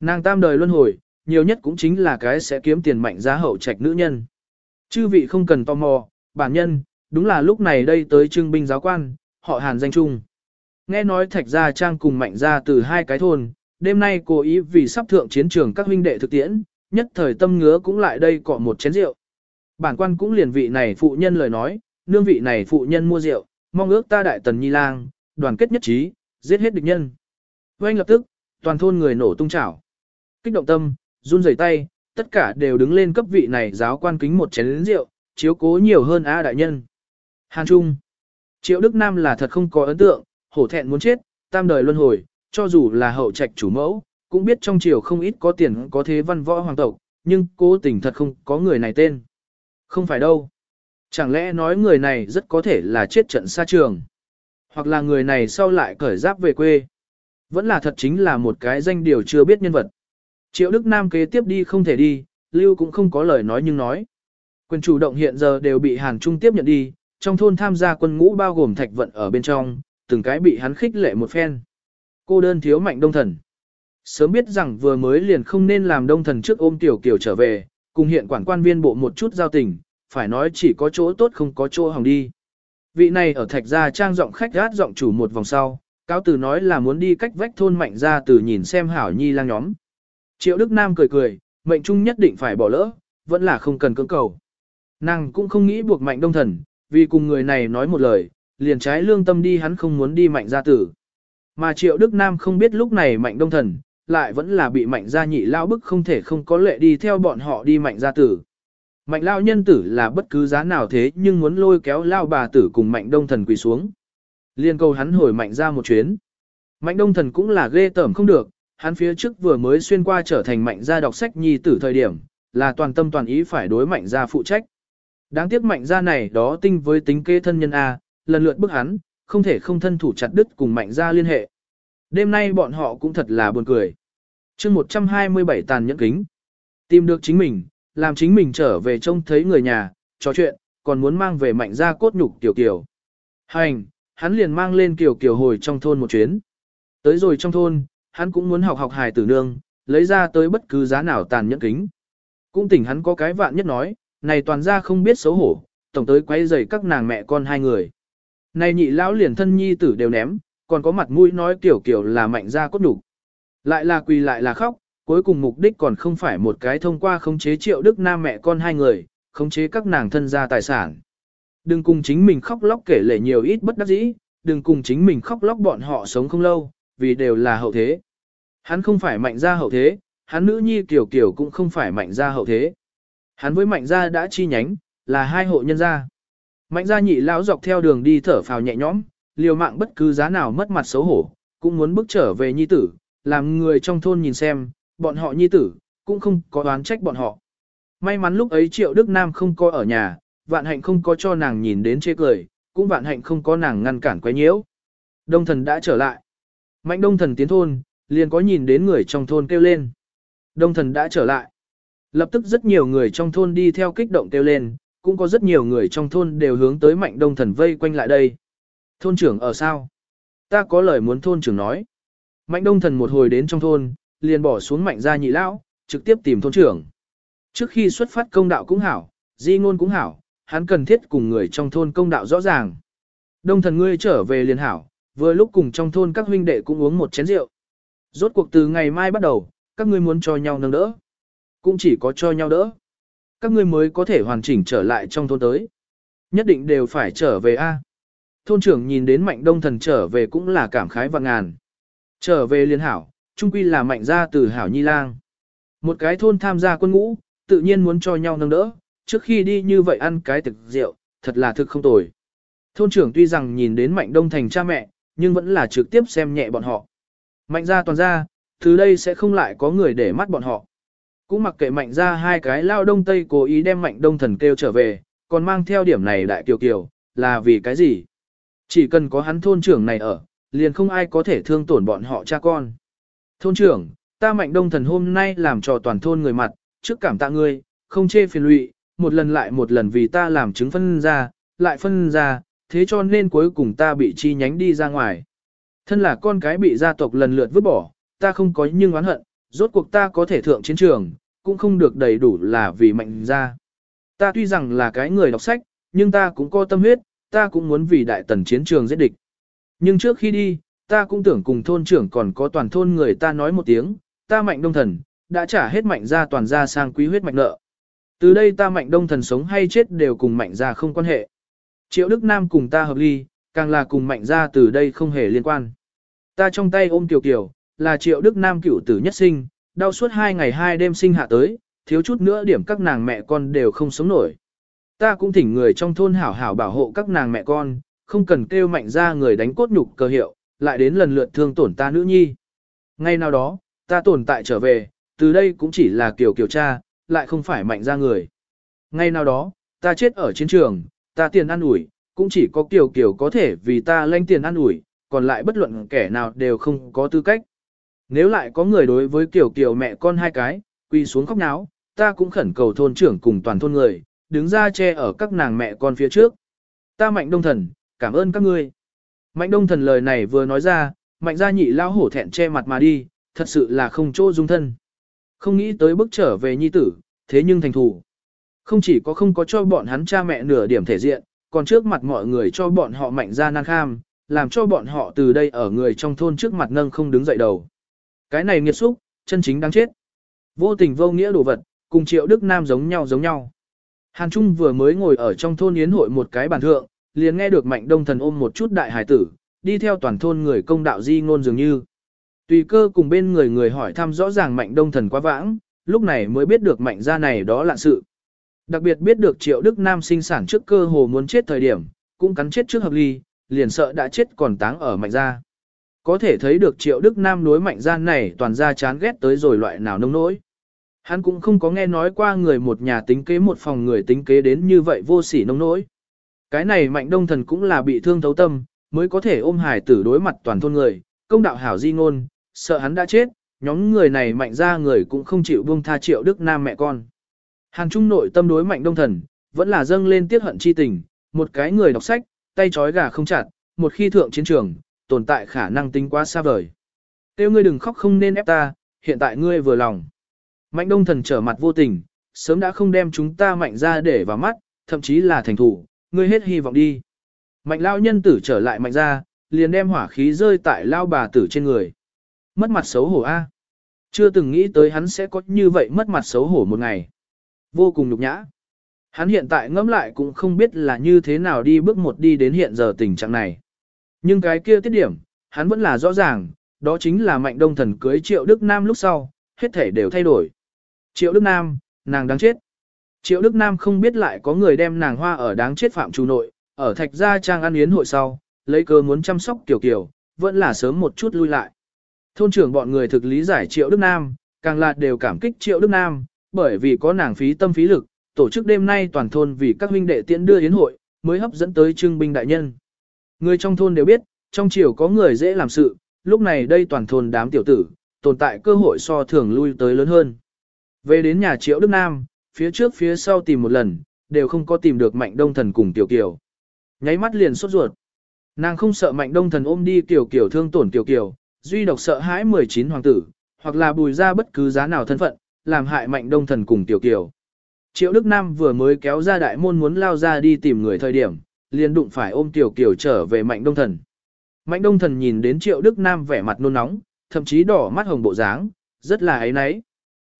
Nàng tam đời luân hồi, nhiều nhất cũng chính là cái sẽ kiếm tiền mạnh ra hậu trạch nữ nhân. Chư vị không cần tò mò, bản nhân, đúng là lúc này đây tới trưng binh giáo quan, họ hàn danh trung. Nghe nói thạch gia trang cùng mạnh gia từ hai cái thôn, đêm nay cố ý vì sắp thượng chiến trường các huynh đệ thực tiễn, nhất thời tâm ngứa cũng lại đây cọ một chén rượu. Bản quan cũng liền vị này phụ nhân lời nói, nương vị này phụ nhân mua rượu, mong ước ta đại tần nhi lang, đoàn kết nhất trí, giết hết địch nhân. Oanh lập tức, toàn thôn người nổ tung chảo. Kích động tâm, run rẩy tay, tất cả đều đứng lên cấp vị này giáo quan kính một chén rượu, chiếu cố nhiều hơn A đại nhân. Hàn Trung. Triệu Đức Nam là thật không có ấn tượng, hổ thẹn muốn chết, tam đời luân hồi, cho dù là hậu trạch chủ mẫu, cũng biết trong triều không ít có tiền có thế văn võ hoàng tộc, nhưng cố tình thật không có người này tên. Không phải đâu. Chẳng lẽ nói người này rất có thể là chết trận xa trường. Hoặc là người này sau lại cởi giáp về quê. Vẫn là thật chính là một cái danh điều chưa biết nhân vật. Triệu Đức Nam kế tiếp đi không thể đi, Lưu cũng không có lời nói nhưng nói. Quyền chủ động hiện giờ đều bị Hàn Trung tiếp nhận đi, trong thôn tham gia quân ngũ bao gồm thạch vận ở bên trong, từng cái bị hắn khích lệ một phen. Cô đơn thiếu mạnh đông thần. Sớm biết rằng vừa mới liền không nên làm đông thần trước ôm tiểu kiểu trở về, cùng hiện quản quan viên bộ một chút giao tình, phải nói chỉ có chỗ tốt không có chỗ hỏng đi. Vị này ở thạch gia trang giọng khách gát giọng chủ một vòng sau, cáo từ nói là muốn đi cách vách thôn mạnh ra từ nhìn xem hảo nhi lang nhóm. Triệu Đức Nam cười cười, mệnh trung nhất định phải bỏ lỡ, vẫn là không cần cưỡng cầu. Nàng cũng không nghĩ buộc mạnh đông thần, vì cùng người này nói một lời, liền trái lương tâm đi hắn không muốn đi mạnh gia tử. Mà Triệu Đức Nam không biết lúc này mạnh đông thần, lại vẫn là bị mạnh gia nhị lao bức không thể không có lệ đi theo bọn họ đi mạnh gia tử. Mạnh lao nhân tử là bất cứ giá nào thế nhưng muốn lôi kéo lao bà tử cùng mạnh đông thần quỳ xuống. Liên câu hắn hồi mạnh ra một chuyến. Mạnh đông thần cũng là ghê tởm không được, hắn phía trước vừa mới xuyên qua trở thành mạnh gia đọc sách nhi tử thời điểm, là toàn tâm toàn ý phải đối mạnh gia phụ trách. Đáng tiếc mạnh gia này đó tinh với tính kế thân nhân A, lần lượt bức hắn, không thể không thân thủ chặt đứt cùng mạnh gia liên hệ. Đêm nay bọn họ cũng thật là buồn cười chương 127 tàn nhẫn kính. Tìm được chính mình, làm chính mình trở về trông thấy người nhà, trò chuyện, còn muốn mang về mạnh ra cốt nhục tiểu kiều. Hành, hắn liền mang lên kiều kiều hồi trong thôn một chuyến. Tới rồi trong thôn, hắn cũng muốn học học hài tử nương, lấy ra tới bất cứ giá nào tàn nhẫn kính. Cũng tỉnh hắn có cái vạn nhất nói, này toàn ra không biết xấu hổ, tổng tới quay rầy các nàng mẹ con hai người. Này nhị lão liền thân nhi tử đều ném, còn có mặt mũi nói kiểu kiểu là mạnh ra cốt nhục lại là quỳ lại là khóc, cuối cùng mục đích còn không phải một cái thông qua khống chế triệu đức nam mẹ con hai người, khống chế các nàng thân gia tài sản. Đừng cùng chính mình khóc lóc kể lể nhiều ít bất đắc dĩ, đừng cùng chính mình khóc lóc bọn họ sống không lâu, vì đều là hậu thế. Hắn không phải mạnh gia hậu thế, hắn nữ nhi kiểu kiểu cũng không phải mạnh gia hậu thế. Hắn với mạnh gia đã chi nhánh, là hai hộ nhân gia. Mạnh gia nhị lão dọc theo đường đi thở phào nhẹ nhõm, liều mạng bất cứ giá nào mất mặt xấu hổ, cũng muốn bước trở về nhi tử, làm người trong thôn nhìn xem, bọn họ nhi tử, cũng không có đoán trách bọn họ. May mắn lúc ấy Triệu Đức Nam không có ở nhà, vạn hạnh không có cho nàng nhìn đến chê cười, cũng vạn hạnh không có nàng ngăn cản quấy nhiễu. Đông thần đã trở lại. Mạnh đông thần tiến thôn, liền có nhìn đến người trong thôn kêu lên. Đông thần đã trở lại. Lập tức rất nhiều người trong thôn đi theo kích động kêu lên, cũng có rất nhiều người trong thôn đều hướng tới mạnh đông thần vây quanh lại đây. Thôn trưởng ở sao? Ta có lời muốn thôn trưởng nói. Mạnh đông thần một hồi đến trong thôn, liền bỏ xuống mạnh gia nhị lão, trực tiếp tìm thôn trưởng. Trước khi xuất phát công đạo cũng hảo, di ngôn cũng hảo, hắn cần thiết cùng người trong thôn công đạo rõ ràng. Đông thần ngươi trở về liền hảo, vừa lúc cùng trong thôn các huynh đệ cũng uống một chén rượu. Rốt cuộc từ ngày mai bắt đầu, các ngươi muốn cho nhau nâng đỡ. Cũng chỉ có cho nhau đỡ. Các ngươi mới có thể hoàn chỉnh trở lại trong thôn tới. Nhất định đều phải trở về A. Thôn trưởng nhìn đến mạnh đông thần trở về cũng là cảm khái và ngàn. Trở về liên hảo, trung quy là mạnh gia từ hảo nhi lang. Một cái thôn tham gia quân ngũ, tự nhiên muốn cho nhau nâng đỡ, trước khi đi như vậy ăn cái thực rượu, thật là thực không tồi. Thôn trưởng tuy rằng nhìn đến mạnh đông thành cha mẹ, nhưng vẫn là trực tiếp xem nhẹ bọn họ. Mạnh gia toàn ra, từ đây sẽ không lại có người để mắt bọn họ. Cũng mặc kệ mạnh ra hai cái lao đông tây cố ý đem mạnh đông thần kêu trở về, còn mang theo điểm này đại kiều kiều, là vì cái gì? Chỉ cần có hắn thôn trưởng này ở, liền không ai có thể thương tổn bọn họ cha con. Thôn trưởng, ta mạnh đông thần hôm nay làm trò toàn thôn người mặt, trước cảm tạ ngươi, không chê phiền lụy, một lần lại một lần vì ta làm chứng phân ra, lại phân ra, thế cho nên cuối cùng ta bị chi nhánh đi ra ngoài. Thân là con cái bị gia tộc lần lượt vứt bỏ, ta không có nhưng oán hận, rốt cuộc ta có thể thượng chiến trường, cũng không được đầy đủ là vì mạnh ra. Ta tuy rằng là cái người đọc sách, nhưng ta cũng có tâm huyết, ta cũng muốn vì đại tần chiến trường giết địch. Nhưng trước khi đi, ta cũng tưởng cùng thôn trưởng còn có toàn thôn người ta nói một tiếng, ta mạnh đông thần, đã trả hết mạnh ra toàn ra sang quý huyết mạch nợ. Từ đây ta mạnh đông thần sống hay chết đều cùng mạnh ra không quan hệ. Triệu Đức Nam cùng ta hợp ly, càng là cùng mạnh ra từ đây không hề liên quan. Ta trong tay ôm Kiều Kiều, là Triệu Đức Nam cựu tử nhất sinh, đau suốt hai ngày hai đêm sinh hạ tới, thiếu chút nữa điểm các nàng mẹ con đều không sống nổi. Ta cũng thỉnh người trong thôn hảo hảo bảo hộ các nàng mẹ con, không cần kêu mạnh ra người đánh cốt nhục cơ hiệu, lại đến lần lượt thương tổn ta nữ nhi. Ngay nào đó, ta tồn tại trở về, từ đây cũng chỉ là kiểu kiểu cha, lại không phải mạnh ra người. Ngay nào đó, ta chết ở chiến trường, ta tiền ăn ủi, cũng chỉ có kiểu kiểu có thể vì ta lanh tiền ăn ủi, còn lại bất luận kẻ nào đều không có tư cách. Nếu lại có người đối với kiểu kiểu mẹ con hai cái, quỳ xuống khóc náo, ta cũng khẩn cầu thôn trưởng cùng toàn thôn người, đứng ra che ở các nàng mẹ con phía trước. Ta mạnh đông thần, cảm ơn các ngươi. Mạnh đông thần lời này vừa nói ra, mạnh gia nhị lao hổ thẹn che mặt mà đi, thật sự là không chỗ dung thân. Không nghĩ tới bước trở về nhi tử, thế nhưng thành thủ. Không chỉ có không có cho bọn hắn cha mẹ nửa điểm thể diện, còn trước mặt mọi người cho bọn họ mạnh ra nan kham, làm cho bọn họ từ đây ở người trong thôn trước mặt nâng không đứng dậy đầu. Cái này nghiệt xúc, chân chính đáng chết. Vô tình vô nghĩa đồ vật, cùng triệu Đức Nam giống nhau giống nhau. Hàn Trung vừa mới ngồi ở trong thôn yến hội một cái bàn thượng, liền nghe được mạnh đông thần ôm một chút đại hải tử, đi theo toàn thôn người công đạo di ngôn dường như. Tùy cơ cùng bên người người hỏi thăm rõ ràng mạnh đông thần quá vãng, lúc này mới biết được mạnh gia này đó là sự. Đặc biệt biết được triệu Đức Nam sinh sản trước cơ hồ muốn chết thời điểm, cũng cắn chết trước hợp ly, liền sợ đã chết còn táng ở mạnh gia. Có thể thấy được triệu Đức Nam đối mạnh gia này toàn ra chán ghét tới rồi loại nào nông nỗi. Hắn cũng không có nghe nói qua người một nhà tính kế một phòng người tính kế đến như vậy vô sỉ nông nỗi. Cái này mạnh đông thần cũng là bị thương thấu tâm, mới có thể ôm hải tử đối mặt toàn thôn người, công đạo hảo di ngôn, sợ hắn đã chết, nhóm người này mạnh ra người cũng không chịu buông tha triệu Đức Nam mẹ con. Hàn Trung nội tâm đối mạnh đông thần, vẫn là dâng lên tiết hận chi tình, một cái người đọc sách, tay trói gà không chặt, một khi thượng chiến trường, tồn tại khả năng tính quá xa vời. Tiêu ngươi đừng khóc không nên ép ta, hiện tại ngươi vừa lòng. Mạnh đông thần trở mặt vô tình, sớm đã không đem chúng ta mạnh ra để vào mắt, thậm chí là thành thủ, ngươi hết hy vọng đi. Mạnh lao nhân tử trở lại mạnh ra, liền đem hỏa khí rơi tại lao bà tử trên người. Mất mặt xấu hổ a. Chưa từng nghĩ tới hắn sẽ có như vậy mất mặt xấu hổ một ngày. Vô cùng nhục nhã. Hắn hiện tại ngẫm lại cũng không biết là như thế nào đi bước một đi đến hiện giờ tình trạng này. Nhưng cái kia tiết điểm, hắn vẫn là rõ ràng, đó chính là mạnh đông thần cưới Triệu Đức Nam lúc sau, hết thể đều thay đổi. Triệu Đức Nam, nàng đáng chết. Triệu Đức Nam không biết lại có người đem nàng hoa ở đáng chết phạm chủ nội, ở thạch gia trang ăn yến hội sau, lấy cơ muốn chăm sóc tiểu kiểu, vẫn là sớm một chút lui lại. Thôn trưởng bọn người thực lý giải Triệu Đức Nam, càng là đều cảm kích Triệu Đức Nam, bởi vì có nàng phí tâm phí lực, tổ chức đêm nay toàn thôn vì các huynh đệ tiễn đưa yến hội, mới hấp dẫn tới trưng binh đại nhân. Người trong thôn đều biết, trong triều có người dễ làm sự, lúc này đây toàn thôn đám tiểu tử, tồn tại cơ hội so thường lui tới lớn hơn. Về đến nhà Triệu Đức Nam, phía trước phía sau tìm một lần, đều không có tìm được Mạnh Đông Thần cùng Tiểu Kiều. Nháy mắt liền sốt ruột. Nàng không sợ Mạnh Đông Thần ôm đi Tiểu Kiều thương tổn Tiểu Kiều, duy độc sợ hãi 19 hoàng tử, hoặc là bùi ra bất cứ giá nào thân phận, làm hại Mạnh Đông Thần cùng Tiểu Kiều. Triệu Đức Nam vừa mới kéo ra đại môn muốn lao ra đi tìm người thời điểm, liền đụng phải ôm Tiểu Kiều trở về Mạnh Đông Thần. Mạnh Đông Thần nhìn đến Triệu Đức Nam vẻ mặt nôn nóng, thậm chí đỏ mắt hồng bộ dáng, rất là ấy náy.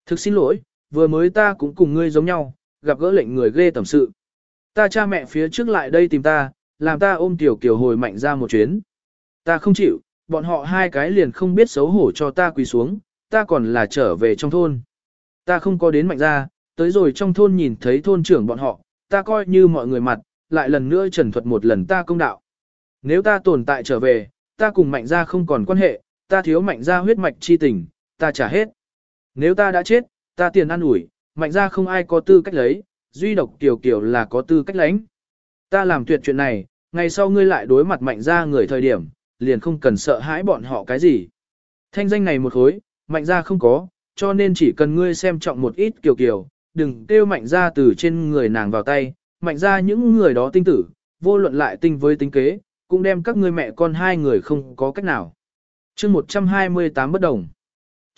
Thực xin lỗi, vừa mới ta cũng cùng ngươi giống nhau, gặp gỡ lệnh người ghê tầm sự. Ta cha mẹ phía trước lại đây tìm ta, làm ta ôm Tiểu Kiều hồi mạnh ra một chuyến. Ta không chịu, bọn họ hai cái liền không biết xấu hổ cho ta quỳ xuống, ta còn là trở về trong thôn. Ta không có đến mạnh ra, tới rồi trong thôn nhìn thấy thôn trưởng bọn họ, ta coi như mọi người mặt, lại lần nữa trần thuật một lần ta công đạo. Nếu ta tồn tại trở về, ta cùng mạnh ra không còn quan hệ, ta thiếu mạnh ra huyết mạch chi tình, ta trả hết. Nếu ta đã chết, ta tiền ăn ủi, mạnh ra không ai có tư cách lấy, duy độc tiểu kiểu là có tư cách lãnh. Ta làm tuyệt chuyện này, ngày sau ngươi lại đối mặt mạnh ra người thời điểm, liền không cần sợ hãi bọn họ cái gì. Thanh danh này một khối, mạnh ra không có, cho nên chỉ cần ngươi xem trọng một ít kiểu kiểu, đừng kêu mạnh ra từ trên người nàng vào tay, mạnh ra những người đó tinh tử, vô luận lại tinh với tính kế, cũng đem các ngươi mẹ con hai người không có cách nào. chương 128 bất đồng.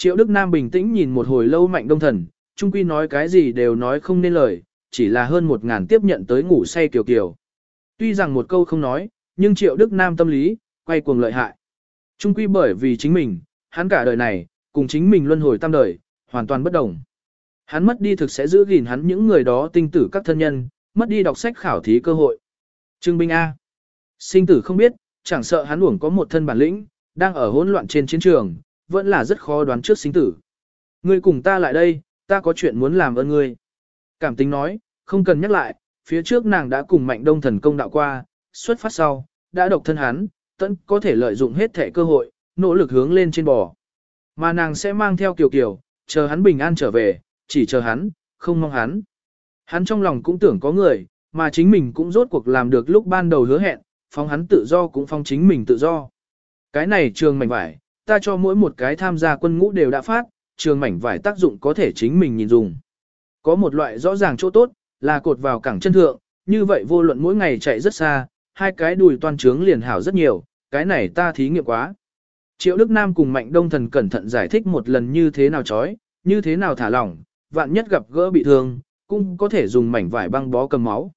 Triệu Đức Nam bình tĩnh nhìn một hồi lâu mạnh đông thần, trung quy nói cái gì đều nói không nên lời, chỉ là hơn một ngàn tiếp nhận tới ngủ say kiều kiều. Tuy rằng một câu không nói, nhưng Triệu Đức Nam tâm lý, quay cuồng lợi hại. Trung quy bởi vì chính mình, hắn cả đời này, cùng chính mình luân hồi tam đời, hoàn toàn bất đồng. Hắn mất đi thực sẽ giữ gìn hắn những người đó tinh tử các thân nhân, mất đi đọc sách khảo thí cơ hội. Trương binh A. Sinh tử không biết, chẳng sợ hắn uổng có một thân bản lĩnh, đang ở hỗn loạn trên chiến trường, vẫn là rất khó đoán trước sinh tử. Ngươi cùng ta lại đây, ta có chuyện muốn làm ơn ngươi. Cảm tính nói, không cần nhắc lại, phía trước nàng đã cùng mạnh đông thần công đạo qua, xuất phát sau, đã độc thân hắn, tận có thể lợi dụng hết thể cơ hội, nỗ lực hướng lên trên bò. Mà nàng sẽ mang theo kiều kiều, chờ hắn bình an trở về, chỉ chờ hắn, không mong hắn. Hắn trong lòng cũng tưởng có người, mà chính mình cũng rốt cuộc làm được lúc ban đầu hứa hẹn, phong hắn tự do cũng phong chính mình tự do. Cái này trường mảnh vải, ta cho mỗi một cái tham gia quân ngũ đều đã phát, trường mảnh vải tác dụng có thể chính mình nhìn dùng. Có một loại rõ ràng chỗ tốt, là cột vào cẳng chân thượng, như vậy vô luận mỗi ngày chạy rất xa, hai cái đùi toàn trướng liền hảo rất nhiều, cái này ta thí nghiệm quá. Triệu Đức Nam cùng Mạnh Đông Thần cẩn thận giải thích một lần như thế nào chói, như thế nào thả lỏng, vạn nhất gặp gỡ bị thương, cũng có thể dùng mảnh vải băng bó cầm máu.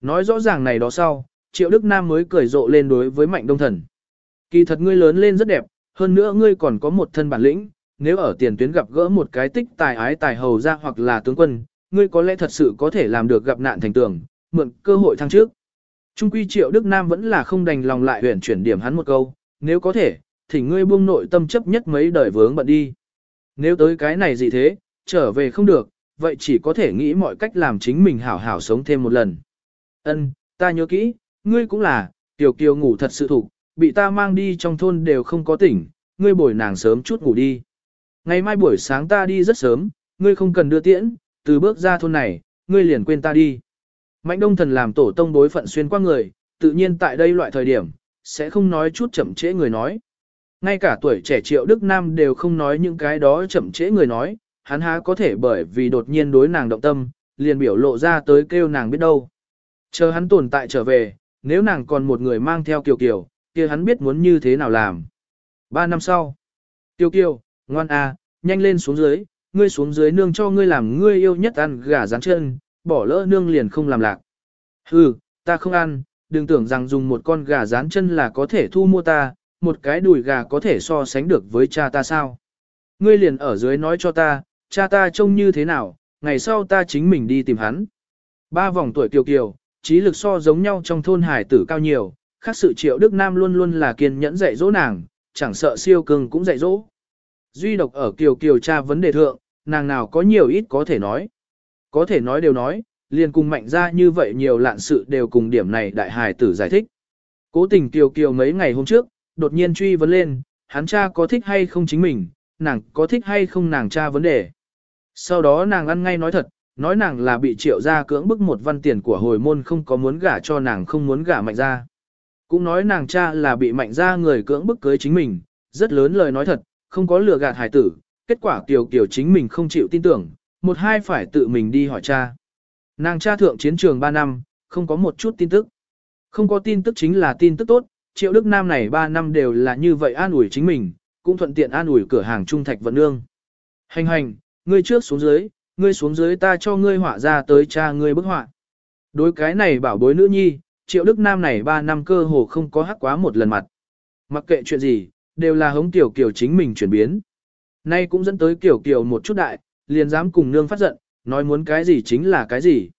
Nói rõ ràng này đó sau, Triệu Đức Nam mới cười rộ lên đối với Mạnh Đông Thần. Kỳ thật ngươi lớn lên rất đẹp, hơn nữa ngươi còn có một thân bản lĩnh, nếu ở tiền tuyến gặp gỡ một cái tích tài ái tài hầu ra hoặc là tướng quân, ngươi có lẽ thật sự có thể làm được gặp nạn thành tường, mượn cơ hội thăng trước. Trung quy Triệu Đức Nam vẫn là không đành lòng lại huyền chuyển điểm hắn một câu, nếu có thể, thì ngươi buông nội tâm chấp nhất mấy đời vướng bận đi. Nếu tới cái này gì thế, trở về không được, vậy chỉ có thể nghĩ mọi cách làm chính mình hảo hảo sống thêm một lần. Ân, ta nhớ kỹ, ngươi cũng là, tiểu kiều ngủ thật sự thủ, bị ta mang đi trong thôn đều không có tỉnh, ngươi bồi nàng sớm chút ngủ đi. Ngày mai buổi sáng ta đi rất sớm, ngươi không cần đưa tiễn, từ bước ra thôn này, ngươi liền quên ta đi. Mạnh đông thần làm tổ tông đối phận xuyên qua người, tự nhiên tại đây loại thời điểm, sẽ không nói chút chậm trễ người nói. Ngay cả tuổi trẻ triệu Đức Nam đều không nói những cái đó chậm trễ người nói, hắn há có thể bởi vì đột nhiên đối nàng động tâm, liền biểu lộ ra tới kêu nàng biết đâu. Chờ hắn tồn tại trở về, nếu nàng còn một người mang theo Kiều Kiều, kia hắn biết muốn như thế nào làm. Ba năm sau, tiêu Kiều, ngoan à, nhanh lên xuống dưới, ngươi xuống dưới nương cho ngươi làm ngươi yêu nhất ăn gà rán chân, bỏ lỡ nương liền không làm lạc. Hừ, ta không ăn, đừng tưởng rằng dùng một con gà rán chân là có thể thu mua ta, một cái đùi gà có thể so sánh được với cha ta sao. Ngươi liền ở dưới nói cho ta, cha ta trông như thế nào, ngày sau ta chính mình đi tìm hắn. Ba vòng tuổi kiều kiều, trí lực so giống nhau trong thôn hải tử cao nhiều, khác sự triệu Đức Nam luôn luôn là kiên nhẫn dạy dỗ nàng, chẳng sợ siêu cường cũng dạy dỗ. Duy độc ở kiều kiều tra vấn đề thượng, nàng nào có nhiều ít có thể nói. Có thể nói đều nói, liền cùng mạnh ra như vậy nhiều lạn sự đều cùng điểm này đại hài tử giải thích. Cố tình kiều kiều mấy ngày hôm trước, đột nhiên truy vấn lên, hắn cha có thích hay không chính mình, nàng có thích hay không nàng cha vấn đề. Sau đó nàng ăn ngay nói thật, nói nàng là bị triệu gia cưỡng bức một văn tiền của hồi môn không có muốn gả cho nàng không muốn gả mạnh ra. Cũng nói nàng cha là bị mạnh ra người cưỡng bức cưới chính mình, rất lớn lời nói thật, không có lừa gạt hải tử, kết quả kiều kiều chính mình không chịu tin tưởng, một hai phải tự mình đi hỏi cha. Nàng cha thượng chiến trường 3 năm, không có một chút tin tức. Không có tin tức chính là tin tức tốt, triệu đức nam này 3 năm đều là như vậy an ủi chính mình, cũng thuận tiện an ủi cửa hàng trung thạch vận nương. Hành hành, ngươi trước xuống dưới, ngươi xuống dưới ta cho ngươi họa ra tới cha ngươi bức họa. Đối cái này bảo bối nữ nhi, triệu đức nam này 3 năm cơ hồ không có hắc quá một lần mặt. Mặc kệ chuyện gì, đều là hống tiểu kiểu chính mình chuyển biến. Nay cũng dẫn tới kiểu kiểu một chút đại, liền dám cùng nương phát giận, nói muốn cái gì chính là cái gì.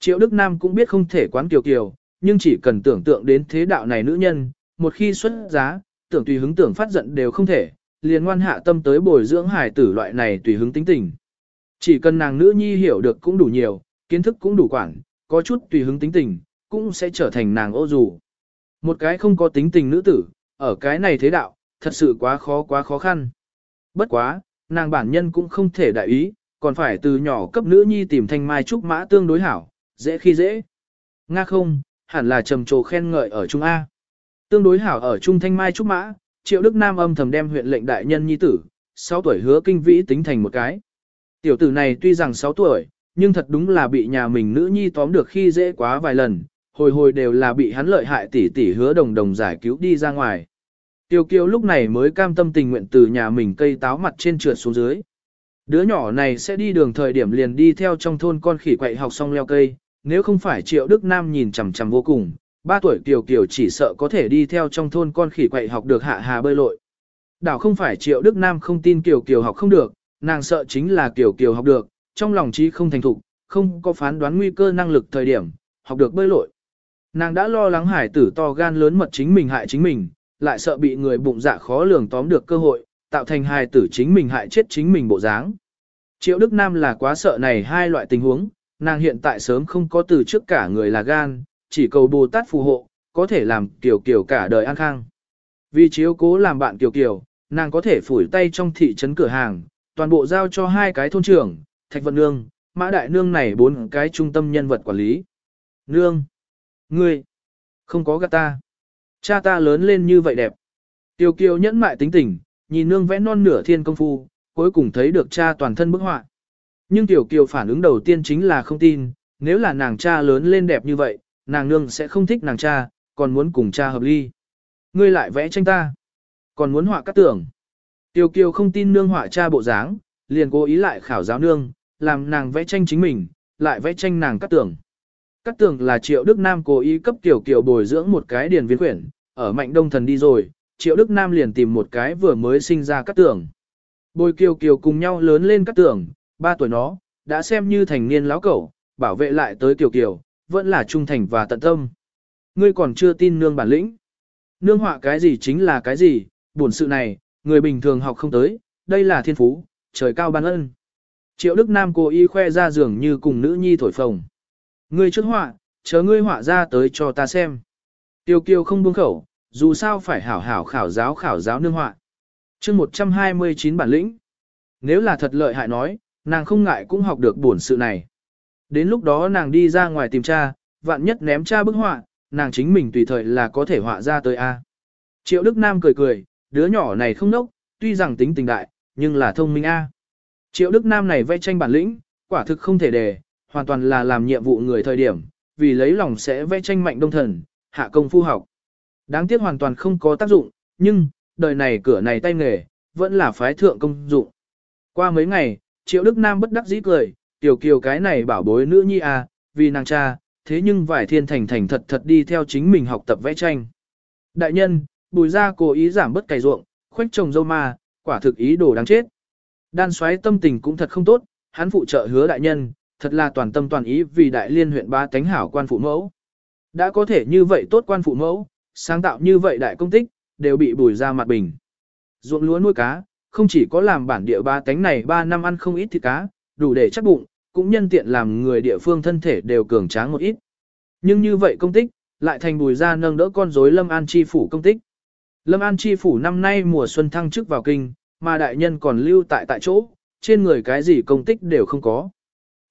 Triệu Đức Nam cũng biết không thể quán kiểu kiểu, nhưng chỉ cần tưởng tượng đến thế đạo này nữ nhân, một khi xuất giá, tưởng tùy hứng tưởng phát giận đều không thể, liền ngoan hạ tâm tới bồi dưỡng hài tử loại này tùy hứng tính tình. Chỉ cần nàng nữ nhi hiểu được cũng đủ nhiều, kiến thức cũng đủ quản, có chút tùy hứng tính tình, cũng sẽ trở thành nàng ô dù. Một cái không có tính tình nữ tử, ở cái này thế đạo, thật sự quá khó quá khó khăn. Bất quá, nàng bản nhân cũng không thể đại ý, còn phải từ nhỏ cấp nữ nhi tìm thanh mai trúc mã tương đối hảo, dễ khi dễ. Nga không, hẳn là trầm trồ khen ngợi ở Trung A. Tương đối hảo ở Trung thanh mai trúc mã, triệu đức nam âm thầm đem huyện lệnh đại nhân nhi tử, 6 tuổi hứa kinh vĩ tính thành một cái. Tiểu tử này tuy rằng 6 tuổi, nhưng thật đúng là bị nhà mình nữ nhi tóm được khi dễ quá vài lần, hồi hồi đều là bị hắn lợi hại tỷ tỷ hứa đồng đồng giải cứu đi ra ngoài. Tiêu kiêu lúc này mới cam tâm tình nguyện từ nhà mình cây táo mặt trên trượt xuống dưới. Đứa nhỏ này sẽ đi đường thời điểm liền đi theo trong thôn con khỉ quậy học xong leo cây, nếu không phải Triệu Đức Nam nhìn chằm chằm vô cùng, ba tuổi Kiều Kiều chỉ sợ có thể đi theo trong thôn con khỉ quậy học được hạ hà bơi lội. Đảo không phải Triệu Đức Nam không tin Kiều Kiều học không được, nàng sợ chính là Kiều Kiều học được, trong lòng trí không thành thục, không có phán đoán nguy cơ năng lực thời điểm, học được bơi lội. Nàng đã lo lắng hải tử to gan lớn mật chính mình hại chính mình, lại sợ bị người bụng dạ khó lường tóm được cơ hội, tạo thành hài tử chính mình hại chết chính mình bộ dáng. Triệu Đức Nam là quá sợ này hai loại tình huống, nàng hiện tại sớm không có từ trước cả người là gan, chỉ cầu Bồ Tát phù hộ, có thể làm kiểu kiểu cả đời an khang. Vì chiếu cố làm bạn kiểu kiểu, nàng có thể phủi tay trong thị trấn cửa hàng, toàn bộ giao cho hai cái thôn trưởng, Thạch Vận Nương, Mã Đại Nương này bốn cái trung tâm nhân vật quản lý. Nương! Ngươi! Không có gạt ta! Cha ta lớn lên như vậy đẹp. Tiêu kiều nhẫn mại tính tình, nhìn nương vẽ non nửa thiên công phu, cuối cùng thấy được cha toàn thân bức họa. Nhưng tiểu kiều phản ứng đầu tiên chính là không tin, nếu là nàng cha lớn lên đẹp như vậy, nàng nương sẽ không thích nàng cha, còn muốn cùng cha hợp ly. Ngươi lại vẽ tranh ta, còn muốn họa các tưởng. Tiểu kiều không tin nương họa cha bộ dáng, liền cố ý lại khảo giáo nương, làm nàng vẽ tranh chính mình, lại vẽ tranh nàng cắt tưởng. Cát tường là triệu Đức Nam cố ý cấp tiểu kiểu bồi dưỡng một cái điền viên quyển, ở mạnh đông thần đi rồi, Triệu Đức Nam liền tìm một cái vừa mới sinh ra Cát tường. Bồi kiều kiều cùng nhau lớn lên Cát tường, ba tuổi nó, đã xem như thành niên lão cẩu, bảo vệ lại tới kiều kiều, vẫn là trung thành và tận tâm. Ngươi còn chưa tin nương bản lĩnh. Nương họa cái gì chính là cái gì, buồn sự này, người bình thường học không tới, đây là thiên phú, trời cao ban ân. Triệu Đức Nam cố ý khoe ra giường như cùng nữ nhi thổi phồng. Ngươi trước họa, chờ ngươi họa ra tới cho ta xem. Tiêu kiều không buông khẩu, dù sao phải hảo hảo khảo giáo khảo giáo nương họa. chương 129 bản lĩnh. Nếu là thật lợi hại nói, nàng không ngại cũng học được bổn sự này. Đến lúc đó nàng đi ra ngoài tìm cha, vạn nhất ném cha bức họa, nàng chính mình tùy thời là có thể họa ra tới A. Triệu Đức Nam cười cười, đứa nhỏ này không nốc, tuy rằng tính tình đại, nhưng là thông minh A. Triệu Đức Nam này vẽ tranh bản lĩnh, quả thực không thể đề, hoàn toàn là làm nhiệm vụ người thời điểm, vì lấy lòng sẽ vẽ tranh mạnh đông thần, hạ công phu học. Đáng tiếc hoàn toàn không có tác dụng, nhưng, đời này cửa này tay nghề, vẫn là phái thượng công dụng. Qua mấy ngày, Triệu Đức Nam bất đắc dĩ cười, tiểu kiều cái này bảo bối nữ nhi à, vì nàng cha, thế nhưng vải thiên thành thành thật thật đi theo chính mình học tập vẽ tranh. Đại nhân, bùi ra cố ý giảm bớt cày ruộng, khoách trồng dâu ma, quả thực ý đồ đáng chết. Đan xoáy tâm tình cũng thật không tốt, hắn phụ trợ hứa đại nhân, thật là toàn tâm toàn ý vì đại liên huyện ba tánh hảo quan phụ mẫu. Đã có thể như vậy tốt quan phụ mẫu, sáng tạo như vậy đại công tích, đều bị bùi ra mặt bình. Ruộng lúa nuôi cá, không chỉ có làm bản địa ba tánh này 3 năm ăn không ít thịt cá, đủ để chắc bụng, cũng nhân tiện làm người địa phương thân thể đều cường tráng một ít. Nhưng như vậy công tích, lại thành bùi ra nâng đỡ con rối Lâm An Chi Phủ công tích. Lâm An Chi Phủ năm nay mùa xuân thăng chức vào kinh, mà đại nhân còn lưu tại tại chỗ, trên người cái gì công tích đều không có.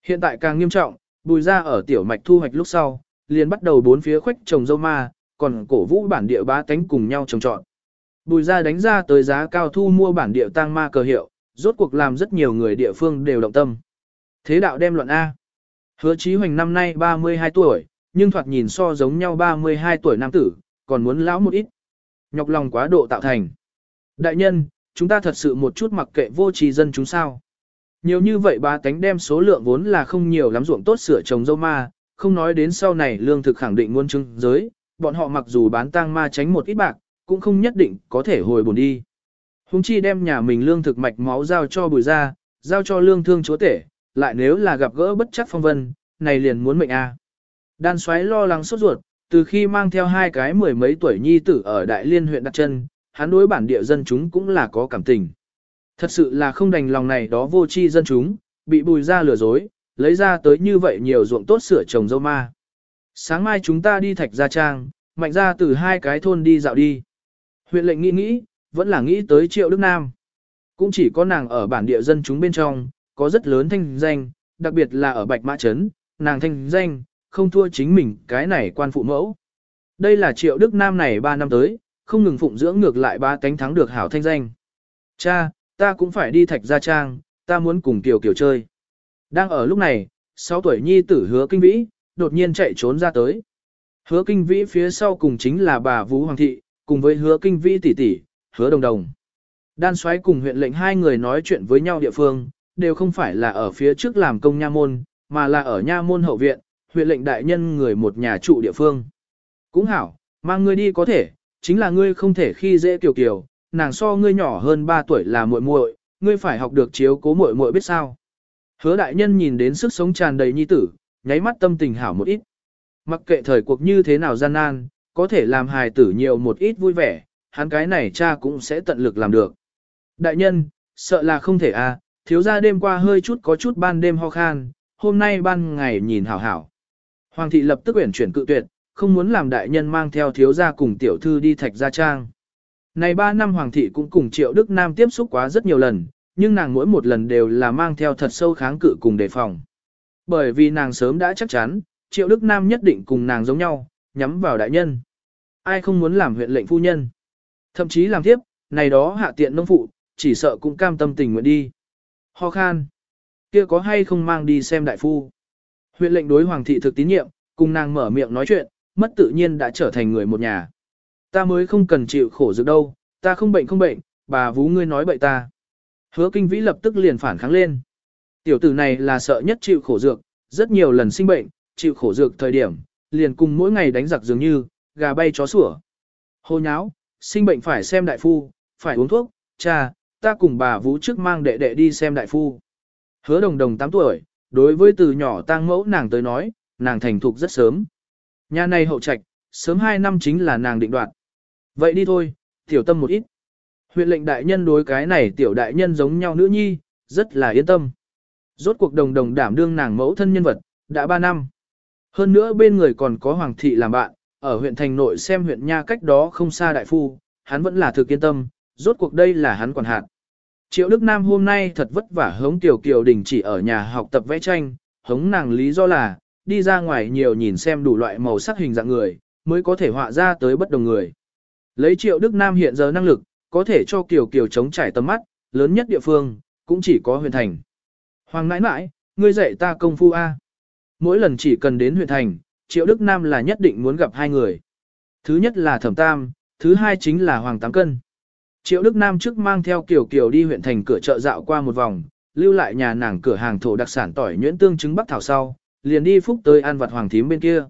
Hiện tại càng nghiêm trọng, bùi ra ở tiểu mạch thu hoạch lúc sau, liền bắt đầu bốn phía khuếch trồng dâu ma, còn cổ vũ bản địa bá tánh cùng nhau trồng trọn. Bùi ra đánh ra tới giá cao thu mua bản địa tăng ma cờ hiệu, rốt cuộc làm rất nhiều người địa phương đều động tâm. Thế đạo đem luận A. Hứa Chí Hoành năm nay 32 tuổi, nhưng thoạt nhìn so giống nhau 32 tuổi nam tử, còn muốn lão một ít. Nhọc lòng quá độ tạo thành. Đại nhân, chúng ta thật sự một chút mặc kệ vô trì dân chúng sao. Nhiều như vậy ba tánh đem số lượng vốn là không nhiều lắm ruộng tốt sửa trồng dâu ma, không nói đến sau này lương thực khẳng định muôn chứng giới, bọn họ mặc dù bán tang ma tránh một ít bạc, cũng không nhất định có thể hồi bổn đi. Hùng chi đem nhà mình lương thực mạch máu giao cho bùi ra, giao cho lương thương chúa tể, lại nếu là gặp gỡ bất chắc phong vân, này liền muốn mệnh a. Đan xoáy lo lắng sốt ruột, từ khi mang theo hai cái mười mấy tuổi nhi tử ở Đại Liên huyện đặt chân, hắn đối bản địa dân chúng cũng là có cảm tình. Thật sự là không đành lòng này đó vô tri dân chúng, bị bùi ra lừa dối, lấy ra tới như vậy nhiều ruộng tốt sửa trồng dâu ma. Sáng mai chúng ta đi thạch gia trang, mạnh ra từ hai cái thôn đi dạo đi. Huyện lệnh nghĩ nghĩ, vẫn là nghĩ tới triệu Đức Nam. Cũng chỉ có nàng ở bản địa dân chúng bên trong, có rất lớn thanh danh, đặc biệt là ở Bạch Mã Trấn, nàng thanh danh, không thua chính mình cái này quan phụ mẫu. Đây là triệu Đức Nam này 3 năm tới, không ngừng phụng dưỡng ngược lại ba cánh thắng được hảo thanh danh. Cha, ta cũng phải đi thạch gia trang, ta muốn cùng Kiều Kiều chơi. Đang ở lúc này, 6 tuổi nhi tử hứa kinh vĩ, đột nhiên chạy trốn ra tới. Hứa kinh vĩ phía sau cùng chính là bà Vũ Hoàng thị, cùng với hứa kinh vĩ tỷ tỷ, hứa đồng đồng. Đan xoáy cùng huyện lệnh hai người nói chuyện với nhau địa phương, đều không phải là ở phía trước làm công nha môn, mà là ở nha môn hậu viện, huyện lệnh đại nhân người một nhà trụ địa phương. Cũng hảo, mang ngươi đi có thể, chính là ngươi không thể khi dễ kiều kiều, nàng so ngươi nhỏ hơn 3 tuổi là muội muội, ngươi phải học được chiếu cố muội muội biết sao. Hứa đại nhân nhìn đến sức sống tràn đầy nhi tử, nháy mắt tâm tình hảo một ít. Mặc kệ thời cuộc như thế nào gian nan, có thể làm hài tử nhiều một ít vui vẻ, hắn cái này cha cũng sẽ tận lực làm được. Đại nhân, sợ là không thể à, thiếu gia đêm qua hơi chút có chút ban đêm ho khan, hôm nay ban ngày nhìn hảo hảo. Hoàng thị lập tức uyển chuyển cự tuyệt, không muốn làm đại nhân mang theo thiếu gia cùng tiểu thư đi thạch gia trang. Này 3 năm Hoàng thị cũng cùng Triệu Đức Nam tiếp xúc quá rất nhiều lần, nhưng nàng mỗi một lần đều là mang theo thật sâu kháng cự cùng đề phòng. Bởi vì nàng sớm đã chắc chắn, Triệu Đức Nam nhất định cùng nàng giống nhau, nhắm vào đại nhân. Ai không muốn làm huyện lệnh phu nhân. Thậm chí làm tiếp, này đó hạ tiện nông phụ, chỉ sợ cũng cam tâm tình nguyện đi. Ho khan. Kia có hay không mang đi xem đại phu. Huyện lệnh đối hoàng thị thực tín nhiệm, cùng nàng mở miệng nói chuyện, mất tự nhiên đã trở thành người một nhà. Ta mới không cần chịu khổ dược đâu, ta không bệnh không bệnh, bà vú ngươi nói bậy ta. Hứa kinh vĩ lập tức liền phản kháng lên. Tiểu tử này là sợ nhất chịu khổ dược, rất nhiều lần sinh bệnh, chịu khổ dược thời điểm, liền cùng mỗi ngày đánh giặc dường như, gà bay chó sủa. Hô nháo, sinh bệnh phải xem đại phu, phải uống thuốc, cha, ta cùng bà vũ trước mang đệ đệ đi xem đại phu. Hứa đồng đồng 8 tuổi, đối với từ nhỏ tang mẫu nàng tới nói, nàng thành thục rất sớm. Nhà này hậu trạch, sớm 2 năm chính là nàng định đoạt. Vậy đi thôi, tiểu tâm một ít. Huyện lệnh đại nhân đối cái này tiểu đại nhân giống nhau nữ nhi, rất là yên tâm. Rốt cuộc đồng đồng đảm đương nàng mẫu thân nhân vật, đã 3 năm. Hơn nữa bên người còn có hoàng thị làm bạn, ở huyện thành nội xem huyện nha cách đó không xa đại phu, hắn vẫn là thực yên tâm, rốt cuộc đây là hắn quản hạt. Triệu Đức Nam hôm nay thật vất vả hống Tiểu Kiều Đình chỉ ở nhà học tập vẽ tranh, hống nàng lý do là, đi ra ngoài nhiều nhìn xem đủ loại màu sắc hình dạng người, mới có thể họa ra tới bất đồng người. Lấy Triệu Đức Nam hiện giờ năng lực, có thể cho Kiều Kiều chống trải tầm mắt, lớn nhất địa phương, cũng chỉ có huyện thành. Hoàng nãi nãi, ngươi dạy ta công phu A. Mỗi lần chỉ cần đến huyện thành, Triệu Đức Nam là nhất định muốn gặp hai người. Thứ nhất là Thẩm Tam, thứ hai chính là Hoàng Tám Cân. Triệu Đức Nam trước mang theo Kiều Kiều đi huyện thành cửa chợ dạo qua một vòng, lưu lại nhà nàng cửa hàng thổ đặc sản tỏi nhuyễn tương trứng bắc thảo sau, liền đi phúc tới ăn vặt Hoàng Thím bên kia.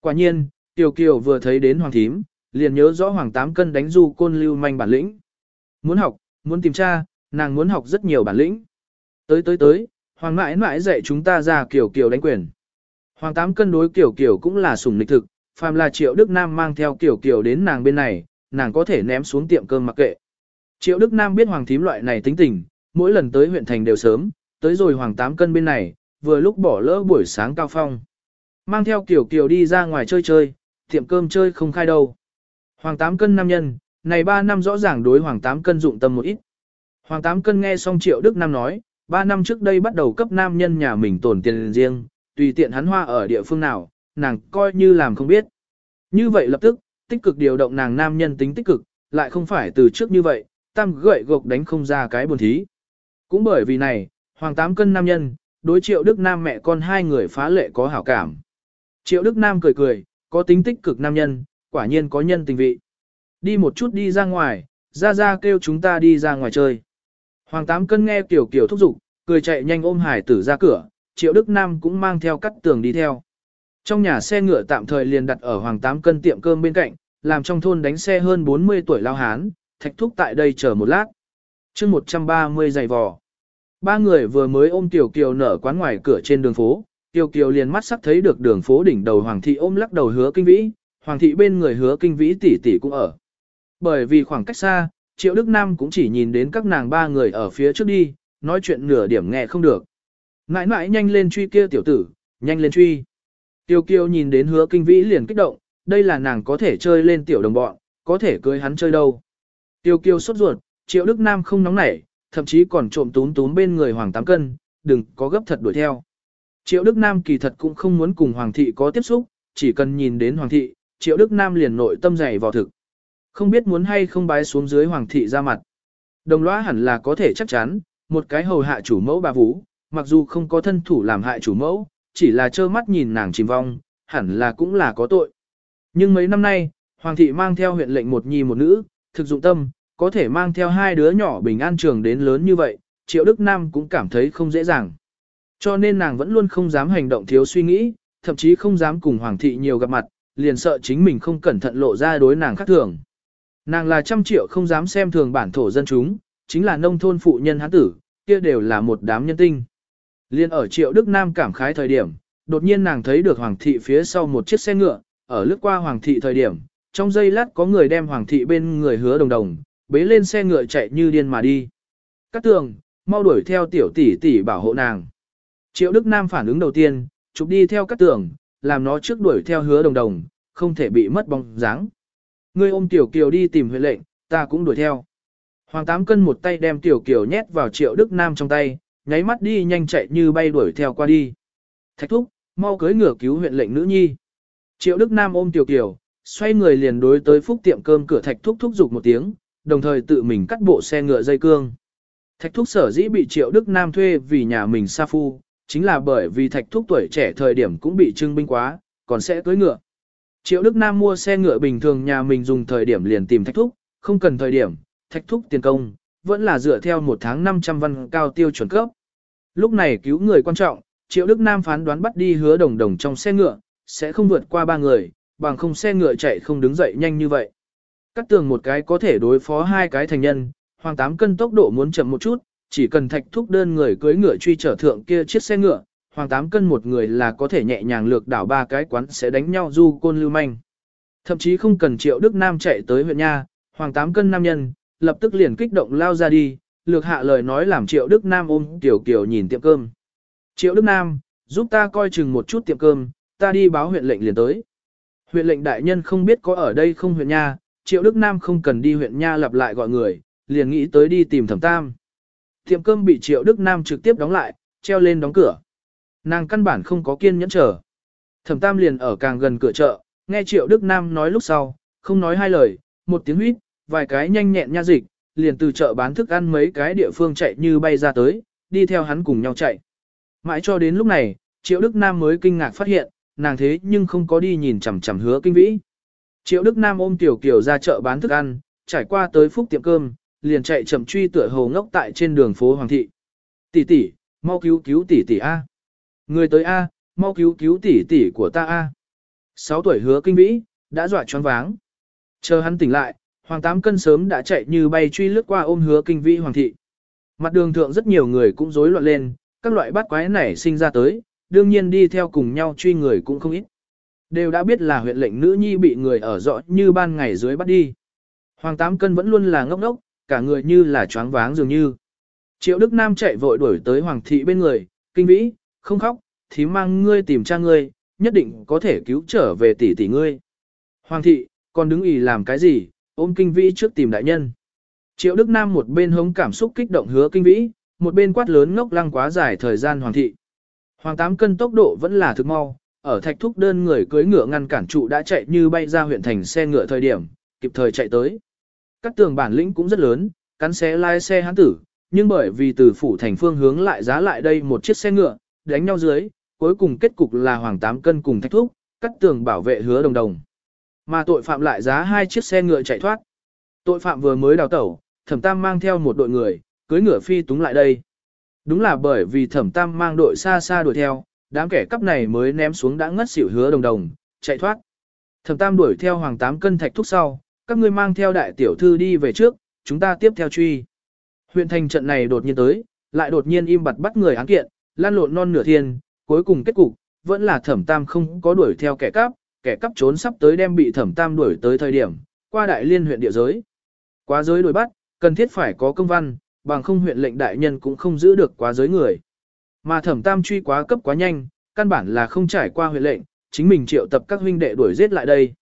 Quả nhiên, Kiều Kiều vừa thấy đến Hoàng Thím, liền nhớ rõ Hoàng Tám Cân đánh du côn lưu manh bản lĩnh. Muốn học, muốn tìm tra, nàng muốn học rất nhiều bản lĩnh. Tới tới tới, Hoàng mãi mãi dạy chúng ta ra kiểu kiểu đánh quyền. Hoàng Tám Cân đối kiểu kiểu cũng là sủng lịch thực, phàm là Triệu Đức Nam mang theo kiểu kiểu đến nàng bên này, nàng có thể ném xuống tiệm cơm mặc kệ. Triệu Đức Nam biết Hoàng Thím loại này tính tình, mỗi lần tới huyện thành đều sớm, tới rồi Hoàng Tám Cân bên này, vừa lúc bỏ lỡ buổi sáng cao phong. Mang theo kiểu kiểu đi ra ngoài chơi chơi, tiệm cơm chơi không khai đâu. Hoàng Tám Cân nam nhân, này 3 năm rõ ràng đối Hoàng Tám Cân dụng tâm một ít. Hoàng Tám Cân nghe xong Triệu Đức Nam nói, 3 năm trước đây bắt đầu cấp nam nhân nhà mình tổn tiền riêng, tùy tiện hắn hoa ở địa phương nào, nàng coi như làm không biết. Như vậy lập tức, tích cực điều động nàng nam nhân tính tích cực, lại không phải từ trước như vậy, tam gậy gộc đánh không ra cái buồn thí. Cũng bởi vì này, Hoàng Tám Cân nam nhân, đối Triệu Đức Nam mẹ con hai người phá lệ có hảo cảm. Triệu Đức Nam cười cười, có tính tích cực nam nhân, quả nhiên có nhân tình vị. Đi một chút đi ra ngoài, ra ra kêu chúng ta đi ra ngoài chơi. Hoàng Tám Cân nghe Kiều Kiều thúc giục, cười chạy nhanh ôm hải tử ra cửa, Triệu Đức Nam cũng mang theo cắt tường đi theo. Trong nhà xe ngựa tạm thời liền đặt ở Hoàng Tám Cân tiệm cơm bên cạnh, làm trong thôn đánh xe hơn 40 tuổi lao hán, thạch thúc tại đây chờ một lát. chương 130 giày vò. Ba người vừa mới ôm Tiểu Kiều nở quán ngoài cửa trên đường phố, Tiểu Kiều liền mắt sắc thấy được đường phố đỉnh đầu Hoàng thị ôm lắc đầu hứa kinh vĩ, Hoàng thị bên người hứa kinh vĩ tỷ tỷ cũng ở. Bởi vì khoảng cách xa, Triệu Đức Nam cũng chỉ nhìn đến các nàng ba người ở phía trước đi, nói chuyện nửa điểm nghe không được. Nãi nãi nhanh lên truy kia tiểu tử, nhanh lên truy. Tiêu kiêu nhìn đến hứa kinh vĩ liền kích động, đây là nàng có thể chơi lên tiểu đồng bọn, có thể cưới hắn chơi đâu. Tiêu kiêu sốt ruột, triệu đức nam không nóng nảy, thậm chí còn trộm túm túm bên người hoàng tám cân, đừng có gấp thật đuổi theo. Triệu đức nam kỳ thật cũng không muốn cùng hoàng thị có tiếp xúc, chỉ cần nhìn đến hoàng thị, triệu đức nam liền nội tâm dày vào thực. Không biết muốn hay không bái xuống dưới hoàng thị ra mặt. Đồng lõa hẳn là có thể chắc chắn, một cái hầu hạ chủ mẫu bà vũ, mặc dù không có thân thủ làm hại chủ mẫu, chỉ là trơ mắt nhìn nàng chìm vong, hẳn là cũng là có tội. Nhưng mấy năm nay, hoàng thị mang theo huyện lệnh một nhi một nữ, thực dụng tâm, có thể mang theo hai đứa nhỏ bình an trường đến lớn như vậy, triệu đức nam cũng cảm thấy không dễ dàng. Cho nên nàng vẫn luôn không dám hành động thiếu suy nghĩ, thậm chí không dám cùng hoàng thị nhiều gặp mặt, liền sợ chính mình không cẩn thận lộ ra đối nàng khác thường. Nàng là trăm triệu không dám xem thường bản thổ dân chúng, chính là nông thôn phụ nhân hán tử, kia đều là một đám nhân tinh. Liên ở triệu Đức Nam cảm khái thời điểm, đột nhiên nàng thấy được Hoàng thị phía sau một chiếc xe ngựa, ở lướt qua Hoàng thị thời điểm, trong giây lát có người đem Hoàng thị bên người hứa đồng đồng, bế lên xe ngựa chạy như điên mà đi. Cát tường, mau đuổi theo tiểu tỷ tỷ bảo hộ nàng. Triệu Đức Nam phản ứng đầu tiên, chụp đi theo cát tường, làm nó trước đuổi theo hứa đồng đồng, không thể bị mất bóng dáng. Ngươi ôm tiểu kiều đi tìm huyện lệnh, ta cũng đuổi theo. Hoàng tám cân một tay đem tiểu kiều nhét vào triệu Đức Nam trong tay, nháy mắt đi nhanh chạy như bay đuổi theo qua đi. Thạch thúc, mau cưới ngựa cứu huyện lệnh nữ nhi. Triệu Đức Nam ôm tiểu kiều, xoay người liền đối tới phúc tiệm cơm cửa thạch thúc thúc giục một tiếng, đồng thời tự mình cắt bộ xe ngựa dây cương. Thạch thúc sở dĩ bị Triệu Đức Nam thuê vì nhà mình sa phu, chính là bởi vì thạch thúc tuổi trẻ thời điểm cũng bị trưng binh quá, còn sẽ cưới ngựa. Triệu Đức Nam mua xe ngựa bình thường nhà mình dùng thời điểm liền tìm thạch thúc, không cần thời điểm, thạch thúc tiền công, vẫn là dựa theo một tháng 500 văn cao tiêu chuẩn cấp. Lúc này cứu người quan trọng, Triệu Đức Nam phán đoán bắt đi hứa đồng đồng trong xe ngựa, sẽ không vượt qua ba người, bằng không xe ngựa chạy không đứng dậy nhanh như vậy. Cắt tường một cái có thể đối phó hai cái thành nhân, hoàng tám cân tốc độ muốn chậm một chút, chỉ cần thạch thúc đơn người cưới ngựa truy trở thượng kia chiếc xe ngựa, hoàng tám cân một người là có thể nhẹ nhàng lược đảo ba cái quán sẽ đánh nhau du côn lưu manh. Thậm chí không cần triệu Đức Nam chạy tới huyện nha, hoàng tám cân nam nhân, lập tức liền kích động lao ra đi, lược hạ lời nói làm Triệu Đức Nam ôm Tiểu kiểu nhìn tiệm cơm. Triệu Đức Nam, giúp ta coi chừng một chút tiệm cơm, ta đi báo huyện lệnh liền tới. Huyện lệnh đại nhân không biết có ở đây không huyện nha, Triệu Đức Nam không cần đi huyện nha lặp lại gọi người, liền nghĩ tới đi tìm thẩm tam. Tiệm cơm bị Triệu Đức Nam trực tiếp đóng lại, treo lên đóng cửa. Nàng căn bản không có kiên nhẫn chờ. Thẩm tam liền ở càng gần cửa chợ, nghe Triệu Đức Nam nói lúc sau, không nói hai lời, một tiếng huýt, vài cái nhanh nhẹn nha dịch, liền từ chợ bán thức ăn mấy cái địa phương chạy như bay ra tới, đi theo hắn cùng nhau chạy. Mãi cho đến lúc này, Triệu Đức Nam mới kinh ngạc phát hiện, nàng thế nhưng không có đi nhìn chằm chằm hứa kinh vĩ. Triệu Đức Nam ôm Tiểu Kiều ra chợ bán thức ăn, trải qua tới phúc tiệm cơm, liền chạy chậm truy tựa hồ ngốc tại trên đường phố Hoàng thị. Tỷ tỷ, mau cứu cứu tỷ tỷ A. Người tới A, mau cứu cứu tỷ tỷ của ta A. Sáu tuổi hứa kinh vĩ, đã dọa choáng váng. Chờ hắn tỉnh lại, Hoàng Tám Cân sớm đã chạy như bay truy lướt qua ôm hứa kinh vĩ Hoàng thị. Mặt đường thượng rất nhiều người cũng rối loạn lên, các loại bát quái nảy sinh ra tới, đương nhiên đi theo cùng nhau truy người cũng không ít. Đều đã biết là huyện lệnh nữ nhi bị người ở rõ như ban ngày dưới bắt đi. Hoàng Tám Cân vẫn luôn là ngốc ngốc, cả người như là choáng váng dường như. Triệu Đức Nam chạy vội đuổi tới Hoàng thị bên người, kinh vĩ, không khóc, thì mang ngươi tìm cha ngươi, nhất định có thể cứu trở về tỷ tỷ ngươi. Hoàng thị, còn đứng ỉ làm cái gì, ôm kinh vĩ trước tìm đại nhân. Triệu Đức Nam một bên hống cảm xúc kích động hứa kinh vĩ, một bên quát lớn ngốc lăng quá dài thời gian hoàng thị. Hoàng tám cân tốc độ vẫn là thực mau, ở thạch thúc đơn người cưới ngựa ngăn cản trụ đã chạy như bay ra huyện thành xe ngựa thời điểm, kịp thời chạy tới. Các tường bản lĩnh cũng rất lớn, cắn xé lai xe hắn tử, nhưng bởi vì từ phủ thành phương hướng lại giá lại đây một chiếc xe ngựa, đánh nhau dưới, cuối cùng kết cục là hoàng tám cân cùng thách thúc, cắt tường bảo vệ hứa đồng đồng. Mà tội phạm lại giá hai chiếc xe ngựa chạy thoát. Tội phạm vừa mới đào tẩu, thẩm tam mang theo một đội người, cưới ngựa phi túng lại đây. Đúng là bởi vì thẩm tam mang đội xa xa đuổi theo, đám kẻ cắp này mới ném xuống đã ngất xỉu hứa đồng đồng, chạy thoát. Thẩm tam đuổi theo hoàng tám cân thạch thúc sau, các ngươi mang theo đại tiểu thư đi về trước, chúng ta tiếp theo truy. Huyện thành trận này đột nhiên tới, lại đột nhiên im bặt bắt người án kiện, lan lộn non nửa thiên, cuối cùng kết cục, vẫn là thẩm tam không có đuổi theo kẻ cắp, kẻ cắp trốn sắp tới đem bị thẩm tam đuổi tới thời điểm, qua đại liên huyện địa giới. Quá giới đuổi bắt, cần thiết phải có công văn, bằng không huyện lệnh đại nhân cũng không giữ được quá giới người. Mà thẩm tam truy quá cấp quá nhanh, căn bản là không trải qua huyện lệnh, chính mình triệu tập các huynh đệ đuổi giết lại đây.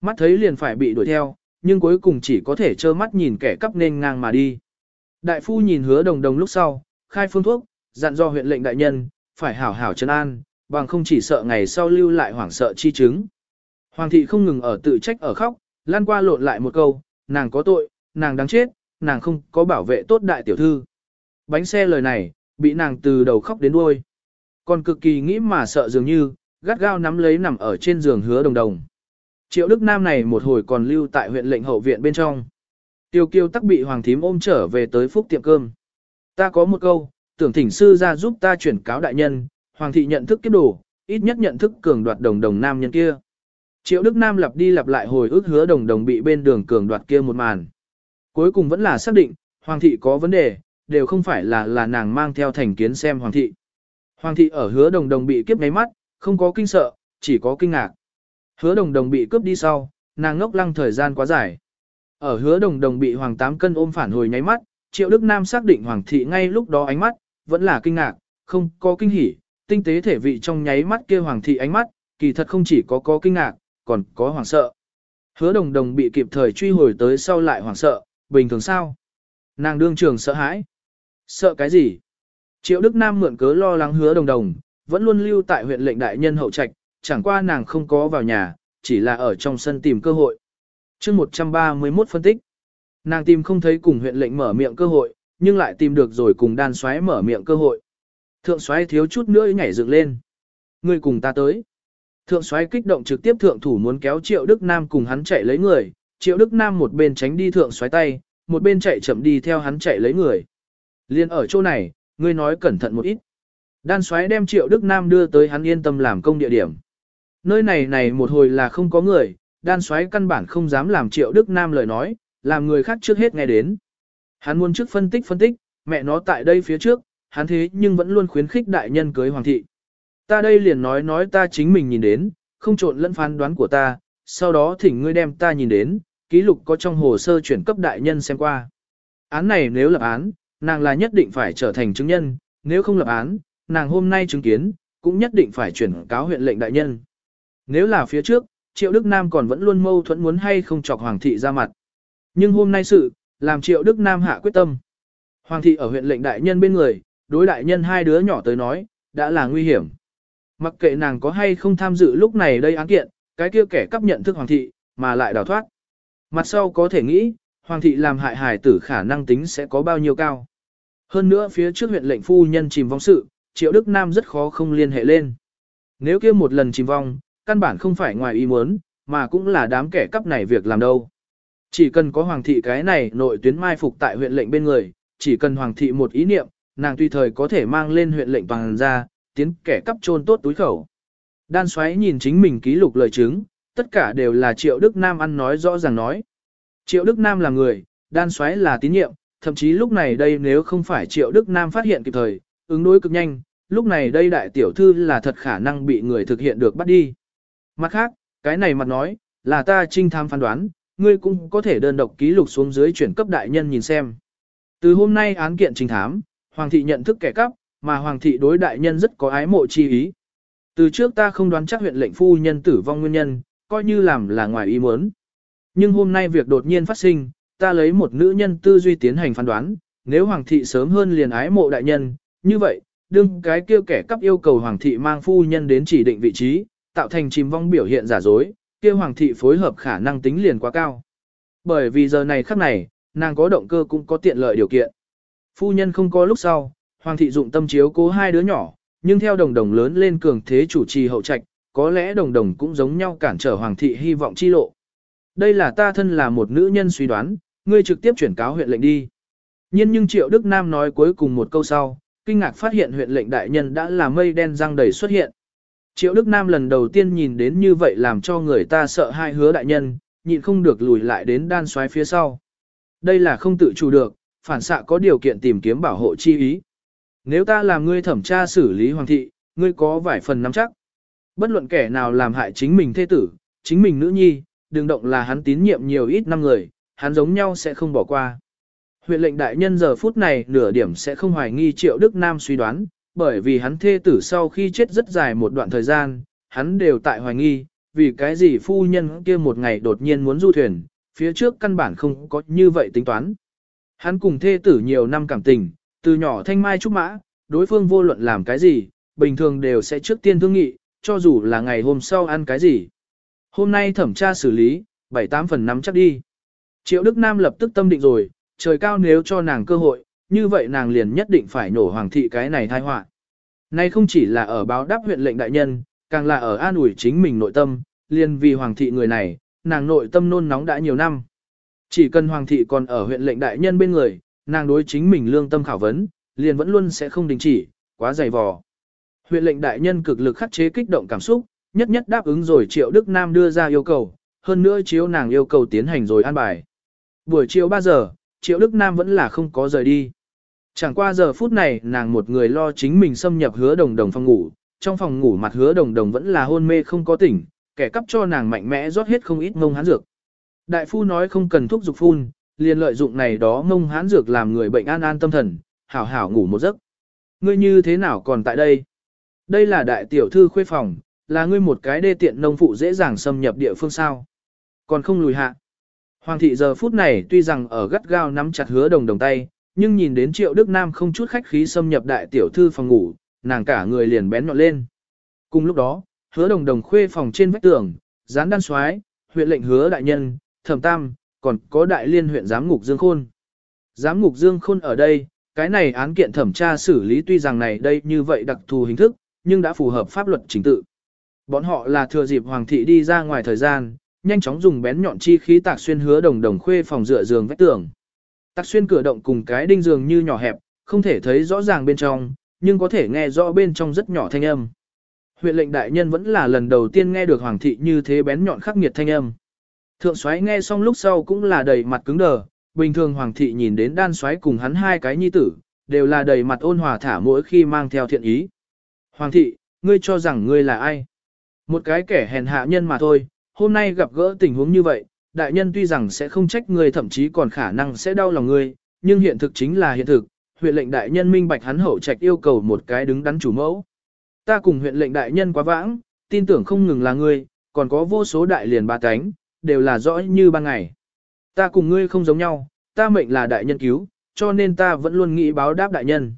Mắt thấy liền phải bị đuổi theo, nhưng cuối cùng chỉ có thể trơ mắt nhìn kẻ cắp nên ngang mà đi. Đại phu nhìn hứa đồng đồng lúc sau, khai phương thuốc, dặn do huyện lệnh đại nhân, phải hảo hảo chân an, bằng không chỉ sợ ngày sau lưu lại hoảng sợ chi chứng. Hoàng thị không ngừng ở tự trách ở khóc, lan qua lộn lại một câu, nàng có tội, nàng đáng chết, nàng không có bảo vệ tốt đại tiểu thư. Bánh xe lời này, bị nàng từ đầu khóc đến đuôi. Còn cực kỳ nghĩ mà sợ dường như, gắt gao nắm lấy nằm ở trên giường hứa đồng đồng. Triệu Đức Nam này một hồi còn lưu tại huyện lệnh hậu viện bên trong. Tiêu kiêu tắc bị hoàng thím ôm trở về tới phúc tiệm cơm. Ta có một câu, tưởng thỉnh sư ra giúp ta chuyển cáo đại nhân, hoàng thị nhận thức kiếp đồ, ít nhất nhận thức cường đoạt đồng đồng nam nhân kia. Triệu Đức Nam lặp đi lặp lại hồi ức hứa đồng đồng bị bên đường cường đoạt kia một màn. Cuối cùng vẫn là xác định, Hoàng thị có vấn đề, đều không phải là là nàng mang theo thành kiến xem Hoàng thị. Hoàng thị ở hứa đồng đồng bị kiếp ngáy mắt, không có kinh sợ, chỉ có kinh ngạc. Hứa đồng đồng bị cướp đi sau, nàng ngốc lăng thời gian quá dài. Ở hứa đồng đồng bị Hoàng tám cân ôm phản hồi nháy mắt, Triệu Đức Nam xác định Hoàng thị ngay lúc đó ánh mắt, vẫn là kinh ngạc, không có kinh hỉ, tinh tế thể vị trong nháy mắt kia Hoàng thị ánh mắt, kỳ thật không chỉ có có kinh ngạc, còn có hoảng sợ. Hứa đồng đồng bị kịp thời truy hồi tới sau lại hoảng sợ, bình thường sao? Nàng đương trường sợ hãi. Sợ cái gì? Triệu Đức Nam mượn cớ lo lắng hứa đồng đồng, vẫn luôn lưu tại huyện lệnh đại nhân hậu trạch, chẳng qua nàng không có vào nhà, chỉ là ở trong sân tìm cơ hội. chương 131 phân tích. Nàng tìm không thấy cùng huyện lệnh mở miệng cơ hội, nhưng lại tìm được rồi cùng đan xoáy mở miệng cơ hội. Thượng xoáy thiếu chút nữa nhảy dựng lên. Người cùng ta tới. Thượng xoáy kích động trực tiếp thượng thủ muốn kéo Triệu Đức Nam cùng hắn chạy lấy người, Triệu Đức Nam một bên tránh đi thượng xoáy tay, một bên chạy chậm đi theo hắn chạy lấy người. Liên ở chỗ này, ngươi nói cẩn thận một ít. Đan xoáy đem Triệu Đức Nam đưa tới hắn yên tâm làm công địa điểm. Nơi này này một hồi là không có người, đan xoáy căn bản không dám làm Triệu Đức Nam lời nói, làm người khác trước hết nghe đến. Hắn muốn trước phân tích phân tích, mẹ nó tại đây phía trước, hắn thế nhưng vẫn luôn khuyến khích đại nhân cưới hoàng thị. Ta đây liền nói nói ta chính mình nhìn đến, không trộn lẫn phán đoán của ta, sau đó thỉnh ngươi đem ta nhìn đến, ký lục có trong hồ sơ chuyển cấp đại nhân xem qua. Án này nếu lập án, nàng là nhất định phải trở thành chứng nhân, nếu không lập án, nàng hôm nay chứng kiến, cũng nhất định phải chuyển cáo huyện lệnh đại nhân. Nếu là phía trước, Triệu Đức Nam còn vẫn luôn mâu thuẫn muốn hay không chọc Hoàng thị ra mặt. Nhưng hôm nay sự, làm Triệu Đức Nam hạ quyết tâm. Hoàng thị ở huyện lệnh đại nhân bên người, đối đại nhân hai đứa nhỏ tới nói, đã là nguy hiểm. Mặc kệ nàng có hay không tham dự lúc này đây án kiện, cái kia kẻ cấp nhận thức Hoàng thị, mà lại đào thoát. Mặt sau có thể nghĩ, Hoàng thị làm hại hải tử khả năng tính sẽ có bao nhiêu cao. Hơn nữa phía trước huyện lệnh phu nhân chìm vong sự, Triệu Đức Nam rất khó không liên hệ lên. Nếu kia một lần chìm vong, căn bản không phải ngoài ý muốn, mà cũng là đám kẻ cắp này việc làm đâu. Chỉ cần có hoàng thị cái này nội tuyến mai phục tại huyện lệnh bên người, chỉ cần hoàng thị một ý niệm, nàng tùy thời có thể mang lên huyện lệnh toàn ra, tiến kẻ cắp trôn tốt túi khẩu. Đan xoáy nhìn chính mình ký lục lời chứng, tất cả đều là Triệu Đức Nam ăn nói rõ ràng nói. Triệu Đức Nam là người, đan xoáy là tín nhiệm, thậm chí lúc này đây nếu không phải Triệu Đức Nam phát hiện kịp thời, ứng đối cực nhanh, lúc này đây đại tiểu thư là thật khả năng bị người thực hiện được bắt đi. Mặt khác, cái này mặt nói, là ta trinh tham phán đoán, ngươi cũng có thể đơn độc ký lục xuống dưới chuyển cấp đại nhân nhìn xem. Từ hôm nay án kiện trinh thám, Hoàng thị nhận thức kẻ cắp, mà Hoàng thị đối đại nhân rất có ái mộ chi ý. Từ trước ta không đoán chắc huyện lệnh phu nhân tử vong nguyên nhân, coi như làm là ngoài ý muốn. Nhưng hôm nay việc đột nhiên phát sinh, ta lấy một nữ nhân tư duy tiến hành phán đoán, nếu Hoàng thị sớm hơn liền ái mộ đại nhân, như vậy, đương cái kêu kẻ cắp yêu cầu Hoàng thị mang phu nhân đến chỉ định vị trí, tạo thành chìm vong biểu hiện giả dối, kia Hoàng thị phối hợp khả năng tính liền quá cao. Bởi vì giờ này khắc này, nàng có động cơ cũng có tiện lợi điều kiện. Phu nhân không có lúc sau, Hoàng thị dụng tâm chiếu cố hai đứa nhỏ, nhưng theo đồng đồng lớn lên cường thế chủ trì hậu trạch, có lẽ đồng đồng cũng giống nhau cản trở Hoàng thị hy vọng chi lộ. Đây là ta thân là một nữ nhân suy đoán, ngươi trực tiếp chuyển cáo huyện lệnh đi. nhiên nhưng Triệu Đức Nam nói cuối cùng một câu sau, kinh ngạc phát hiện huyện lệnh đại nhân đã là mây đen răng đầy xuất hiện. Triệu Đức Nam lần đầu tiên nhìn đến như vậy làm cho người ta sợ hai hứa đại nhân, nhịn không được lùi lại đến đan xoáy phía sau. Đây là không tự chủ được, phản xạ có điều kiện tìm kiếm bảo hộ chi ý. Nếu ta làm ngươi thẩm tra xử lý hoàng thị, ngươi có vài phần nắm chắc. Bất luận kẻ nào làm hại chính mình thê tử, chính mình nữ nhi, đừng động là hắn tín nhiệm nhiều ít năm người, hắn giống nhau sẽ không bỏ qua. Huyện lệnh đại nhân giờ phút này nửa điểm sẽ không hoài nghi triệu Đức Nam suy đoán, bởi vì hắn thê tử sau khi chết rất dài một đoạn thời gian, hắn đều tại hoài nghi, vì cái gì phu nhân kia một ngày đột nhiên muốn du thuyền, phía trước căn bản không có như vậy tính toán. Hắn cùng thê tử nhiều năm cảm tình, từ nhỏ thanh mai trúc mã, đối phương vô luận làm cái gì, bình thường đều sẽ trước tiên thương nghị, cho dù là ngày hôm sau ăn cái gì. Hôm nay thẩm tra xử lý, 7-8 phần nắm chắc đi. Triệu Đức Nam lập tức tâm định rồi, trời cao nếu cho nàng cơ hội, như vậy nàng liền nhất định phải nổ hoàng thị cái này thai họa. Nay không chỉ là ở báo đáp huyện lệnh đại nhân, càng là ở an ủi chính mình nội tâm, liền vì hoàng thị người này, nàng nội tâm nôn nóng đã nhiều năm. Chỉ cần hoàng thị còn ở huyện lệnh đại nhân bên người, nàng đối chính mình lương tâm khảo vấn, liền vẫn luôn sẽ không đình chỉ, quá dày vò. Huyện lệnh đại nhân cực lực khắc chế kích động cảm xúc, nhất nhất đáp ứng rồi Triệu Đức Nam đưa ra yêu cầu, hơn nữa chiếu nàng yêu cầu tiến hành rồi an bài. Buổi chiều 3 giờ, Triệu Đức Nam vẫn là không có rời đi. Chẳng qua giờ phút này nàng một người lo chính mình xâm nhập hứa đồng đồng phòng ngủ, trong phòng ngủ mặt hứa đồng đồng vẫn là hôn mê không có tỉnh, kẻ cắp cho nàng mạnh mẽ rót hết không ít ngông hán dược. Đại phu nói không cần thuốc dục phun, liền lợi dụng này đó ngông hán dược làm người bệnh an an tâm thần, hảo hảo ngủ một giấc. Ngươi như thế nào còn tại đây? Đây là đại tiểu thư khuê phòng, là ngươi một cái đê tiện nông phụ dễ dàng xâm nhập địa phương sao. Còn không lùi hạ. Hoàng thị giờ phút này tuy rằng ở gắt gao nắm chặt hứa đồng đồng tay, nhưng nhìn đến triệu Đức Nam không chút khách khí xâm nhập đại tiểu thư phòng ngủ, nàng cả người liền bén nhọn lên. Cùng lúc đó, hứa đồng đồng khuê phòng trên vách tường, gián đan soái huyện lệnh hứa đại nhân, thẩm tam, còn có đại liên huyện giám ngục Dương Khôn. Giám ngục Dương Khôn ở đây, cái này án kiện thẩm tra xử lý tuy rằng này đây như vậy đặc thù hình thức, nhưng đã phù hợp pháp luật chính tự. Bọn họ là thừa dịp hoàng thị đi ra ngoài thời gian, nhanh chóng dùng bén nhọn chi khí tạc xuyên hứa đồng đồng khuê phòng dựa giường vách tường. Tạc xuyên cửa động cùng cái đinh giường như nhỏ hẹp, không thể thấy rõ ràng bên trong, nhưng có thể nghe rõ bên trong rất nhỏ thanh âm. Huyện lệnh đại nhân vẫn là lần đầu tiên nghe được hoàng thị như thế bén nhọn khắc nghiệt thanh âm. Thượng soái nghe xong lúc sau cũng là đầy mặt cứng đờ, bình thường hoàng thị nhìn đến đan soái cùng hắn hai cái nhi tử, đều là đầy mặt ôn hòa thả mỗi khi mang theo thiện ý. Hoàng thị, ngươi cho rằng ngươi là ai? Một cái kẻ hèn hạ nhân mà thôi, hôm nay gặp gỡ tình huống như vậy, đại nhân tuy rằng sẽ không trách ngươi thậm chí còn khả năng sẽ đau lòng ngươi, nhưng hiện thực chính là hiện thực, huyện lệnh đại nhân minh bạch hắn hậu trạch yêu cầu một cái đứng đắn chủ mẫu. Ta cùng huyện lệnh đại nhân quá vãng, tin tưởng không ngừng là ngươi, còn có vô số đại liền ba cánh, đều là rõ như ban ngày. Ta cùng ngươi không giống nhau, ta mệnh là đại nhân cứu, cho nên ta vẫn luôn nghĩ báo đáp đại nhân.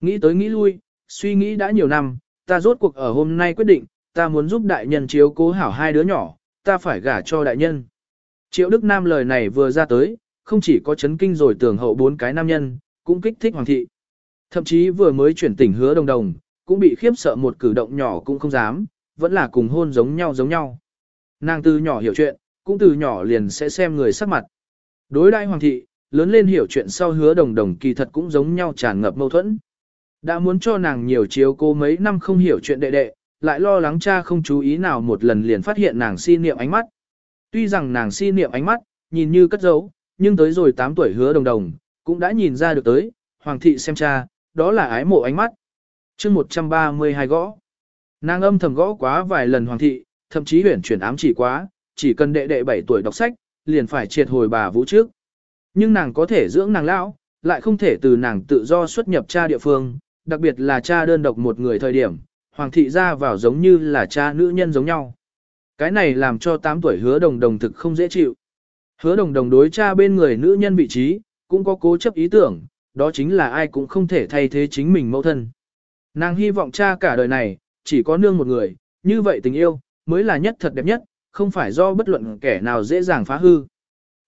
Nghĩ tới nghĩ lui, suy nghĩ đã nhiều năm, ta rốt cuộc ở hôm nay quyết định, ta muốn giúp đại nhân chiếu cố hảo hai đứa nhỏ, ta phải gả cho đại nhân. Triệu Đức Nam lời này vừa ra tới, không chỉ có chấn kinh rồi tưởng hậu bốn cái nam nhân, cũng kích thích hoàng thị. Thậm chí vừa mới chuyển tỉnh hứa đồng đồng, cũng bị khiếp sợ một cử động nhỏ cũng không dám, vẫn là cùng hôn giống nhau giống nhau. Nàng từ nhỏ hiểu chuyện, cũng từ nhỏ liền sẽ xem người sắc mặt. Đối đại hoàng thị, lớn lên hiểu chuyện sau hứa đồng đồng kỳ thật cũng giống nhau tràn ngập mâu thuẫn. Đã muốn cho nàng nhiều chiếu cô mấy năm không hiểu chuyện đệ đệ, lại lo lắng cha không chú ý nào một lần liền phát hiện nàng si niệm ánh mắt. Tuy rằng nàng si niệm ánh mắt, nhìn như cất giấu, nhưng tới rồi 8 tuổi hứa đồng đồng, cũng đã nhìn ra được tới, hoàng thị xem cha, đó là ái mộ ánh mắt. chương 132 gõ. Nàng âm thầm gõ quá vài lần hoàng thị, thậm chí huyển chuyển ám chỉ quá, chỉ cần đệ đệ 7 tuổi đọc sách, liền phải triệt hồi bà vũ trước. Nhưng nàng có thể dưỡng nàng lão, lại không thể từ nàng tự do xuất nhập cha địa phương, đặc biệt là cha đơn độc một người thời điểm, hoàng thị ra vào giống như là cha nữ nhân giống nhau. Cái này làm cho 8 tuổi hứa đồng đồng thực không dễ chịu. Hứa đồng đồng đối cha bên người nữ nhân vị trí, cũng có cố chấp ý tưởng, đó chính là ai cũng không thể thay thế chính mình mẫu thân. Nàng hy vọng cha cả đời này, chỉ có nương một người, như vậy tình yêu, mới là nhất thật đẹp nhất, không phải do bất luận kẻ nào dễ dàng phá hư.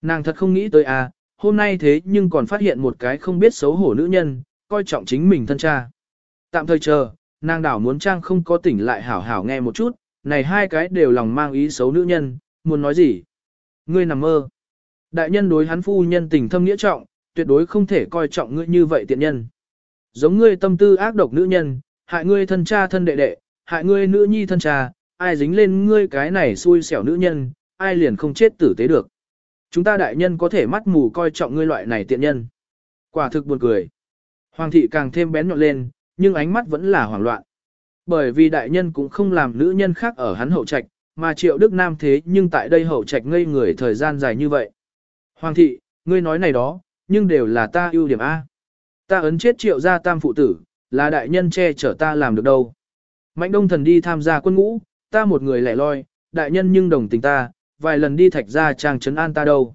Nàng thật không nghĩ tới à, hôm nay thế nhưng còn phát hiện một cái không biết xấu hổ nữ nhân, coi trọng chính mình thân cha. Tạm thời chờ, nàng đảo muốn trang không có tỉnh lại hảo hảo nghe một chút, này hai cái đều lòng mang ý xấu nữ nhân, muốn nói gì? Ngươi nằm mơ. Đại nhân đối hắn phu nhân tình thâm nghĩa trọng, tuyệt đối không thể coi trọng ngươi như vậy tiện nhân. Giống ngươi tâm tư ác độc nữ nhân, hại ngươi thân cha thân đệ đệ, hại ngươi nữ nhi thân cha, ai dính lên ngươi cái này xui xẻo nữ nhân, ai liền không chết tử tế được. Chúng ta đại nhân có thể mắt mù coi trọng ngươi loại này tiện nhân. Quả thực buồn cười. Hoàng thị càng thêm bén nhọn lên, nhưng ánh mắt vẫn là hoảng loạn. Bởi vì đại nhân cũng không làm nữ nhân khác ở hắn hậu trạch, mà triệu đức nam thế nhưng tại đây hậu trạch ngây người thời gian dài như vậy. Hoàng thị, ngươi nói này đó, nhưng đều là ta ưu điểm A. Ta ấn chết triệu gia tam phụ tử, là đại nhân che chở ta làm được đâu. Mạnh đông thần đi tham gia quân ngũ, ta một người lẻ loi, đại nhân nhưng đồng tình ta, vài lần đi thạch ra trang trấn an ta đâu.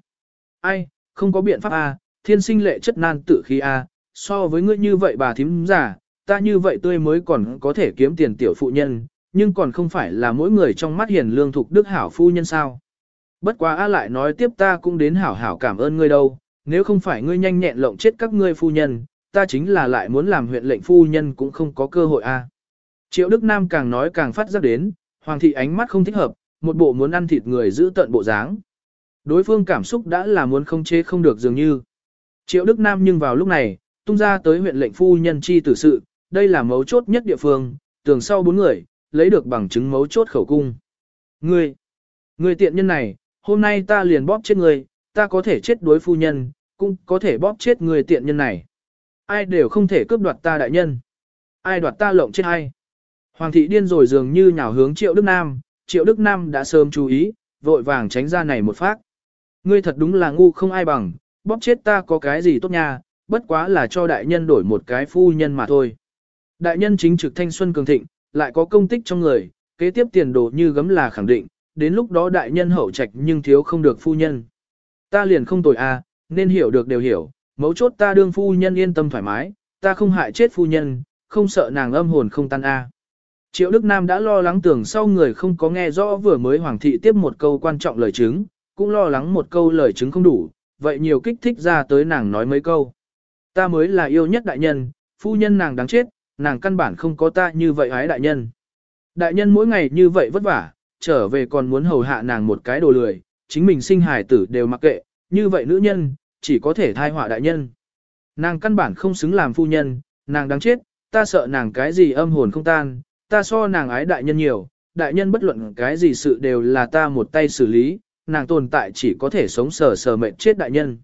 Ai, không có biện pháp A, thiên sinh lệ chất nan tự khí A, so với ngươi như vậy bà thím giả, ta như vậy tươi mới còn có thể kiếm tiền tiểu phụ nhân, nhưng còn không phải là mỗi người trong mắt hiền lương thục đức hảo phu nhân sao. Bất quá A lại nói tiếp ta cũng đến hảo hảo cảm ơn ngươi đâu, nếu không phải ngươi nhanh nhẹn lộng chết các ngươi phu nhân, ta chính là lại muốn làm huyện lệnh phu nhân cũng không có cơ hội A. Triệu Đức Nam càng nói càng phát giác đến, Hoàng thị ánh mắt không thích hợp, một bộ muốn ăn thịt người giữ tận bộ dáng. Đối phương cảm xúc đã là muốn không chế không được dường như. Triệu Đức Nam nhưng vào lúc này, tung ra tới huyện lệnh phu nhân chi tử sự, đây là mấu chốt nhất địa phương, tường sau bốn người, lấy được bằng chứng mấu chốt khẩu cung. Ngươi, ngươi tiện nhân này, hôm nay ta liền bóp chết ngươi, ta có thể chết đối phu nhân, cũng có thể bóp chết người tiện nhân này. Ai đều không thể cướp đoạt ta đại nhân. Ai đoạt ta lộng chết ai. Hoàng thị điên rồi dường như nhào hướng Triệu Đức Nam, Triệu Đức Nam đã sớm chú ý, vội vàng tránh ra này một phát. Ngươi thật đúng là ngu không ai bằng, bóp chết ta có cái gì tốt nha, bất quá là cho đại nhân đổi một cái phu nhân mà thôi. Đại nhân chính trực thanh xuân cường thịnh, lại có công tích trong người, kế tiếp tiền đồ như gấm là khẳng định, đến lúc đó đại nhân hậu trạch nhưng thiếu không được phu nhân. Ta liền không tội a, nên hiểu được đều hiểu, mấu chốt ta đương phu nhân yên tâm thoải mái, ta không hại chết phu nhân, không sợ nàng âm hồn không tan a. Triệu Đức Nam đã lo lắng tưởng sau người không có nghe rõ vừa mới hoàng thị tiếp một câu quan trọng lời chứng, cũng lo lắng một câu lời chứng không đủ, vậy nhiều kích thích ra tới nàng nói mấy câu. Ta mới là yêu nhất đại nhân, phu nhân nàng đáng chết, nàng căn bản không có ta như vậy hái đại nhân. Đại nhân mỗi ngày như vậy vất vả, trở về còn muốn hầu hạ nàng một cái đồ lười, chính mình sinh hài tử đều mặc kệ, như vậy nữ nhân, chỉ có thể thai họa đại nhân. Nàng căn bản không xứng làm phu nhân, nàng đáng chết, ta sợ nàng cái gì âm hồn không tan, ta so nàng ái đại nhân nhiều, đại nhân bất luận cái gì sự đều là ta một tay xử lý, nàng tồn tại chỉ có thể sống sờ sờ mệnh chết đại nhân.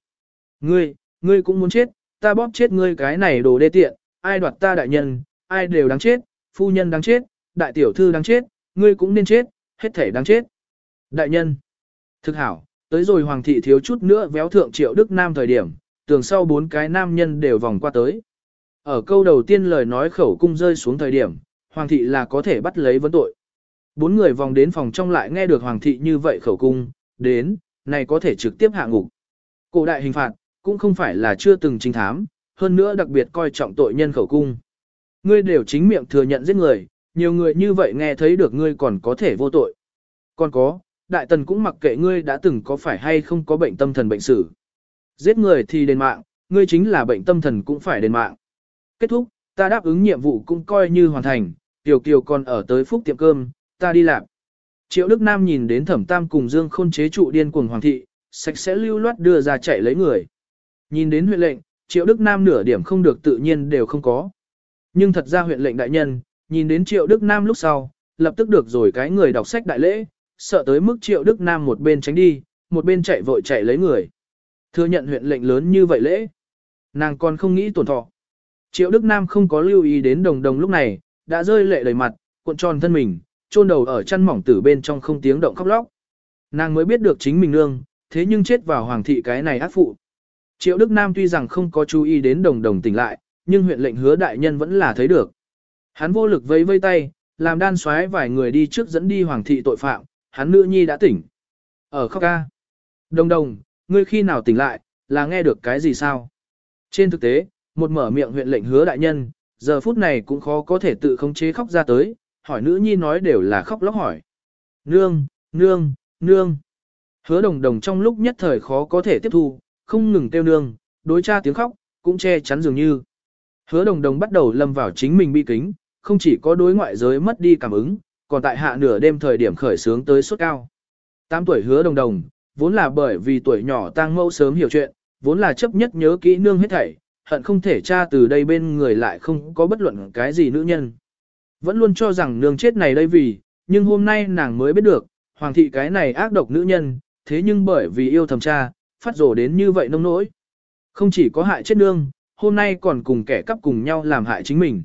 Ngươi, ngươi cũng muốn chết, ta bóp chết ngươi cái này đồ đê tiện, ai đoạt ta đại nhân, ai đều đáng chết, phu nhân đáng chết, đại tiểu thư đáng chết, ngươi cũng nên chết, hết thể đáng chết. Đại nhân, thực hảo, tới rồi hoàng thị thiếu chút nữa véo thượng triệu đức nam thời điểm, tường sau bốn cái nam nhân đều vòng qua tới. Ở câu đầu tiên lời nói khẩu cung rơi xuống thời điểm, hoàng thị là có thể bắt lấy vấn tội. Bốn người vòng đến phòng trong lại nghe được hoàng thị như vậy khẩu cung, đến, này có thể trực tiếp hạ ngục. Cổ đại hình phạt, cũng không phải là chưa từng trinh thám, hơn nữa đặc biệt coi trọng tội nhân khẩu cung. Ngươi đều chính miệng thừa nhận giết người, nhiều người như vậy nghe thấy được ngươi còn có thể vô tội. Còn có, đại tần cũng mặc kệ ngươi đã từng có phải hay không có bệnh tâm thần bệnh sử. Giết người thì đền mạng, ngươi chính là bệnh tâm thần cũng phải đền mạng. Kết thúc, Ta đáp ứng nhiệm vụ cũng coi như hoàn thành, Tiểu Kiều còn ở tới phúc tiệm cơm, ta đi làm. Triệu Đức Nam nhìn đến thẩm tam cùng Dương khôn chế trụ điên cuồng hoàng thị, sạch sẽ lưu loát đưa ra chạy lấy người. Nhìn đến huyện lệnh, Triệu Đức Nam nửa điểm không được tự nhiên đều không có. Nhưng thật ra huyện lệnh đại nhân, nhìn đến Triệu Đức Nam lúc sau, lập tức được rồi cái người đọc sách đại lễ, sợ tới mức Triệu Đức Nam một bên tránh đi, một bên chạy vội chạy lấy người. Thừa nhận huyện lệnh lớn như vậy lễ. Nàng còn không nghĩ tổn thọ. Triệu Đức Nam không có lưu ý đến đồng đồng lúc này, đã rơi lệ đầy mặt, cuộn tròn thân mình, chôn đầu ở chăn mỏng tử bên trong không tiếng động khóc lóc. Nàng mới biết được chính mình nương, thế nhưng chết vào hoàng thị cái này ác phụ. Triệu Đức Nam tuy rằng không có chú ý đến đồng đồng tỉnh lại, nhưng huyện lệnh hứa đại nhân vẫn là thấy được. Hắn vô lực vẫy vây tay, làm đan xoáy vài người đi trước dẫn đi hoàng thị tội phạm, hắn nữ nhi đã tỉnh. Ở khóc ca. Đồng đồng, ngươi khi nào tỉnh lại, là nghe được cái gì sao? Trên thực tế, một mở miệng huyện lệnh hứa đại nhân, giờ phút này cũng khó có thể tự khống chế khóc ra tới, hỏi nữ nhi nói đều là khóc lóc hỏi. Nương, nương, nương. Hứa đồng đồng trong lúc nhất thời khó có thể tiếp thu, không ngừng kêu nương, đối cha tiếng khóc, cũng che chắn dường như. Hứa đồng đồng bắt đầu lâm vào chính mình bi kính, không chỉ có đối ngoại giới mất đi cảm ứng, còn tại hạ nửa đêm thời điểm khởi sướng tới suốt cao. 8 tuổi hứa đồng đồng, vốn là bởi vì tuổi nhỏ tang mẫu sớm hiểu chuyện, vốn là chấp nhất nhớ kỹ nương hết thảy, hận không thể cha từ đây bên người lại không có bất luận cái gì nữ nhân. Vẫn luôn cho rằng nương chết này đây vì, nhưng hôm nay nàng mới biết được, hoàng thị cái này ác độc nữ nhân, thế nhưng bởi vì yêu thầm cha, phát rồ đến như vậy nông nỗi. Không chỉ có hại chết nương, hôm nay còn cùng kẻ cắp cùng nhau làm hại chính mình.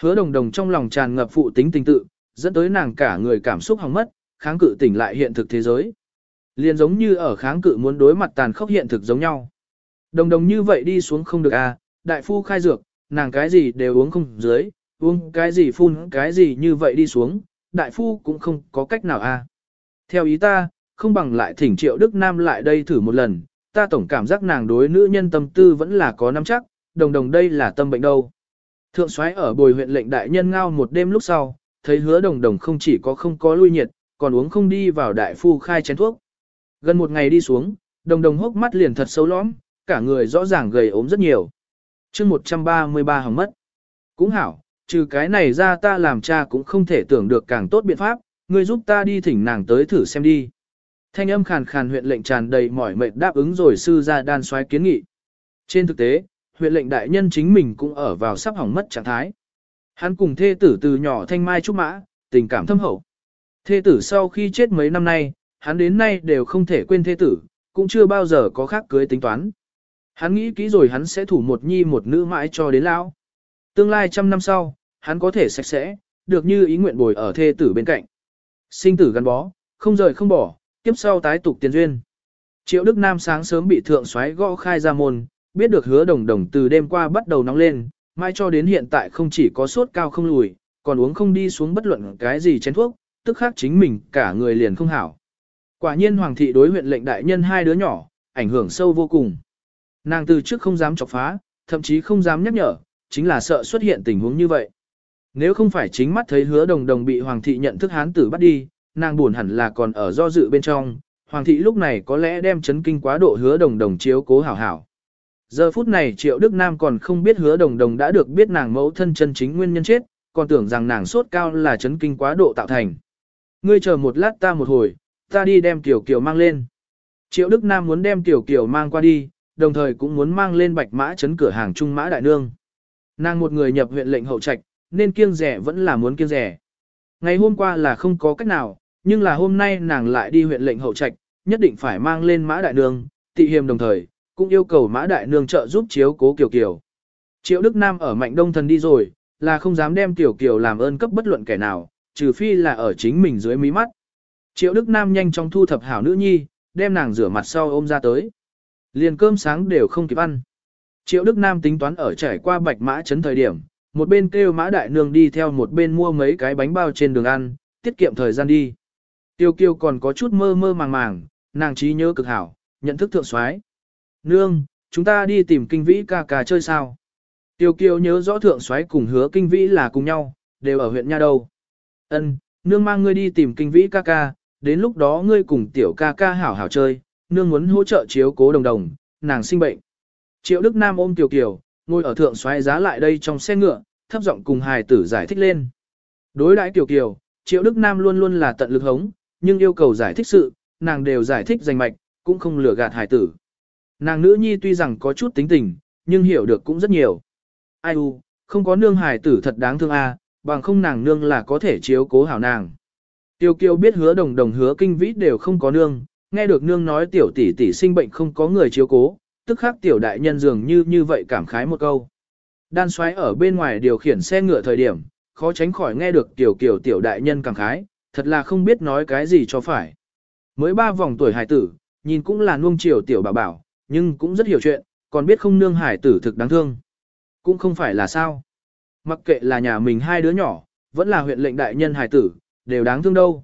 Hứa đồng đồng trong lòng tràn ngập phụ tính tình tự, dẫn tới nàng cả người cảm xúc hỏng mất, kháng cự tỉnh lại hiện thực thế giới. Liền giống như ở kháng cự muốn đối mặt tàn khốc hiện thực giống nhau. Đồng đồng như vậy đi xuống không được à, đại phu khai dược, nàng cái gì đều uống không dưới, uống cái gì phun cái gì như vậy đi xuống, đại phu cũng không có cách nào à. Theo ý ta, không bằng lại thỉnh triệu Đức Nam lại đây thử một lần, ta tổng cảm giác nàng đối nữ nhân tâm tư vẫn là có nắm chắc, đồng đồng đây là tâm bệnh đâu. Thượng soái ở bồi huyện lệnh đại nhân ngao một đêm lúc sau, thấy hứa đồng đồng không chỉ có không có lui nhiệt, còn uống không đi vào đại phu khai chén thuốc. Gần một ngày đi xuống, đồng đồng hốc mắt liền thật xấu lõm, cả người rõ ràng gầy ốm rất nhiều. chương 133 hỏng mất. Cũng hảo, trừ cái này ra ta làm cha cũng không thể tưởng được càng tốt biện pháp, ngươi giúp ta đi thỉnh nàng tới thử xem đi. Thanh âm khàn khàn huyện lệnh tràn đầy mỏi mệt đáp ứng rồi sư ra đan xoáy kiến nghị. Trên thực tế, huyện lệnh đại nhân chính mình cũng ở vào sắp hỏng mất trạng thái. Hắn cùng thê tử từ nhỏ thanh mai trúc mã, tình cảm thâm hậu. Thê tử sau khi chết mấy năm nay, hắn đến nay đều không thể quên thê tử, cũng chưa bao giờ có khác cưới tính toán. Hắn nghĩ kỹ rồi hắn sẽ thủ một nhi một nữ mãi cho đến lão. Tương lai trăm năm sau, hắn có thể sạch sẽ, được như ý nguyện bồi ở thê tử bên cạnh. Sinh tử gắn bó, không rời không bỏ, tiếp sau tái tục tiền duyên. Triệu Đức Nam sáng sớm bị thượng xoáy gõ khai ra môn, biết được hứa đồng đồng từ đêm qua bắt đầu nóng lên, mai cho đến hiện tại không chỉ có sốt cao không lùi, còn uống không đi xuống bất luận cái gì chén thuốc, tức khác chính mình cả người liền không hảo. Quả nhiên Hoàng thị đối huyện lệnh đại nhân hai đứa nhỏ, ảnh hưởng sâu vô cùng. Nàng từ trước không dám chọc phá, thậm chí không dám nhắc nhở, chính là sợ xuất hiện tình huống như vậy. Nếu không phải chính mắt thấy hứa đồng đồng bị Hoàng thị nhận thức hán tử bắt đi, nàng buồn hẳn là còn ở do dự bên trong, Hoàng thị lúc này có lẽ đem chấn kinh quá độ hứa đồng đồng chiếu cố hảo hảo. Giờ phút này Triệu Đức Nam còn không biết hứa đồng đồng đã được biết nàng mẫu thân chân chính nguyên nhân chết, còn tưởng rằng nàng sốt cao là chấn kinh quá độ tạo thành. Ngươi chờ một lát ta một hồi, ta đi đem Tiểu Kiều mang lên. Triệu Đức Nam muốn đem Tiểu Kiều mang qua đi, đồng thời cũng muốn mang lên bạch mã chấn cửa hàng Trung Mã Đại Nương. Nàng một người nhập huyện lệnh hậu trạch, nên kiêng rẻ vẫn là muốn kiêng rẻ. Ngày hôm qua là không có cách nào, nhưng là hôm nay nàng lại đi huyện lệnh hậu trạch, nhất định phải mang lên Mã Đại Nương, tị hiềm đồng thời, cũng yêu cầu Mã Đại Nương trợ giúp chiếu cố Kiều Kiều. Triệu Đức Nam ở Mạnh Đông Thần đi rồi, là không dám đem Tiểu Kiều làm ơn cấp bất luận kẻ nào, trừ phi là ở chính mình dưới mí mắt. Triệu Đức Nam nhanh chóng thu thập hảo nữ nhi, đem nàng rửa mặt sau ôm ra tới. Liền cơm sáng đều không kịp ăn. Triệu Đức Nam tính toán ở trải qua bạch mã chấn thời điểm, một bên kêu mã đại nương đi theo một bên mua mấy cái bánh bao trên đường ăn, tiết kiệm thời gian đi. Tiêu kiêu còn có chút mơ mơ màng màng, nàng trí nhớ cực hảo, nhận thức thượng soái. Nương, chúng ta đi tìm kinh vĩ ca ca chơi sao? Tiêu kiêu nhớ rõ thượng soái cùng hứa kinh vĩ là cùng nhau, đều ở huyện Nha Đâu. Ân, nương mang ngươi đi tìm kinh vĩ ca ca, đến lúc đó ngươi cùng tiểu ca ca hảo hảo chơi, nương muốn hỗ trợ chiếu cố đồng đồng, nàng sinh bệnh. Triệu Đức Nam ôm Tiểu Kiều, ngồi ở thượng xoáy giá lại đây trong xe ngựa, thấp giọng cùng hài tử giải thích lên. Đối đãi Kiều Kiều, Triệu Đức Nam luôn luôn là tận lực hống, nhưng yêu cầu giải thích sự, nàng đều giải thích danh mạch, cũng không lừa gạt hài tử. Nàng nữ nhi tuy rằng có chút tính tình, nhưng hiểu được cũng rất nhiều. Ai u, không có nương hài tử thật đáng thương a, bằng không nàng nương là có thể chiếu cố hảo nàng. Tiêu kiều biết hứa đồng đồng hứa kinh vĩ đều không có nương, nghe được nương nói tiểu tỷ tỷ sinh bệnh không có người chiếu cố, tức khắc tiểu đại nhân dường như như vậy cảm khái một câu. Đan xoáy ở bên ngoài điều khiển xe ngựa thời điểm, khó tránh khỏi nghe được tiểu kiểu tiểu đại nhân cảm khái, thật là không biết nói cái gì cho phải. Mới ba vòng tuổi hải tử, nhìn cũng là nuông chiều tiểu bảo bảo, nhưng cũng rất hiểu chuyện, còn biết không nương hải tử thực đáng thương. Cũng không phải là sao. Mặc kệ là nhà mình hai đứa nhỏ, vẫn là huyện lệnh đại nhân hải tử, đều đáng thương đâu.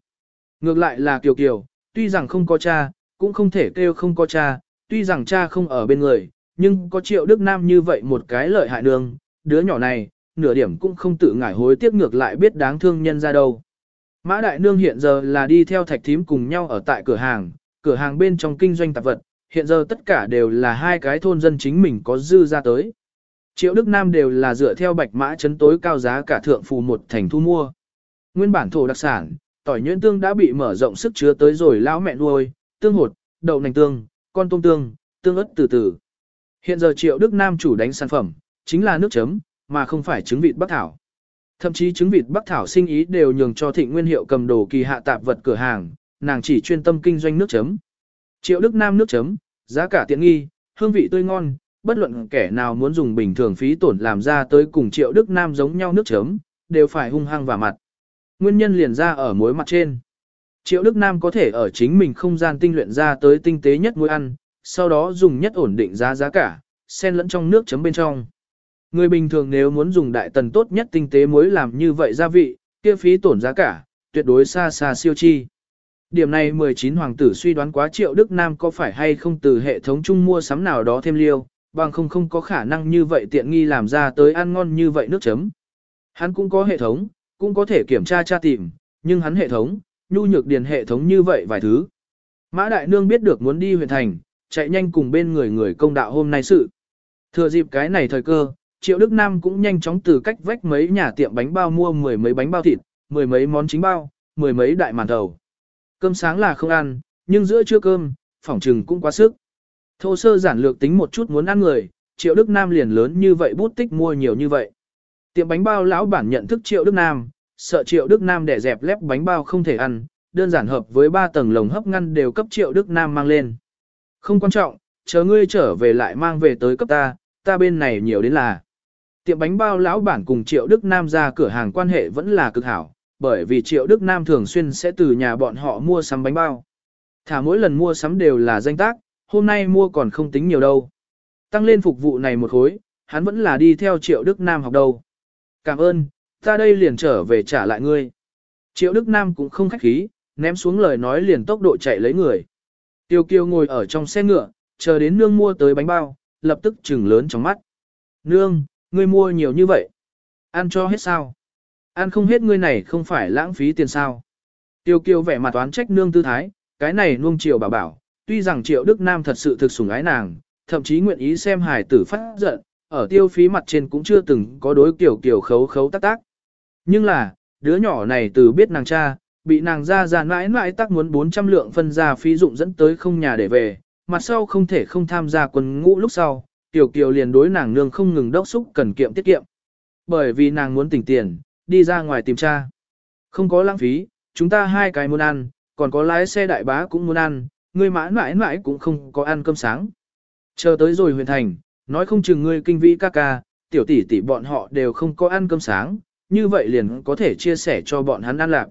Ngược lại là Kiều Kiều, tuy rằng không có cha, cũng không thể kêu không có cha, tuy rằng cha không ở bên người, nhưng có triệu Đức Nam như vậy một cái lợi hại nương, đứa nhỏ này, nửa điểm cũng không tự ngải hối tiếc ngược lại biết đáng thương nhân ra đâu. Mã Đại Nương hiện giờ là đi theo thạch thím cùng nhau ở tại cửa hàng, cửa hàng bên trong kinh doanh tạp vật, hiện giờ tất cả đều là hai cái thôn dân chính mình có dư ra tới. Triệu Đức Nam đều là dựa theo bạch mã chấn tối cao giá cả thượng phù một thành thu mua. Nguyên bản thổ đặc sản, tỏi nhuyễn tương đã bị mở rộng sức chứa tới rồi lão mẹ nuôi, tương hột, đậu nành tương, con tôm tương, tương ớt từ từ. Hiện giờ Triệu Đức Nam chủ đánh sản phẩm, chính là nước chấm, mà không phải trứng vịt bắc thảo. Thậm chí trứng vịt bắc thảo sinh ý đều nhường cho thịnh nguyên hiệu cầm đồ kỳ hạ tạp vật cửa hàng, nàng chỉ chuyên tâm kinh doanh nước chấm. Triệu Đức Nam nước chấm, giá cả tiện nghi, hương vị tươi ngon, bất luận kẻ nào muốn dùng bình thường phí tổn làm ra tới cùng Triệu Đức Nam giống nhau nước chấm, đều phải hung hăng vào mặt. Nguyên nhân liền ra ở mối mặt trên. Triệu Đức Nam có thể ở chính mình không gian tinh luyện ra tới tinh tế nhất muối ăn, sau đó dùng nhất ổn định giá giá cả, xen lẫn trong nước chấm bên trong. Người bình thường nếu muốn dùng đại tần tốt nhất tinh tế muối làm như vậy gia vị, kia phí tổn giá cả, tuyệt đối xa xa siêu chi. Điểm này 19 hoàng tử suy đoán quá triệu Đức Nam có phải hay không từ hệ thống chung mua sắm nào đó thêm liêu, bằng không không có khả năng như vậy tiện nghi làm ra tới ăn ngon như vậy nước chấm. Hắn cũng có hệ thống, cũng có thể kiểm tra tra tìm, nhưng hắn hệ thống, nhu nhược điền hệ thống như vậy vài thứ. Mã Đại Nương biết được muốn đi huyện thành, chạy nhanh cùng bên người người công đạo hôm nay sự. Thừa dịp cái này thời cơ, Triệu Đức Nam cũng nhanh chóng từ cách vách mấy nhà tiệm bánh bao mua mười mấy bánh bao thịt, mười mấy món chính bao, mười mấy đại màn thầu. Cơm sáng là không ăn, nhưng giữa trưa cơm, phỏng trừng cũng quá sức. Thô sơ giản lược tính một chút muốn ăn người, Triệu Đức Nam liền lớn như vậy bút tích mua nhiều như vậy. Tiệm bánh bao lão bản nhận thức Triệu Đức Nam, sợ Triệu Đức Nam để dẹp lép bánh bao không thể ăn, đơn giản hợp với ba tầng lồng hấp ngăn đều cấp Triệu Đức Nam mang lên. Không quan trọng, chờ ngươi trở về lại mang về tới cấp ta, ta bên này nhiều đến là. Tiệm bánh bao lão bản cùng Triệu Đức Nam ra cửa hàng quan hệ vẫn là cực hảo, bởi vì Triệu Đức Nam thường xuyên sẽ từ nhà bọn họ mua sắm bánh bao. Thả mỗi lần mua sắm đều là danh tác, hôm nay mua còn không tính nhiều đâu. Tăng lên phục vụ này một khối, hắn vẫn là đi theo Triệu Đức Nam học đâu. Cảm ơn, ta đây liền trở về trả lại ngươi. Triệu Đức Nam cũng không khách khí, ném xuống lời nói liền tốc độ chạy lấy người. Tiêu kiêu ngồi ở trong xe ngựa, chờ đến nương mua tới bánh bao, lập tức trừng lớn trong mắt. Nương, ngươi mua nhiều như vậy. Ăn cho hết sao? Ăn không hết ngươi này không phải lãng phí tiền sao? Tiêu kiêu vẻ mặt toán trách nương tư thái, cái này nuông chiều bảo bảo, tuy rằng triệu Đức Nam thật sự thực sủng ái nàng, thậm chí nguyện ý xem hài tử phát giận, ở tiêu phí mặt trên cũng chưa từng có đối kiểu kiểu khấu khấu tác tác. Nhưng là, đứa nhỏ này từ biết nàng cha, bị nàng ra ra mãi mãi tác muốn 400 lượng phân ra phí dụng dẫn tới không nhà để về, mặt sau không thể không tham gia quân ngũ lúc sau, tiểu kiều liền đối nàng nương không ngừng đốc xúc cần kiệm tiết kiệm. Bởi vì nàng muốn tỉnh tiền, đi ra ngoài tìm cha. Không có lãng phí, chúng ta hai cái muốn ăn, còn có lái xe đại bá cũng muốn ăn, người mãi mãi mãi cũng không có ăn cơm sáng. Chờ tới rồi huyền thành, nói không chừng ngươi kinh vĩ ca ca, tiểu tỷ tỷ bọn họ đều không có ăn cơm sáng, như vậy liền có thể chia sẻ cho bọn hắn ăn lạc.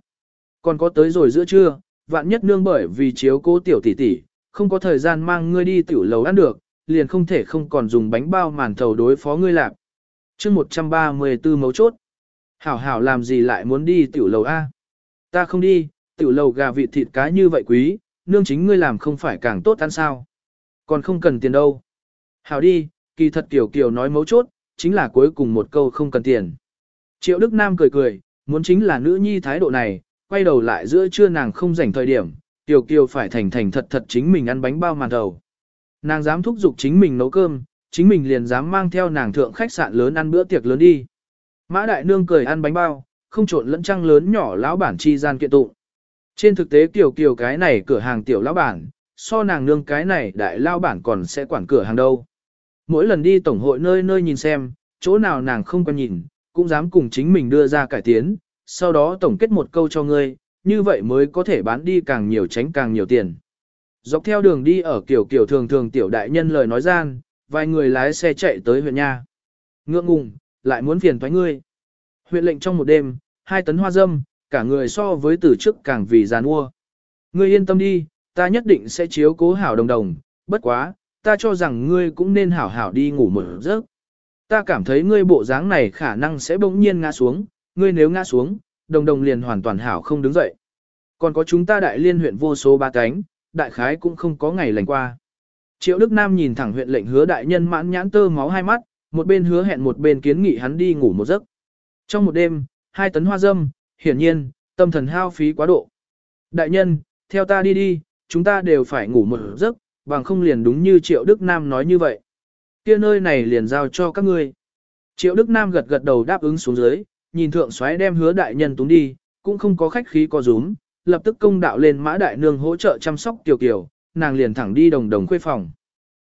Còn có tới rồi giữa trưa, vạn nhất nương bởi vì chiếu cố tiểu tỷ tỷ, không có thời gian mang ngươi đi tiểu lầu ăn được, liền không thể không còn dùng bánh bao màn thầu đối phó ngươi lạc. chương 134 mấu chốt. Hảo hảo làm gì lại muốn đi tiểu lầu A? Ta không đi, tiểu lầu gà vịt thịt cá như vậy quý, nương chính ngươi làm không phải càng tốt ăn sao. Còn không cần tiền đâu. Hảo đi, kỳ thật Kiều Kiều nói mấu chốt, chính là cuối cùng một câu không cần tiền. Triệu Đức Nam cười cười, muốn chính là nữ nhi thái độ này, quay đầu lại giữa trưa nàng không rảnh thời điểm, Kiều Kiều phải thành thành thật thật chính mình ăn bánh bao màn đầu. Nàng dám thúc giục chính mình nấu cơm, chính mình liền dám mang theo nàng thượng khách sạn lớn ăn bữa tiệc lớn đi. Mã đại nương cười ăn bánh bao, không trộn lẫn trăng lớn nhỏ lão bản chi gian kiện tụng. Trên thực tế tiểu kiều cái này cửa hàng tiểu lão bản, so nàng nương cái này đại lão bản còn sẽ quản cửa hàng đâu. Mỗi lần đi tổng hội nơi nơi nhìn xem, chỗ nào nàng không quan nhìn, cũng dám cùng chính mình đưa ra cải tiến, sau đó tổng kết một câu cho ngươi, như vậy mới có thể bán đi càng nhiều tránh càng nhiều tiền. Dọc theo đường đi ở kiểu kiểu thường thường tiểu đại nhân lời nói gian, vài người lái xe chạy tới huyện nha. Ngượng ngùng, lại muốn phiền thoái ngươi. Huyện lệnh trong một đêm, hai tấn hoa dâm, cả người so với từ trước càng vì giàn mua. Ngươi yên tâm đi, ta nhất định sẽ chiếu cố hảo đồng đồng, bất quá, ta cho rằng ngươi cũng nên hảo hảo đi ngủ một giấc. Ta cảm thấy ngươi bộ dáng này khả năng sẽ bỗng nhiên ngã xuống, ngươi nếu ngã xuống, đồng đồng liền hoàn toàn hảo không đứng dậy. Còn có chúng ta đại liên huyện vô số ba cánh, đại khái cũng không có ngày lành qua. Triệu Đức Nam nhìn thẳng huyện lệnh hứa đại nhân mãn nhãn tơ máu hai mắt, một bên hứa hẹn một bên kiến nghị hắn đi ngủ một giấc. Trong một đêm, hai tấn hoa dâm, hiển nhiên, tâm thần hao phí quá độ. Đại nhân, theo ta đi đi, chúng ta đều phải ngủ một giấc, bằng không liền đúng như Triệu Đức Nam nói như vậy. Kia nơi này liền giao cho các ngươi. Triệu Đức Nam gật gật đầu đáp ứng xuống dưới, nhìn thượng xoáy đem hứa đại nhân túng đi, cũng không có khách khí co rúm, lập tức công đạo lên mã đại nương hỗ trợ chăm sóc tiểu kiều, nàng liền thẳng đi đồng đồng khuê phòng.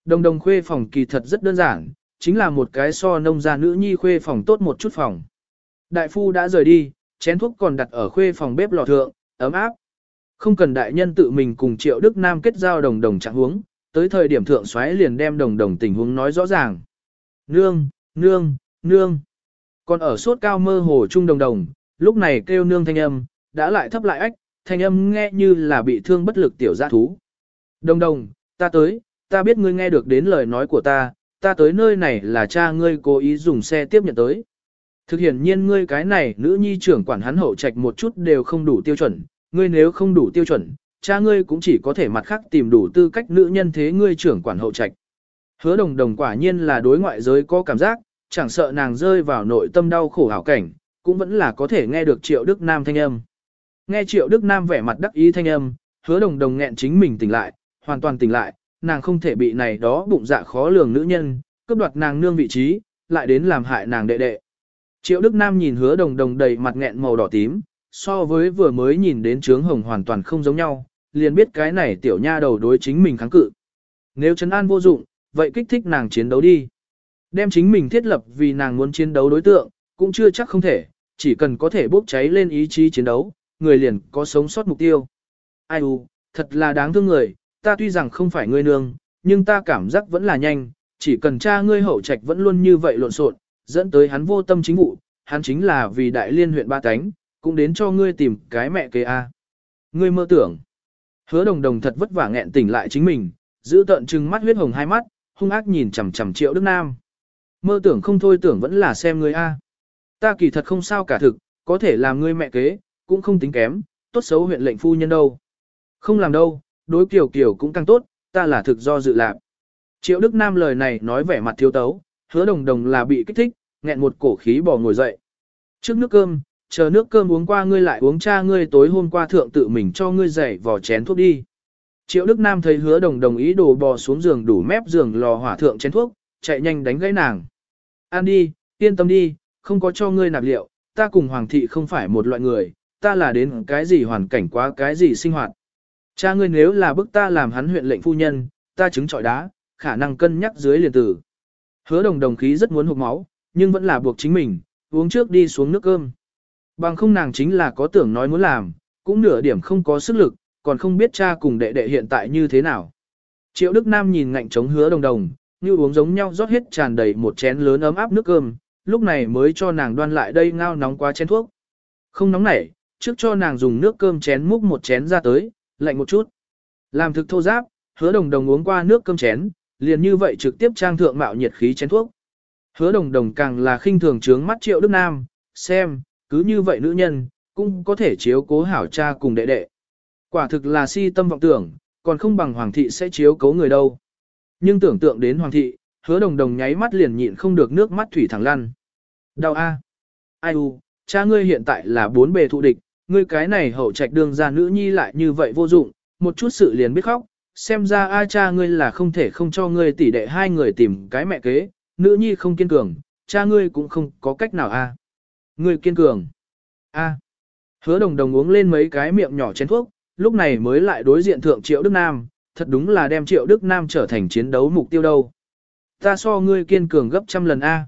Đồng đồng khuê phòng kỳ thật rất đơn giản, chính là một cái so nông gia nữ nhi khuê phòng tốt một chút phòng. Đại phu đã rời đi, chén thuốc còn đặt ở khuê phòng bếp lò thượng, ấm áp. Không cần đại nhân tự mình cùng triệu Đức Nam kết giao đồng đồng trạng huống, tới thời điểm thượng xoáy liền đem đồng đồng tình huống nói rõ ràng. Nương, nương, nương. Còn ở suốt cao mơ hồ trung đồng đồng, lúc này kêu nương thanh âm, đã lại thấp lại ách, thanh âm nghe như là bị thương bất lực tiểu gia thú. Đồng đồng, ta tới, ta biết ngươi nghe được đến lời nói của ta, ta tới nơi này là cha ngươi cố ý dùng xe tiếp nhận tới. Thực hiện nhiên ngươi cái này nữ nhi trưởng quản hắn hậu trạch một chút đều không đủ tiêu chuẩn, ngươi nếu không đủ tiêu chuẩn, cha ngươi cũng chỉ có thể mặt khác tìm đủ tư cách nữ nhân thế ngươi trưởng quản hậu trạch. Hứa đồng đồng quả nhiên là đối ngoại giới có cảm giác, chẳng sợ nàng rơi vào nội tâm đau khổ hảo cảnh, cũng vẫn là có thể nghe được triệu Đức Nam thanh âm. Nghe triệu Đức Nam vẻ mặt đắc ý thanh âm, hứa đồng đồng nghẹn chính mình tỉnh lại, hoàn toàn tỉnh lại, nàng không thể bị này đó bụng dạ khó lường nữ nhân, cướp đoạt nàng nương vị trí, lại đến làm hại nàng đệ đệ. Triệu Đức Nam nhìn hứa đồng đồng đầy mặt nghẹn màu đỏ tím, so với vừa mới nhìn đến trướng hồng hoàn toàn không giống nhau, liền biết cái này tiểu nha đầu đối chính mình kháng cự. Nếu trấn an vô dụng, vậy kích thích nàng chiến đấu đi. Đem chính mình thiết lập vì nàng muốn chiến đấu đối tượng, cũng chưa chắc không thể, chỉ cần có thể bốc cháy lên ý chí chiến đấu, người liền có sống sót mục tiêu. Ai u, thật là đáng thương người, ta tuy rằng không phải ngươi nương, nhưng ta cảm giác vẫn là nhanh, chỉ cần cha ngươi hậu trạch vẫn luôn như vậy lộn xộn, dẫn tới hắn vô tâm chính vụ, hắn chính là vì đại liên huyện ba cánh, cũng đến cho ngươi tìm cái mẹ kế a. Ngươi mơ tưởng. Hứa đồng đồng thật vất vả nghẹn tỉnh lại chính mình, giữ tận trừng mắt huyết hồng hai mắt, hung ác nhìn chằm chằm triệu Đức Nam. Mơ tưởng không thôi tưởng vẫn là xem ngươi a. Ta kỳ thật không sao cả thực, có thể làm ngươi mẹ kế, cũng không tính kém, tốt xấu huyện lệnh phu nhân đâu. Không làm đâu, đối kiểu kiểu cũng càng tốt, ta là thực do dự lạc. Triệu Đức Nam lời này nói vẻ mặt thiếu tấu, hứa đồng đồng là bị kích thích, nghẹn một cổ khí bỏ ngồi dậy. Trước nước cơm, chờ nước cơm uống qua ngươi lại uống cha ngươi tối hôm qua thượng tự mình cho ngươi dậy vò chén thuốc đi. Triệu Đức Nam thấy hứa đồng đồng ý đồ bò xuống giường đủ mép giường lò hỏa thượng chén thuốc, chạy nhanh đánh gãy nàng. An đi, yên tâm đi, không có cho ngươi nạp liệu, ta cùng Hoàng thị không phải một loại người, ta là đến cái gì hoàn cảnh quá cái gì sinh hoạt. Cha ngươi nếu là bức ta làm hắn huyện lệnh phu nhân, ta chứng trọi đá, khả năng cân nhắc dưới liền tử. Hứa đồng đồng khí rất muốn hụt máu, nhưng vẫn là buộc chính mình, uống trước đi xuống nước cơm. Bằng không nàng chính là có tưởng nói muốn làm, cũng nửa điểm không có sức lực, còn không biết cha cùng đệ đệ hiện tại như thế nào. Triệu Đức Nam nhìn ngạnh chống hứa đồng đồng, như uống giống nhau rót hết tràn đầy một chén lớn ấm áp nước cơm, lúc này mới cho nàng đoan lại đây ngao nóng quá chén thuốc. Không nóng nảy, trước cho nàng dùng nước cơm chén múc một chén ra tới, lạnh một chút. Làm thực thô giáp, hứa đồng đồng uống qua nước cơm chén, liền như vậy trực tiếp trang thượng mạo nhiệt khí chén thuốc. Hứa đồng đồng càng là khinh thường trướng mắt triệu Đức Nam, xem, cứ như vậy nữ nhân, cũng có thể chiếu cố hảo cha cùng đệ đệ. Quả thực là si tâm vọng tưởng, còn không bằng hoàng thị sẽ chiếu cố người đâu. Nhưng tưởng tượng đến hoàng thị, hứa đồng đồng nháy mắt liền nhịn không được nước mắt thủy thẳng lăn. Đau a, Ai u, cha ngươi hiện tại là bốn bề thụ địch, ngươi cái này hậu trạch đường ra nữ nhi lại như vậy vô dụng, một chút sự liền biết khóc, xem ra a cha ngươi là không thể không cho ngươi tỷ đệ hai người tìm cái mẹ kế, nữ nhi không kiên cường, cha ngươi cũng không có cách nào a. Ngươi kiên cường. A. Hứa đồng đồng uống lên mấy cái miệng nhỏ chén thuốc, lúc này mới lại đối diện thượng Triệu Đức Nam, thật đúng là đem Triệu Đức Nam trở thành chiến đấu mục tiêu đâu. Ta so ngươi kiên cường gấp trăm lần A.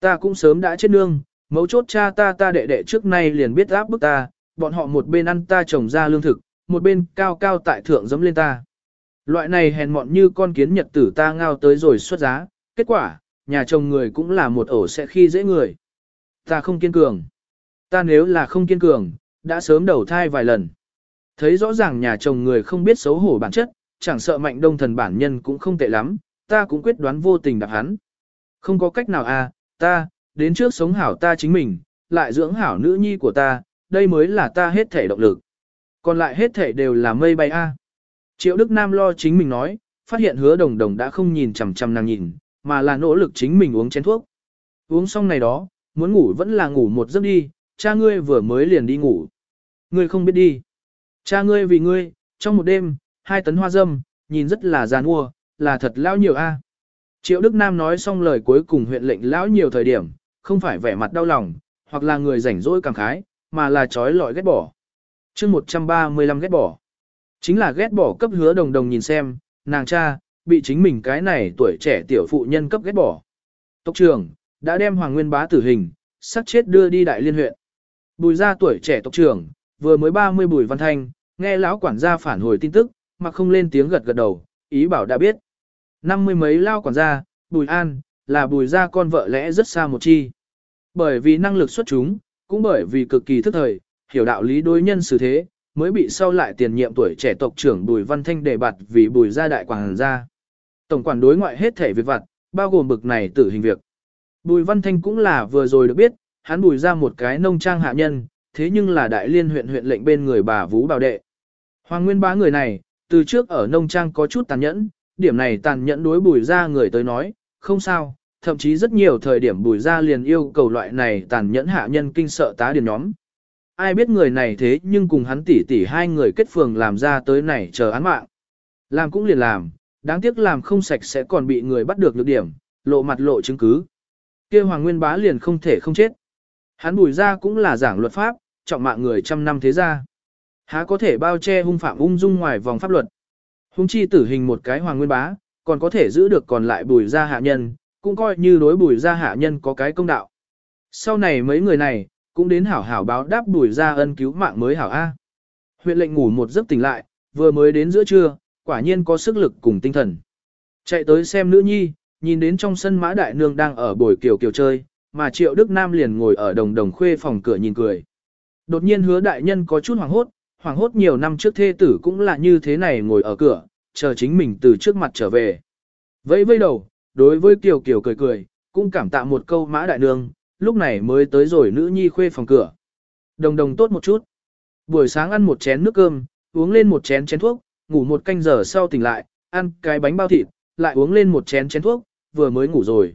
Ta cũng sớm đã chết nương, mấu chốt cha ta ta đệ đệ trước nay liền biết áp bức ta, bọn họ một bên ăn ta trồng ra lương thực, một bên cao cao tại thượng dẫm lên ta. Loại này hèn mọn như con kiến nhật tử ta ngao tới rồi xuất giá, kết quả, nhà chồng người cũng là một ổ sẽ khi dễ người. Ta không kiên cường. Ta nếu là không kiên cường, đã sớm đầu thai vài lần. Thấy rõ ràng nhà chồng người không biết xấu hổ bản chất, chẳng sợ mạnh đông thần bản nhân cũng không tệ lắm, ta cũng quyết đoán vô tình đạp hắn. Không có cách nào à, ta, đến trước sống hảo ta chính mình, lại dưỡng hảo nữ nhi của ta, đây mới là ta hết thể động lực. Còn lại hết thể đều là mây bay a. Triệu Đức Nam lo chính mình nói, phát hiện hứa đồng đồng đã không nhìn chằm chằm nàng nhìn, mà là nỗ lực chính mình uống chén thuốc. Uống xong này đó, muốn ngủ vẫn là ngủ một giấc đi, cha ngươi vừa mới liền đi ngủ. Ngươi không biết đi. Cha ngươi vì ngươi, trong một đêm, hai tấn hoa dâm, nhìn rất là giàn ua, là thật lão nhiều a. Triệu Đức Nam nói xong lời cuối cùng huyện lệnh lão nhiều thời điểm, không phải vẻ mặt đau lòng, hoặc là người rảnh rỗi cảm khái, mà là trói lọi ghét bỏ. chương 135 ghét bỏ. Chính là ghét bỏ cấp hứa đồng đồng nhìn xem, nàng cha, bị chính mình cái này tuổi trẻ tiểu phụ nhân cấp ghét bỏ. Tốc trưởng, đã đem Hoàng Nguyên bá tử hình, sát chết đưa đi đại liên huyện. Bùi gia tuổi trẻ tộc trưởng, vừa mới 30 bùi văn thanh, nghe lão quản gia phản hồi tin tức, mà không lên tiếng gật gật đầu, ý bảo đã biết. Năm mươi mấy lao quản gia, bùi an, là bùi gia con vợ lẽ rất xa một chi. Bởi vì năng lực xuất chúng, cũng bởi vì cực kỳ thức thời, hiểu đạo lý đối nhân xử thế, mới bị sau lại tiền nhiệm tuổi trẻ tộc trưởng Bùi Văn Thanh đề bạt vì Bùi gia đại quản gia. Tổng quản đối ngoại hết thể việc vặt, bao gồm bực này tử hình việc. Bùi Văn Thanh cũng là vừa rồi được biết, hắn bùi ra một cái nông trang hạ nhân, thế nhưng là đại liên huyện huyện lệnh bên người bà Vũ Bảo Đệ. Hoàng Nguyên bá người này, từ trước ở nông trang có chút tàn nhẫn, điểm này tàn nhẫn đối bùi ra người tới nói, không sao, thậm chí rất nhiều thời điểm bùi ra liền yêu cầu loại này tàn nhẫn hạ nhân kinh sợ tá điền nhóm. Ai biết người này thế nhưng cùng hắn tỉ tỉ hai người kết phường làm ra tới này chờ án mạng. Làm cũng liền làm, đáng tiếc làm không sạch sẽ còn bị người bắt được lược điểm, lộ mặt lộ chứng cứ kia Hoàng Nguyên bá liền không thể không chết. Hắn bùi ra cũng là giảng luật pháp, trọng mạng người trăm năm thế gia. Há có thể bao che hung phạm ung dung ngoài vòng pháp luật. Hung chi tử hình một cái Hoàng Nguyên bá, còn có thể giữ được còn lại bùi ra hạ nhân, cũng coi như đối bùi ra hạ nhân có cái công đạo. Sau này mấy người này, cũng đến hảo hảo báo đáp bùi ra ân cứu mạng mới hảo A. Huyện lệnh ngủ một giấc tỉnh lại, vừa mới đến giữa trưa, quả nhiên có sức lực cùng tinh thần. Chạy tới xem nữ nhi, nhìn đến trong sân mã đại nương đang ở bồi kiều kiều chơi, mà triệu đức nam liền ngồi ở đồng đồng khuê phòng cửa nhìn cười. Đột nhiên hứa đại nhân có chút hoảng hốt, hoảng hốt nhiều năm trước thê tử cũng là như thế này ngồi ở cửa, chờ chính mình từ trước mặt trở về. Vẫy vây đầu, đối với Kiều Kiều cười cười, cũng cảm tạ một câu mã đại nương, lúc này mới tới rồi nữ nhi khuê phòng cửa. Đồng đồng tốt một chút. Buổi sáng ăn một chén nước cơm, uống lên một chén chén thuốc, ngủ một canh giờ sau tỉnh lại, ăn cái bánh bao thịt, lại uống lên một chén chén thuốc, vừa mới ngủ rồi.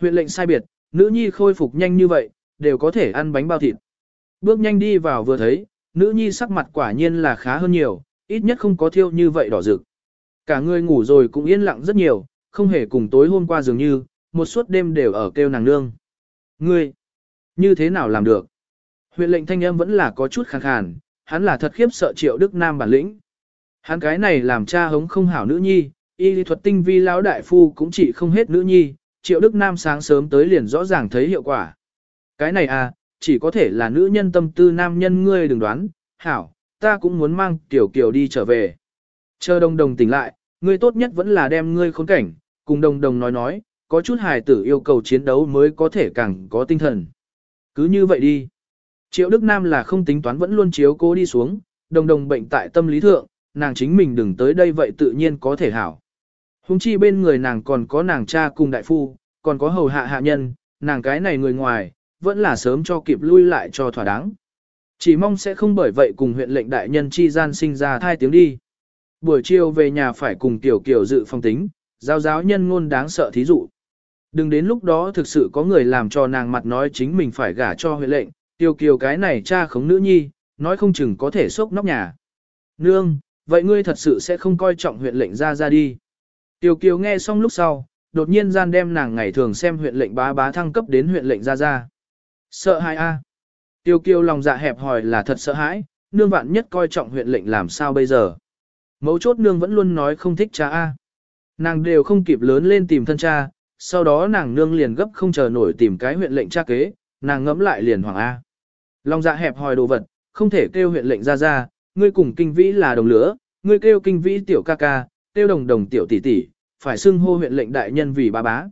Huyện lệnh sai biệt, nữ nhi khôi phục nhanh như vậy, đều có thể ăn bánh bao thịt. Bước nhanh đi vào vừa thấy, nữ nhi sắc mặt quả nhiên là khá hơn nhiều, ít nhất không có thiêu như vậy đỏ rực. Cả người ngủ rồi cũng yên lặng rất nhiều, không hề cùng tối hôm qua dường như, một suốt đêm đều ở kêu nàng nương. Ngươi, như thế nào làm được? Huyện lệnh thanh âm vẫn là có chút khàn khàn, hắn là thật khiếp sợ triệu Đức Nam bản lĩnh. Hắn cái này làm cha hống không hảo nữ nhi, y lý thuật tinh vi lão đại phu cũng chỉ không hết nữ nhi, triệu Đức Nam sáng sớm tới liền rõ ràng thấy hiệu quả. Cái này à, chỉ có thể là nữ nhân tâm tư nam nhân ngươi đừng đoán, hảo, ta cũng muốn mang tiểu kiều đi trở về. Chờ đồng đồng tỉnh lại, ngươi tốt nhất vẫn là đem ngươi khốn cảnh, cùng đồng đồng nói nói, có chút hài tử yêu cầu chiến đấu mới có thể càng có tinh thần. Cứ như vậy đi. Triệu Đức Nam là không tính toán vẫn luôn chiếu cô đi xuống, đồng đồng bệnh tại tâm lý thượng, nàng chính mình đừng tới đây vậy tự nhiên có thể hảo. Hùng chi bên người nàng còn có nàng cha cùng đại phu, còn có hầu hạ hạ nhân, nàng cái này người ngoài, vẫn là sớm cho kịp lui lại cho thỏa đáng. Chỉ mong sẽ không bởi vậy cùng huyện lệnh đại nhân chi gian sinh ra thai tiếng đi. Buổi chiều về nhà phải cùng tiểu kiểu dự phong tính, giao giáo nhân ngôn đáng sợ thí dụ. Đừng đến lúc đó thực sự có người làm cho nàng mặt nói chính mình phải gả cho huyện lệnh, tiểu kiều cái này cha khống nữ nhi, nói không chừng có thể sốc nóc nhà. Nương, vậy ngươi thật sự sẽ không coi trọng huyện lệnh ra ra đi. Tiểu kiều nghe xong lúc sau, đột nhiên gian đem nàng ngày thường xem huyện lệnh bá bá thăng cấp đến huyện lệnh ra ra. Sợ hãi a. Tiêu Kiều lòng dạ hẹp hòi là thật sợ hãi, nương vạn nhất coi trọng huyện lệnh làm sao bây giờ. Mấu chốt nương vẫn luôn nói không thích cha a. Nàng đều không kịp lớn lên tìm thân cha, sau đó nàng nương liền gấp không chờ nổi tìm cái huyện lệnh cha kế, nàng ngẫm lại liền hoàng a. Lòng dạ hẹp hòi đồ vật, không thể kêu huyện lệnh ra ra, ngươi cùng kinh vĩ là đồng lửa, ngươi kêu kinh vĩ tiểu ca ca, Tiêu đồng đồng tiểu tỷ tỷ, phải xưng hô huyện lệnh đại nhân vì ba bá.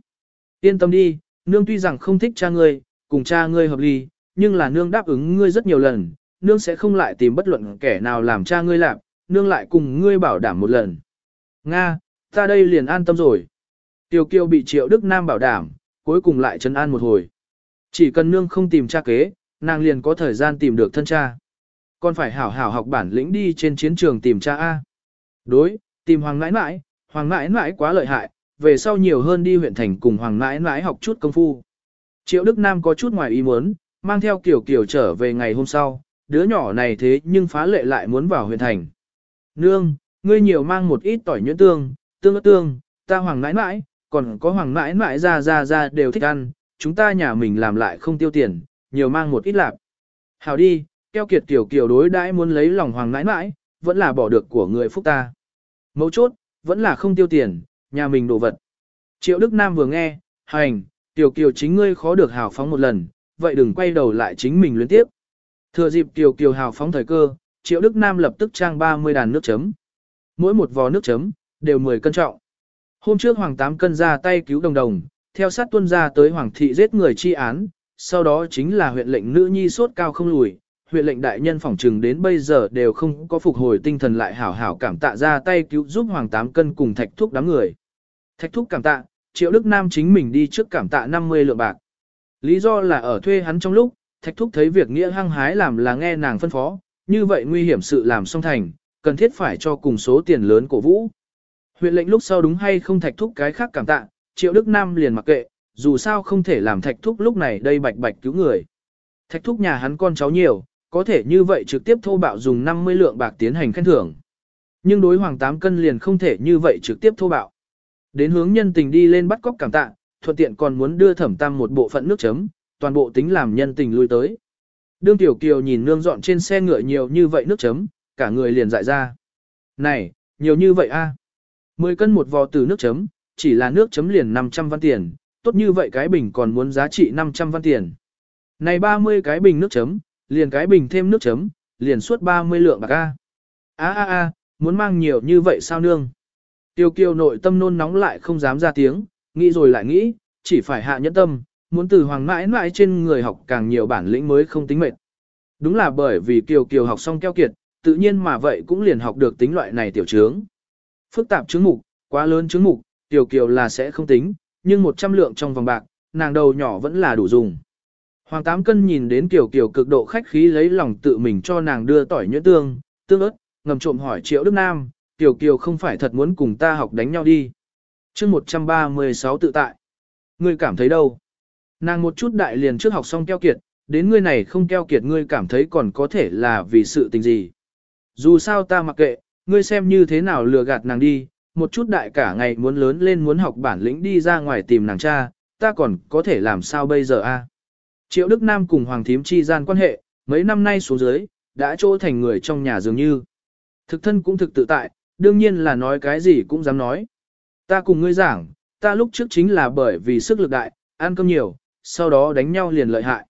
Yên tâm đi, nương tuy rằng không thích cha ngươi, cùng cha ngươi hợp ly, nhưng là nương đáp ứng ngươi rất nhiều lần, nương sẽ không lại tìm bất luận kẻ nào làm cha ngươi làm, nương lại cùng ngươi bảo đảm một lần. Nga, ta đây liền an tâm rồi. Tiêu kiêu bị triệu Đức Nam bảo đảm, cuối cùng lại trấn an một hồi. Chỉ cần nương không tìm cha kế, nàng liền có thời gian tìm được thân cha. Còn phải hảo hảo học bản lĩnh đi trên chiến trường tìm cha A. Đối, tìm hoàng nãi mãi, hoàng nãi mãi quá lợi hại, về sau nhiều hơn đi huyện thành cùng hoàng nãi mãi học chút công phu. Triệu Đức Nam có chút ngoài ý muốn, mang theo kiểu kiểu trở về ngày hôm sau, đứa nhỏ này thế nhưng phá lệ lại muốn vào huyện thành. Nương, ngươi nhiều mang một ít tỏi nhuyễn tương, tương ớt tương, ta hoàng nãi mãi, còn có hoàng nãi mãi ra ra ra đều thích ăn, chúng ta nhà mình làm lại không tiêu tiền, nhiều mang một ít lạp. Hào đi, keo kiệt kiều kiều đối đãi muốn lấy lòng hoàng nãi mãi, vẫn là bỏ được của người phúc ta. Mấu chốt, vẫn là không tiêu tiền, nhà mình đồ vật. Triệu Đức Nam vừa nghe, hành, tiểu kiều chính ngươi khó được hào phóng một lần, vậy đừng quay đầu lại chính mình luyến tiếp. Thừa dịp tiểu kiều hào phóng thời cơ, Triệu Đức Nam lập tức trang 30 đàn nước chấm. Mỗi một vò nước chấm, đều 10 cân trọng. Hôm trước Hoàng Tám cân ra tay cứu đồng đồng, theo sát tuân ra tới Hoàng thị giết người chi án, sau đó chính là huyện lệnh nữ nhi sốt cao không lùi, huyện lệnh đại nhân phỏng trừng đến bây giờ đều không có phục hồi tinh thần lại hảo hảo cảm tạ ra tay cứu giúp Hoàng Tám cân cùng thạch thúc đám người. Thạch thúc cảm tạ, Triệu Đức Nam chính mình đi trước cảm tạ 50 lượng bạc. Lý do là ở thuê hắn trong lúc, Thạch thúc thấy việc nghĩa hăng hái làm là nghe nàng phân phó, như vậy nguy hiểm sự làm xong thành, cần thiết phải cho cùng số tiền lớn cổ vũ. Huyện lệnh lúc sau đúng hay không Thạch thúc cái khác cảm tạ, Triệu Đức Nam liền mặc kệ, dù sao không thể làm Thạch thúc lúc này đây bạch bạch cứu người. Thạch thúc nhà hắn con cháu nhiều, có thể như vậy trực tiếp thô bạo dùng 50 lượng bạc tiến hành khen thưởng. Nhưng đối hoàng tám cân liền không thể như vậy trực tiếp thô bạo. Đến hướng nhân tình đi lên bắt cóc cảm tạ, thuận tiện còn muốn đưa thẩm tam một bộ phận nước chấm, toàn bộ tính làm nhân tình lui tới. Đương Tiểu Kiều nhìn nương dọn trên xe ngựa nhiều như vậy nước chấm, cả người liền dại ra. Này, nhiều như vậy a? À? 10 cân một vò từ nước chấm, chỉ là nước chấm liền 500 văn tiền, tốt như vậy cái bình còn muốn giá trị 500 văn tiền. Này 30 cái bình nước chấm, liền cái bình thêm nước chấm, liền suốt 30 lượng bạc a. A a a, muốn mang nhiều như vậy sao nương? Tiêu kiều nội tâm nôn nóng lại không dám ra tiếng, nghĩ rồi lại nghĩ, chỉ phải hạ nhẫn tâm, muốn từ hoàng mãi mãi trên người học càng nhiều bản lĩnh mới không tính mệt. Đúng là bởi vì kiều kiều học xong keo kiệt, tự nhiên mà vậy cũng liền học được tính loại này tiểu trướng. Phức tạp chứng mục, quá lớn chứng mục, tiểu kiều là sẽ không tính, nhưng 100 lượng trong vòng bạc, nàng đầu nhỏ vẫn là đủ dùng. Hoàng Tám Cân nhìn đến Kiều Kiều cực độ khách khí lấy lòng tự mình cho nàng đưa tỏi nhuyễn tương, tương ớt, ngầm trộm hỏi Triệu Đức Nam, Kiều Kiều không phải thật muốn cùng ta học đánh nhau đi. chương 136 tự tại. Ngươi cảm thấy đâu? Nàng một chút đại liền trước học xong keo kiệt, đến ngươi này không keo kiệt ngươi cảm thấy còn có thể là vì sự tình gì. Dù sao ta mặc kệ, ngươi xem như thế nào lừa gạt nàng đi, một chút đại cả ngày muốn lớn lên muốn học bản lĩnh đi ra ngoài tìm nàng cha, ta còn có thể làm sao bây giờ a? Triệu Đức Nam cùng Hoàng Thím chi gian quan hệ, mấy năm nay xuống dưới, đã trô thành người trong nhà dường như. Thực thân cũng thực tự tại, đương nhiên là nói cái gì cũng dám nói. Ta cùng ngươi giảng, ta lúc trước chính là bởi vì sức lực đại, ăn cơm nhiều, sau đó đánh nhau liền lợi hại.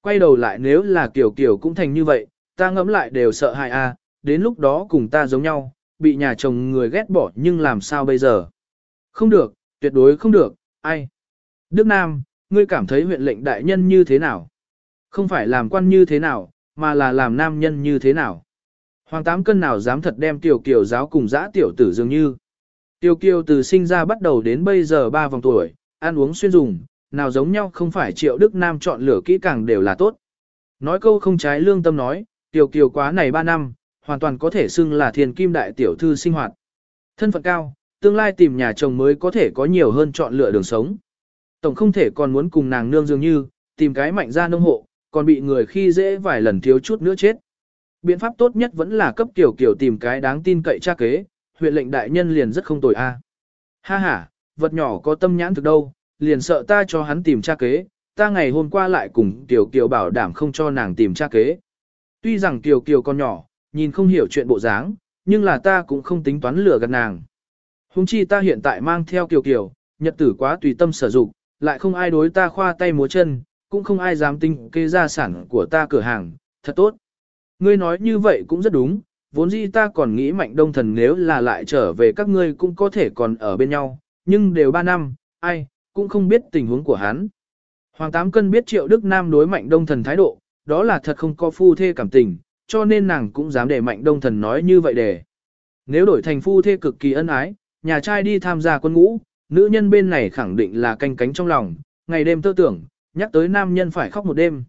Quay đầu lại nếu là kiểu kiểu cũng thành như vậy, ta ngẫm lại đều sợ hại a, đến lúc đó cùng ta giống nhau, bị nhà chồng người ghét bỏ nhưng làm sao bây giờ? Không được, tuyệt đối không được, ai? Đức Nam, ngươi cảm thấy huyện lệnh đại nhân như thế nào? Không phải làm quan như thế nào, mà là làm nam nhân như thế nào? Hoàng tám cân nào dám thật đem tiểu kiều giáo cùng dã tiểu tử dường như. Tiểu kiều từ sinh ra bắt đầu đến bây giờ ba vòng tuổi, ăn uống xuyên dùng, nào giống nhau không phải triệu đức nam chọn lựa kỹ càng đều là tốt. Nói câu không trái lương tâm nói, tiểu kiều quá này ba năm, hoàn toàn có thể xưng là thiền kim đại tiểu thư sinh hoạt. Thân phận cao, tương lai tìm nhà chồng mới có thể có nhiều hơn chọn lựa đường sống. Tổng không thể còn muốn cùng nàng nương dường như, tìm cái mạnh ra nông hộ, còn bị người khi dễ vài lần thiếu chút nữa chết. Biện pháp tốt nhất vẫn là cấp tiểu kiểu tìm cái đáng tin cậy tra kế, huyện lệnh đại nhân liền rất không tồi a. Ha ha, vật nhỏ có tâm nhãn thực đâu, liền sợ ta cho hắn tìm tra kế, ta ngày hôm qua lại cùng Tiểu Kiều bảo đảm không cho nàng tìm tra kế. Tuy rằng Tiểu Kiều con nhỏ, nhìn không hiểu chuyện bộ dáng, nhưng là ta cũng không tính toán lừa gạt nàng. Hùng chi ta hiện tại mang theo Kiều Kiều, nhật tử quá tùy tâm sở dụng, lại không ai đối ta khoa tay múa chân, cũng không ai dám tinh kê gia sản của ta cửa hàng, thật tốt. Ngươi nói như vậy cũng rất đúng, vốn dĩ ta còn nghĩ mạnh đông thần nếu là lại trở về các ngươi cũng có thể còn ở bên nhau, nhưng đều ba năm, ai, cũng không biết tình huống của hắn. Hoàng Tám Cân biết Triệu Đức Nam đối mạnh đông thần thái độ, đó là thật không có phu thê cảm tình, cho nên nàng cũng dám để mạnh đông thần nói như vậy để. Nếu đổi thành phu thê cực kỳ ân ái, nhà trai đi tham gia quân ngũ, nữ nhân bên này khẳng định là canh cánh trong lòng, ngày đêm tơ tưởng, nhắc tới nam nhân phải khóc một đêm.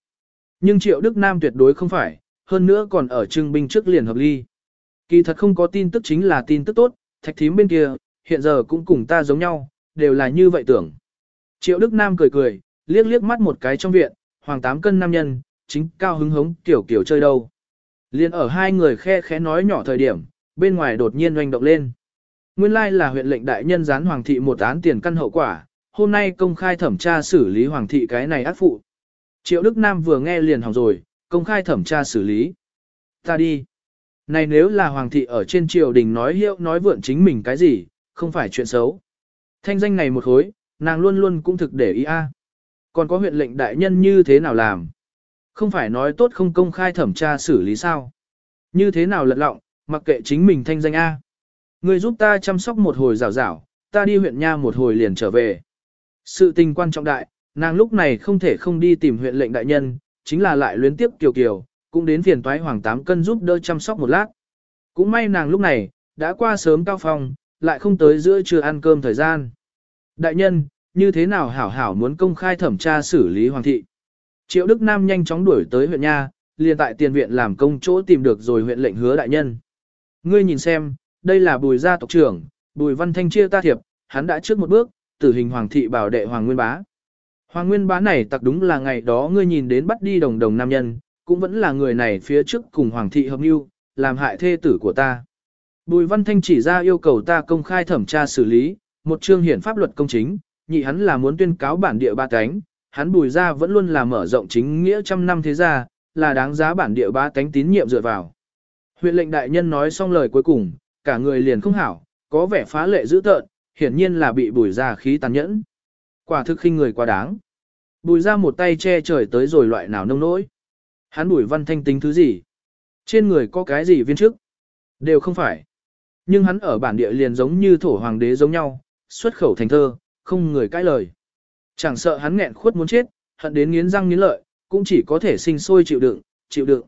Nhưng Triệu Đức Nam tuyệt đối không phải, hơn nữa còn ở trưng binh trước liền hợp ly. Kỳ thật không có tin tức chính là tin tức tốt, thạch thím bên kia, hiện giờ cũng cùng ta giống nhau, đều là như vậy tưởng. Triệu Đức Nam cười cười, liếc liếc mắt một cái trong viện, hoàng tám cân nam nhân, chính cao hứng hống kiểu kiểu chơi đâu. Liên ở hai người khe khẽ nói nhỏ thời điểm, bên ngoài đột nhiên doanh động lên. Nguyên lai là huyện lệnh đại nhân gián hoàng thị một án tiền căn hậu quả, hôm nay công khai thẩm tra xử lý hoàng thị cái này ác phụ. Triệu Đức Nam vừa nghe liền hỏng rồi, công khai thẩm tra xử lý. Ta đi. Này nếu là hoàng thị ở trên triều đình nói hiệu nói vượn chính mình cái gì, không phải chuyện xấu. Thanh danh này một hối, nàng luôn luôn cũng thực để ý a. Còn có huyện lệnh đại nhân như thế nào làm? Không phải nói tốt không công khai thẩm tra xử lý sao? Như thế nào lật lọng, mặc kệ chính mình thanh danh a. Người giúp ta chăm sóc một hồi rào rào, ta đi huyện nha một hồi liền trở về. Sự tình quan trọng đại, nàng lúc này không thể không đi tìm huyện lệnh đại nhân, chính là lại luyến tiếp kiều kiều, cũng đến phiền toái hoàng tám cân giúp đỡ chăm sóc một lát. Cũng may nàng lúc này, đã qua sớm cao phong, lại không tới giữa trưa ăn cơm thời gian. Đại nhân, như thế nào hảo hảo muốn công khai thẩm tra xử lý hoàng thị. Triệu Đức Nam nhanh chóng đuổi tới huyện nha, liền tại tiền viện làm công chỗ tìm được rồi huyện lệnh hứa đại nhân. Ngươi nhìn xem, đây là bùi gia tộc trưởng, bùi văn thanh chia ta thiệp, hắn đã trước một bước, tử hình hoàng thị bảo đệ hoàng nguyên bá. Hoàng nguyên bá này tặc đúng là ngày đó ngươi nhìn đến bắt đi đồng đồng nam nhân, cũng vẫn là người này phía trước cùng hoàng thị hợp mưu, làm hại thê tử của ta. Bùi văn thanh chỉ ra yêu cầu ta công khai thẩm tra xử lý, một chương hiển pháp luật công chính, nhị hắn là muốn tuyên cáo bản địa ba cánh, hắn bùi ra vẫn luôn là mở rộng chính nghĩa trăm năm thế gia, là đáng giá bản địa ba cánh tín nhiệm dựa vào. Huyện lệnh đại nhân nói xong lời cuối cùng, cả người liền không hảo, có vẻ phá lệ dữ tợn, hiển nhiên là bị bùi ra khí tàn nhẫn. Quả thực khinh người quá đáng. Bùi ra một tay che trời tới rồi loại nào nông nỗi. Hắn bùi văn thanh tính thứ gì? Trên người có cái gì viên chức, Đều không phải. Nhưng hắn ở bản địa liền giống như thổ hoàng đế giống nhau, xuất khẩu thành thơ, không người cãi lời. Chẳng sợ hắn nghẹn khuất muốn chết, hận đến nghiến răng nghiến lợi, cũng chỉ có thể sinh sôi chịu đựng, chịu đựng.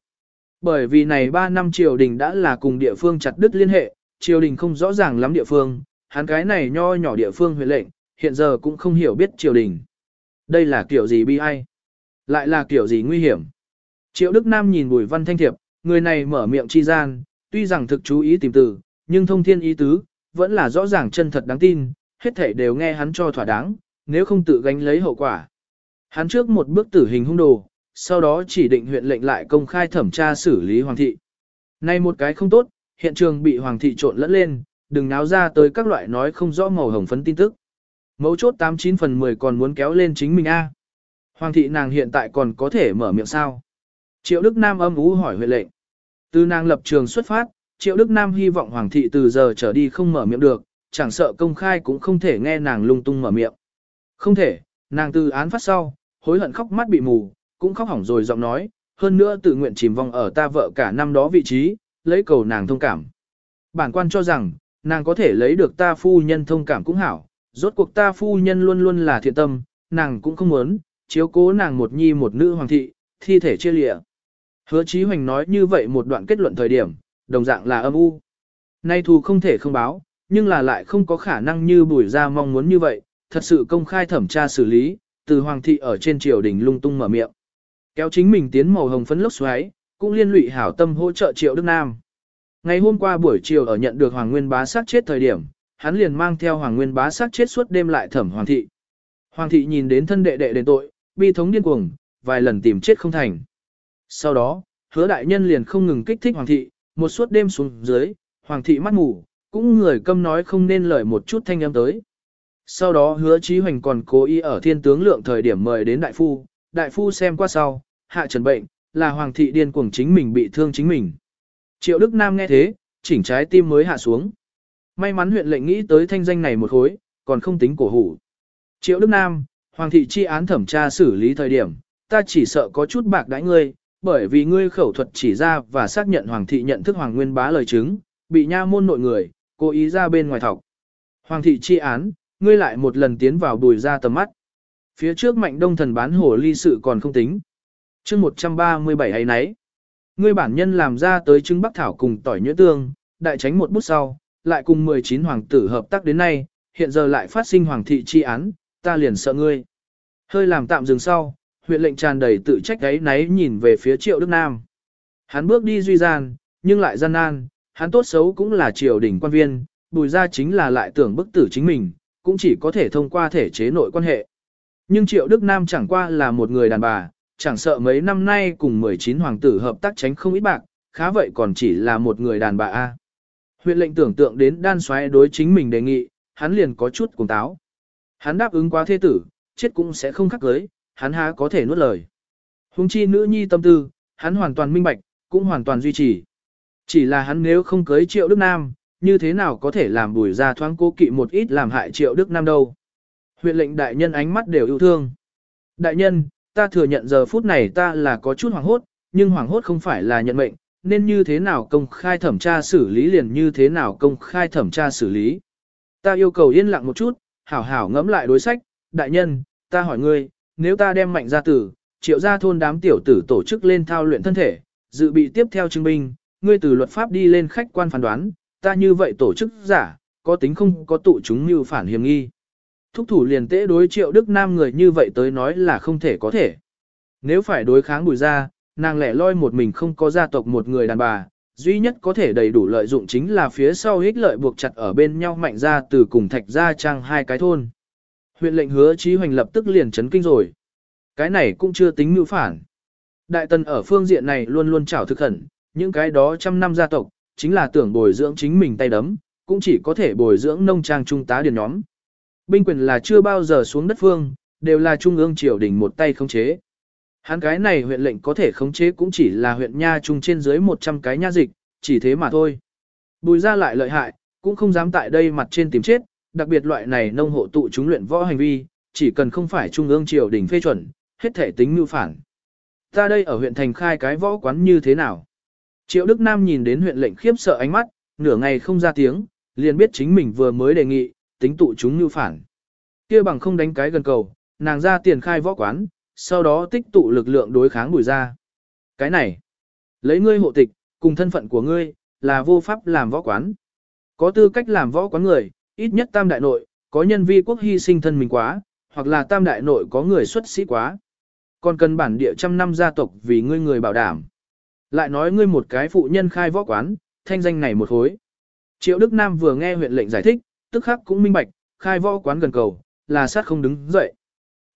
Bởi vì này 3 năm triều đình đã là cùng địa phương chặt đứt liên hệ, triều đình không rõ ràng lắm địa phương, hắn cái này nho nhỏ địa phương huyện lệnh, hiện giờ cũng không hiểu biết triều đình. Đây là kiểu gì bi ai? Lại là kiểu gì nguy hiểm? Triệu Đức Nam nhìn Bùi Văn Thanh Thiệp, người này mở miệng chi gian, tuy rằng thực chú ý tìm từ, nhưng thông thiên ý tứ, vẫn là rõ ràng chân thật đáng tin, hết thảy đều nghe hắn cho thỏa đáng, nếu không tự gánh lấy hậu quả. Hắn trước một bước tử hình hung đồ, sau đó chỉ định huyện lệnh lại công khai thẩm tra xử lý hoàng thị. Nay một cái không tốt, hiện trường bị hoàng thị trộn lẫn lên, đừng náo ra tới các loại nói không rõ màu hồng phấn tin tức. Mấu chốt 89 phần 10 còn muốn kéo lên chính mình A. Hoàng thị nàng hiện tại còn có thể mở miệng sao? Triệu Đức Nam âm ú hỏi huệ lệnh. Từ nàng lập trường xuất phát, Triệu Đức Nam hy vọng Hoàng thị từ giờ trở đi không mở miệng được, chẳng sợ công khai cũng không thể nghe nàng lung tung mở miệng. Không thể, nàng từ án phát sau, hối hận khóc mắt bị mù, cũng khóc hỏng rồi giọng nói, hơn nữa tự nguyện chìm vong ở ta vợ cả năm đó vị trí, lấy cầu nàng thông cảm. Bản quan cho rằng, nàng có thể lấy được ta phu nhân thông cảm cũng hảo, rốt cuộc ta phu nhân luôn luôn là thiện tâm, nàng cũng không muốn, chiếu cố nàng một nhi một nữ hoàng thị, thi thể chia lịa. Hứa Chí Hoành nói như vậy một đoạn kết luận thời điểm, đồng dạng là âm u. Nay thù không thể không báo, nhưng là lại không có khả năng như bùi ra mong muốn như vậy, thật sự công khai thẩm tra xử lý, từ hoàng thị ở trên triều đình lung tung mở miệng. Kéo chính mình tiến màu hồng phấn lốc xoáy, cũng liên lụy hảo tâm hỗ trợ triệu Đức Nam. Ngày hôm qua buổi chiều ở nhận được Hoàng Nguyên bá sát chết thời điểm, hắn liền mang theo Hoàng Nguyên bá sát chết suốt đêm lại thẩm Hoàng thị. Hoàng thị nhìn đến thân đệ đệ đền tội, bi thống điên cuồng, vài lần tìm chết không thành. Sau đó, hứa đại nhân liền không ngừng kích thích Hoàng thị, một suốt đêm xuống dưới, Hoàng thị mắt ngủ, cũng người câm nói không nên lời một chút thanh âm tới. Sau đó hứa Chí Hoành còn cố ý ở thiên tướng lượng thời điểm mời đến đại phu, đại phu xem qua sau, hạ trần bệnh, là hoàng thị điên cuồng chính mình bị thương chính mình. Triệu Đức Nam nghe thế, chỉnh trái tim mới hạ xuống. May mắn huyện lệnh nghĩ tới thanh danh này một khối, còn không tính cổ hủ. Triệu Đức Nam, hoàng thị chi án thẩm tra xử lý thời điểm, ta chỉ sợ có chút bạc đãi ngươi, bởi vì ngươi khẩu thuật chỉ ra và xác nhận hoàng thị nhận thức hoàng nguyên bá lời chứng, bị nha môn nội người, cố ý ra bên ngoài thọc. Hoàng thị chi án, ngươi lại một lần tiến vào bùi ra tầm mắt. Phía trước mạnh đông thần bán hổ ly sự còn không tính chương 137 ấy nấy. Ngươi bản nhân làm ra tới trưng bắc thảo cùng tỏi nhuyễn tương, đại tránh một bút sau, lại cùng 19 hoàng tử hợp tác đến nay, hiện giờ lại phát sinh hoàng thị chi án, ta liền sợ ngươi. Hơi làm tạm dừng sau, huyện lệnh tràn đầy tự trách ấy náy nhìn về phía triệu Đức Nam. Hắn bước đi duy gian, nhưng lại gian nan, hắn tốt xấu cũng là triều đình quan viên, bùi ra chính là lại tưởng bức tử chính mình, cũng chỉ có thể thông qua thể chế nội quan hệ. Nhưng triệu Đức Nam chẳng qua là một người đàn bà, chẳng sợ mấy năm nay cùng 19 hoàng tử hợp tác tránh không ít bạc, khá vậy còn chỉ là một người đàn bà A. Huyện lệnh tưởng tượng đến đan xoáy đối chính mình đề nghị, hắn liền có chút cuồng táo. Hắn đáp ứng quá thế tử, chết cũng sẽ không khắc cưới, hắn há có thể nuốt lời. Hùng chi nữ nhi tâm tư, hắn hoàn toàn minh bạch, cũng hoàn toàn duy trì. Chỉ là hắn nếu không cưới triệu Đức Nam, như thế nào có thể làm bùi ra thoáng cố kỵ một ít làm hại triệu Đức Nam đâu. Huyện lệnh đại nhân ánh mắt đều yêu thương. Đại nhân, ta thừa nhận giờ phút này ta là có chút hoảng hốt, nhưng hoảng hốt không phải là nhận mệnh, nên như thế nào công khai thẩm tra xử lý liền như thế nào công khai thẩm tra xử lý. Ta yêu cầu yên lặng một chút, hảo hảo ngẫm lại đối sách, đại nhân, ta hỏi ngươi, nếu ta đem mạnh gia tử, triệu gia thôn đám tiểu tử tổ chức lên thao luyện thân thể, dự bị tiếp theo chứng minh, ngươi từ luật pháp đi lên khách quan phán đoán, ta như vậy tổ chức giả, có tính không có tụ chúng như phản hiểm nghi. Thúc thủ liền tế đối triệu Đức Nam người như vậy tới nói là không thể có thể. Nếu phải đối kháng bùi ra, nàng lẻ loi một mình không có gia tộc một người đàn bà, duy nhất có thể đầy đủ lợi dụng chính là phía sau ích lợi buộc chặt ở bên nhau mạnh ra từ cùng thạch ra trang hai cái thôn. Huyện lệnh hứa trí hoành lập tức liền chấn kinh rồi. Cái này cũng chưa tính mưu phản. Đại tần ở phương diện này luôn luôn trảo thực khẩn, những cái đó trăm năm gia tộc, chính là tưởng bồi dưỡng chính mình tay đấm, cũng chỉ có thể bồi dưỡng nông trang trung tá điền nhóm. Binh quyền là chưa bao giờ xuống đất phương, đều là trung ương triều đình một tay khống chế. Hắn cái này huyện lệnh có thể khống chế cũng chỉ là huyện nha trung trên dưới 100 cái nha dịch, chỉ thế mà thôi. Bùi ra lại lợi hại, cũng không dám tại đây mặt trên tìm chết, đặc biệt loại này nông hộ tụ chúng luyện võ hành vi, chỉ cần không phải trung ương triều đình phê chuẩn, hết thể tính mưu phản. Ta đây ở huyện thành khai cái võ quán như thế nào? Triệu Đức Nam nhìn đến huyện lệnh khiếp sợ ánh mắt, nửa ngày không ra tiếng, liền biết chính mình vừa mới đề nghị, tính tụ chúng như phản. kia bằng không đánh cái gần cầu, nàng ra tiền khai võ quán, sau đó tích tụ lực lượng đối kháng bùi ra. Cái này, lấy ngươi hộ tịch, cùng thân phận của ngươi, là vô pháp làm võ quán. Có tư cách làm võ quán người, ít nhất tam đại nội, có nhân vi quốc hy sinh thân mình quá, hoặc là tam đại nội có người xuất sĩ quá. Còn cần bản địa trăm năm gia tộc vì ngươi người bảo đảm. Lại nói ngươi một cái phụ nhân khai võ quán, thanh danh này một hối. Triệu Đức Nam vừa nghe huyện lệnh giải thích, tức khắc cũng minh bạch, khai võ quán gần cầu, là sát không đứng dậy.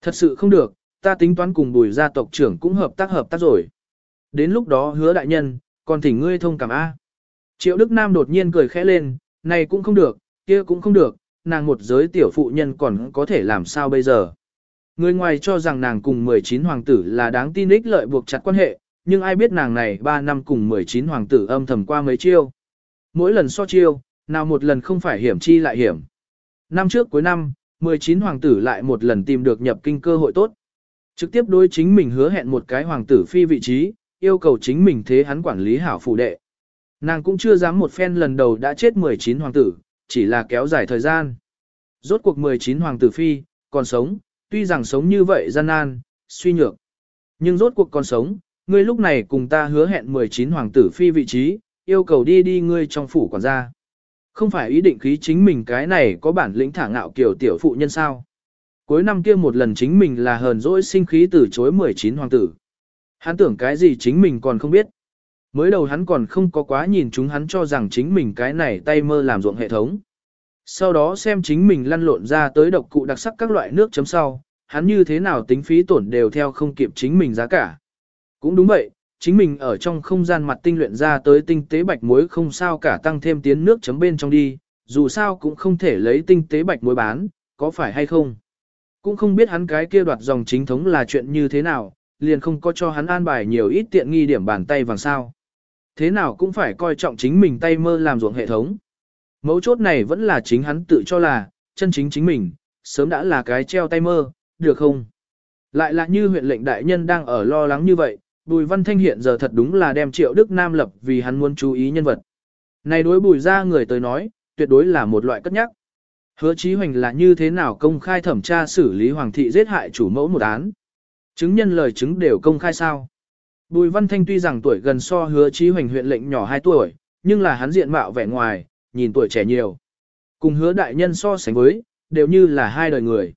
Thật sự không được, ta tính toán cùng bùi gia tộc trưởng cũng hợp tác hợp tác rồi. Đến lúc đó hứa đại nhân, còn thỉnh ngươi thông cảm A. Triệu Đức Nam đột nhiên cười khẽ lên, này cũng không được, kia cũng không được, nàng một giới tiểu phụ nhân còn có thể làm sao bây giờ. Người ngoài cho rằng nàng cùng 19 hoàng tử là đáng tin ích lợi buộc chặt quan hệ, nhưng ai biết nàng này 3 năm cùng 19 hoàng tử âm thầm qua mấy chiêu. Mỗi lần so chiêu, nào một lần không phải hiểm chi lại hiểm. Năm trước cuối năm, 19 hoàng tử lại một lần tìm được nhập kinh cơ hội tốt. Trực tiếp đối chính mình hứa hẹn một cái hoàng tử phi vị trí, yêu cầu chính mình thế hắn quản lý hảo phủ đệ. Nàng cũng chưa dám một phen lần đầu đã chết 19 hoàng tử, chỉ là kéo dài thời gian. Rốt cuộc 19 hoàng tử phi, còn sống, tuy rằng sống như vậy gian nan, suy nhược. Nhưng rốt cuộc còn sống, ngươi lúc này cùng ta hứa hẹn 19 hoàng tử phi vị trí, yêu cầu đi đi ngươi trong phủ quản gia. Không phải ý định khí chính mình cái này có bản lĩnh thả ngạo kiểu tiểu phụ nhân sao. Cuối năm kia một lần chính mình là hờn dỗi sinh khí từ chối 19 hoàng tử. Hắn tưởng cái gì chính mình còn không biết. Mới đầu hắn còn không có quá nhìn chúng hắn cho rằng chính mình cái này tay mơ làm ruộng hệ thống. Sau đó xem chính mình lăn lộn ra tới độc cụ đặc sắc các loại nước chấm sau, hắn như thế nào tính phí tổn đều theo không kịp chính mình giá cả. Cũng đúng vậy, chính mình ở trong không gian mặt tinh luyện ra tới tinh tế bạch muối không sao cả tăng thêm tiến nước chấm bên trong đi, dù sao cũng không thể lấy tinh tế bạch muối bán, có phải hay không? Cũng không biết hắn cái kia đoạt dòng chính thống là chuyện như thế nào, liền không có cho hắn an bài nhiều ít tiện nghi điểm bàn tay vàng sao. Thế nào cũng phải coi trọng chính mình tay mơ làm ruộng hệ thống. Mấu chốt này vẫn là chính hắn tự cho là, chân chính chính mình, sớm đã là cái treo tay mơ, được không? Lại là như huyện lệnh đại nhân đang ở lo lắng như vậy, Bùi Văn Thanh hiện giờ thật đúng là đem Triệu Đức Nam lập vì hắn muốn chú ý nhân vật. Này đối bùi ra người tới nói, tuyệt đối là một loại cất nhắc. Hứa Chí Hoành là như thế nào công khai thẩm tra xử lý Hoàng thị giết hại chủ mẫu một án. Chứng nhân lời chứng đều công khai sao. Bùi Văn Thanh tuy rằng tuổi gần so hứa Chí Hoành huyện lệnh nhỏ 2 tuổi, nhưng là hắn diện mạo vẻ ngoài, nhìn tuổi trẻ nhiều. Cùng hứa đại nhân so sánh với, đều như là hai đời người.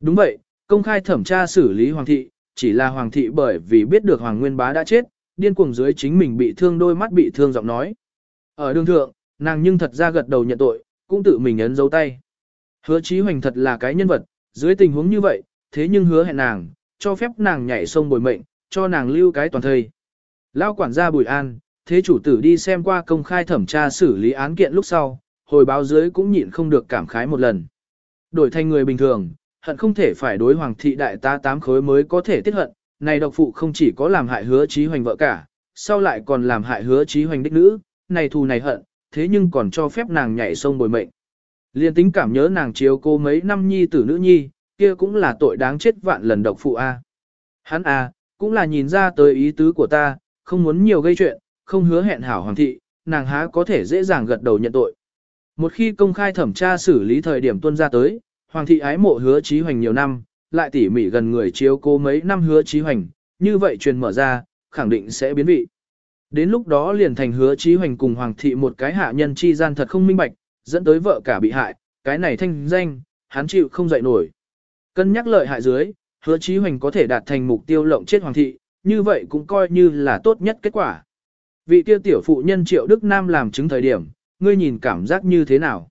Đúng vậy, công khai thẩm tra xử lý Hoàng thị, chỉ là Hoàng thị bởi vì biết được Hoàng Nguyên Bá đã chết, điên cuồng dưới chính mình bị thương đôi mắt bị thương giọng nói. Ở đường thượng, nàng nhưng thật ra gật đầu nhận tội, cũng tự mình ấn dấu tay. Hứa Chí Hoành thật là cái nhân vật, dưới tình huống như vậy, thế nhưng hứa hẹn nàng, cho phép nàng nhảy sông bồi mệnh, cho nàng lưu cái toàn thời. Lao quản gia Bùi An, thế chủ tử đi xem qua công khai thẩm tra xử lý án kiện lúc sau, hồi báo dưới cũng nhịn không được cảm khái một lần. Đổi thành người bình thường, hận không thể phải đối hoàng thị đại ta tám khối mới có thể tiết hận, này độc phụ không chỉ có làm hại hứa trí hoành vợ cả, sau lại còn làm hại hứa trí hoành đích nữ, này thù này hận, thế nhưng còn cho phép nàng nhảy sông bồi mệnh. Liên tính cảm nhớ nàng chiếu cô mấy năm nhi tử nữ nhi, kia cũng là tội đáng chết vạn lần độc phụ a. Hắn a, cũng là nhìn ra tới ý tứ của ta, không muốn nhiều gây chuyện, không hứa hẹn hảo hoàng thị, nàng há có thể dễ dàng gật đầu nhận tội. Một khi công khai thẩm tra xử lý thời điểm tuân ra tới, hoàng thị ái mộ hứa trí hoành nhiều năm, lại tỉ mỉ gần người chiếu cố mấy năm hứa trí hoành, như vậy truyền mở ra, khẳng định sẽ biến vị. Đến lúc đó liền thành hứa trí hoành cùng hoàng thị một cái hạ nhân chi gian thật không minh bạch, dẫn tới vợ cả bị hại, cái này thanh danh, hắn chịu không dậy nổi. Cân nhắc lợi hại dưới, hứa trí hoành có thể đạt thành mục tiêu lộng chết hoàng thị, như vậy cũng coi như là tốt nhất kết quả. Vị tiêu tiểu phụ nhân triệu Đức Nam làm chứng thời điểm, ngươi nhìn cảm giác như thế nào?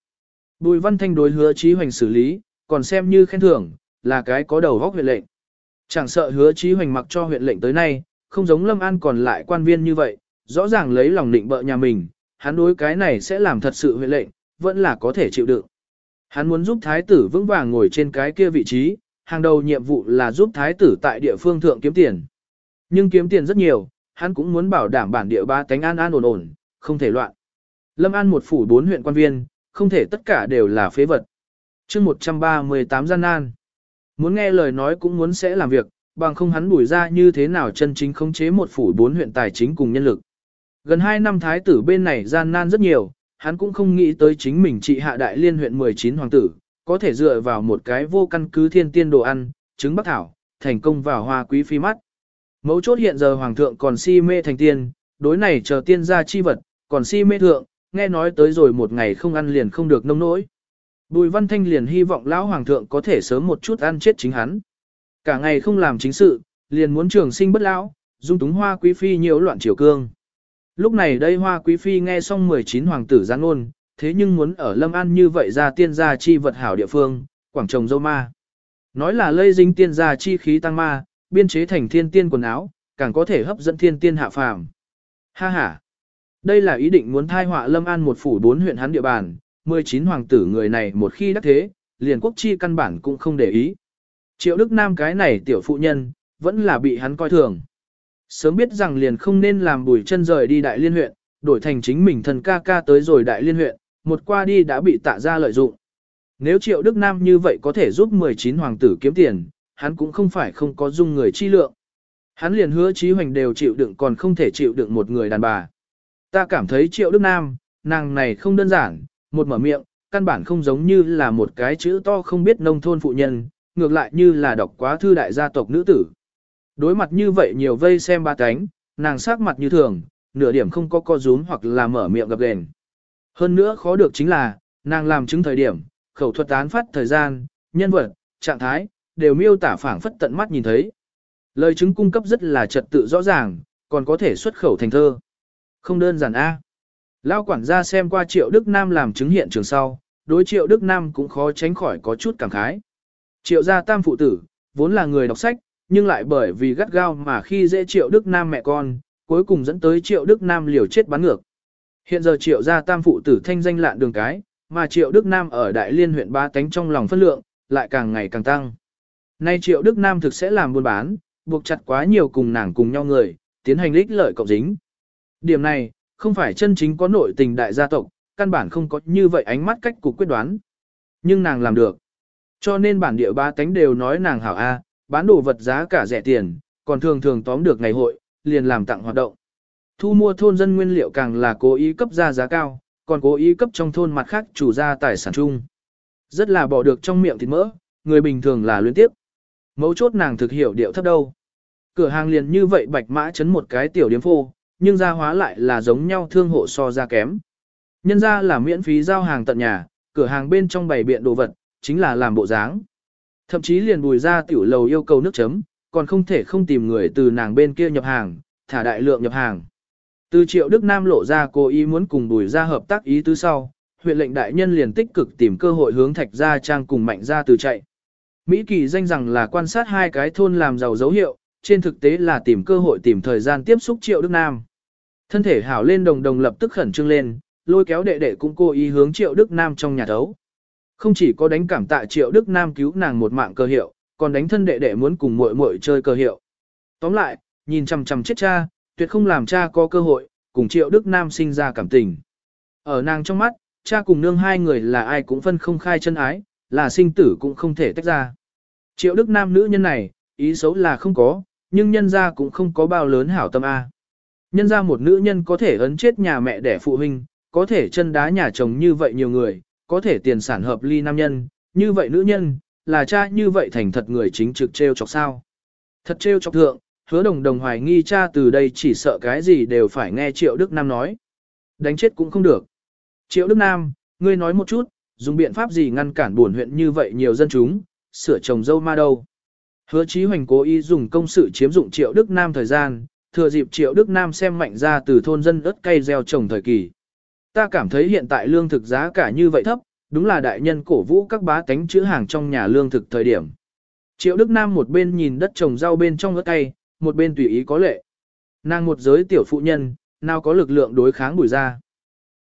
Bùi văn thanh đối hứa trí hoành xử lý, còn xem như khen thưởng, là cái có đầu góc huyện lệnh. Chẳng sợ hứa trí hoành mặc cho huyện lệnh tới nay, không giống Lâm An còn lại quan viên như vậy, rõ ràng lấy lòng định bợ nhà mình, hắn đối cái này sẽ làm thật sự huyện lệnh, vẫn là có thể chịu đựng. Hắn muốn giúp thái tử vững vàng ngồi trên cái kia vị trí, hàng đầu nhiệm vụ là giúp thái tử tại địa phương thượng kiếm tiền. Nhưng kiếm tiền rất nhiều, hắn cũng muốn bảo đảm bản địa ba tánh an an ổn ổn, không thể loạn. Lâm An một phủ bốn huyện quan viên, không thể tất cả đều là phế vật chương 138 gian nan. Muốn nghe lời nói cũng muốn sẽ làm việc, bằng không hắn bùi ra như thế nào chân chính khống chế một phủ bốn huyện tài chính cùng nhân lực. Gần 2 năm thái tử bên này gian nan rất nhiều, hắn cũng không nghĩ tới chính mình trị hạ đại liên huyện 19 hoàng tử, có thể dựa vào một cái vô căn cứ thiên tiên đồ ăn, trứng bắc thảo, thành công vào hoa quý phi mắt. Mấu chốt hiện giờ hoàng thượng còn si mê thành tiên, đối này chờ tiên ra chi vật, còn si mê thượng, nghe nói tới rồi một ngày không ăn liền không được nông nỗi. Bùi văn thanh liền hy vọng lão hoàng thượng có thể sớm một chút ăn chết chính hắn. Cả ngày không làm chính sự, liền muốn trường sinh bất lão, dung túng hoa quý phi nhiễu loạn triều cương. Lúc này đây hoa quý phi nghe xong 19 hoàng tử giáng ngôn, thế nhưng muốn ở Lâm An như vậy ra tiên gia chi vật hảo địa phương, quảng trồng dâu ma. Nói là lây dính tiên gia chi khí tăng ma, biên chế thành thiên tiên quần áo, càng có thể hấp dẫn thiên tiên hạ phàm. Ha ha! Đây là ý định muốn thai họa Lâm An một phủ bốn huyện hắn địa bàn, 19 hoàng tử người này một khi đắc thế, liền quốc chi căn bản cũng không để ý. Triệu Đức Nam cái này tiểu phụ nhân, vẫn là bị hắn coi thường. Sớm biết rằng liền không nên làm bùi chân rời đi đại liên huyện, đổi thành chính mình thần ca ca tới rồi đại liên huyện, một qua đi đã bị tạ ra lợi dụng. Nếu triệu Đức Nam như vậy có thể giúp 19 hoàng tử kiếm tiền, hắn cũng không phải không có dung người chi lượng. Hắn liền hứa trí hoành đều chịu đựng còn không thể chịu đựng một người đàn bà. Ta cảm thấy triệu Đức Nam, nàng này không đơn giản, một mở miệng, căn bản không giống như là một cái chữ to không biết nông thôn phụ nhân, ngược lại như là đọc quá thư đại gia tộc nữ tử. Đối mặt như vậy nhiều vây xem ba cánh, nàng sắc mặt như thường, nửa điểm không có co rúm hoặc là mở miệng gặp gền. Hơn nữa khó được chính là, nàng làm chứng thời điểm, khẩu thuật án phát thời gian, nhân vật, trạng thái, đều miêu tả phảng phất tận mắt nhìn thấy. Lời chứng cung cấp rất là trật tự rõ ràng, còn có thể xuất khẩu thành thơ. Không đơn giản A. Lao quản gia xem qua Triệu Đức Nam làm chứng hiện trường sau, đối Triệu Đức Nam cũng khó tránh khỏi có chút cảm khái. Triệu gia tam phụ tử, vốn là người đọc sách, nhưng lại bởi vì gắt gao mà khi dễ Triệu Đức Nam mẹ con, cuối cùng dẫn tới Triệu Đức Nam liều chết bắn ngược. Hiện giờ Triệu gia tam phụ tử thanh danh lạn đường cái, mà Triệu Đức Nam ở Đại Liên huyện ba tánh trong lòng phân lượng, lại càng ngày càng tăng. Nay Triệu Đức Nam thực sẽ làm buôn bán, buộc chặt quá nhiều cùng nàng cùng nhau người, tiến hành lích lợi cộng dính. Điểm này, không phải chân chính có nội tình đại gia tộc, căn bản không có như vậy ánh mắt cách cục quyết đoán. Nhưng nàng làm được. Cho nên bản địa ba tánh đều nói nàng hảo A, bán đồ vật giá cả rẻ tiền, còn thường thường tóm được ngày hội, liền làm tặng hoạt động. Thu mua thôn dân nguyên liệu càng là cố ý cấp ra giá cao, còn cố ý cấp trong thôn mặt khác chủ ra tài sản chung. Rất là bỏ được trong miệng thịt mỡ, người bình thường là luyến tiếp. Mấu chốt nàng thực hiểu điệu thấp đâu. Cửa hàng liền như vậy bạch mã chấn một cái tiểu điếm phô, nhưng gia hóa lại là giống nhau thương hộ so ra kém. Nhân ra là miễn phí giao hàng tận nhà, cửa hàng bên trong bày biện đồ vật, chính là làm bộ dáng. Thậm chí liền bùi ra tiểu lầu yêu cầu nước chấm, còn không thể không tìm người từ nàng bên kia nhập hàng, thả đại lượng nhập hàng. Từ triệu Đức Nam lộ ra cố ý muốn cùng bùi ra hợp tác ý tứ sau, huyện lệnh đại nhân liền tích cực tìm cơ hội hướng thạch gia trang cùng mạnh gia từ chạy. Mỹ kỳ danh rằng là quan sát hai cái thôn làm giàu dấu hiệu, trên thực tế là tìm cơ hội tìm thời gian tiếp xúc triệu Đức Nam. Thân thể hảo lên đồng đồng lập tức khẩn trương lên, lôi kéo đệ đệ cũng cố ý hướng triệu Đức Nam trong nhà thấu. Không chỉ có đánh cảm tạ triệu Đức Nam cứu nàng một mạng cơ hiệu, còn đánh thân đệ đệ muốn cùng muội muội chơi cơ hiệu. Tóm lại, nhìn chằm chằm chết cha, tuyệt không làm cha có cơ hội, cùng triệu Đức Nam sinh ra cảm tình. Ở nàng trong mắt, cha cùng nương hai người là ai cũng phân không khai chân ái, là sinh tử cũng không thể tách ra. Triệu Đức Nam nữ nhân này, ý xấu là không có, nhưng nhân ra cũng không có bao lớn hảo tâm A. Nhân ra một nữ nhân có thể ấn chết nhà mẹ đẻ phụ huynh, có thể chân đá nhà chồng như vậy nhiều người, có thể tiền sản hợp ly nam nhân, như vậy nữ nhân, là cha như vậy thành thật người chính trực treo chọc sao. Thật treo chọc thượng, hứa đồng đồng hoài nghi cha từ đây chỉ sợ cái gì đều phải nghe Triệu Đức Nam nói. Đánh chết cũng không được. Triệu Đức Nam, ngươi nói một chút, dùng biện pháp gì ngăn cản buồn huyện như vậy nhiều dân chúng, sửa chồng dâu ma đâu. Hứa Chí Hoành cố ý dùng công sự chiếm dụng Triệu Đức Nam thời gian, thừa dịp Triệu Đức Nam xem mạnh ra từ thôn dân ớt cây gieo trồng thời kỳ. Ta cảm thấy hiện tại lương thực giá cả như vậy thấp, đúng là đại nhân cổ vũ các bá tánh chữ hàng trong nhà lương thực thời điểm. Triệu Đức Nam một bên nhìn đất trồng rau bên trong ớt cây, một bên tùy ý có lệ. Nàng một giới tiểu phụ nhân, nào có lực lượng đối kháng bùi ra.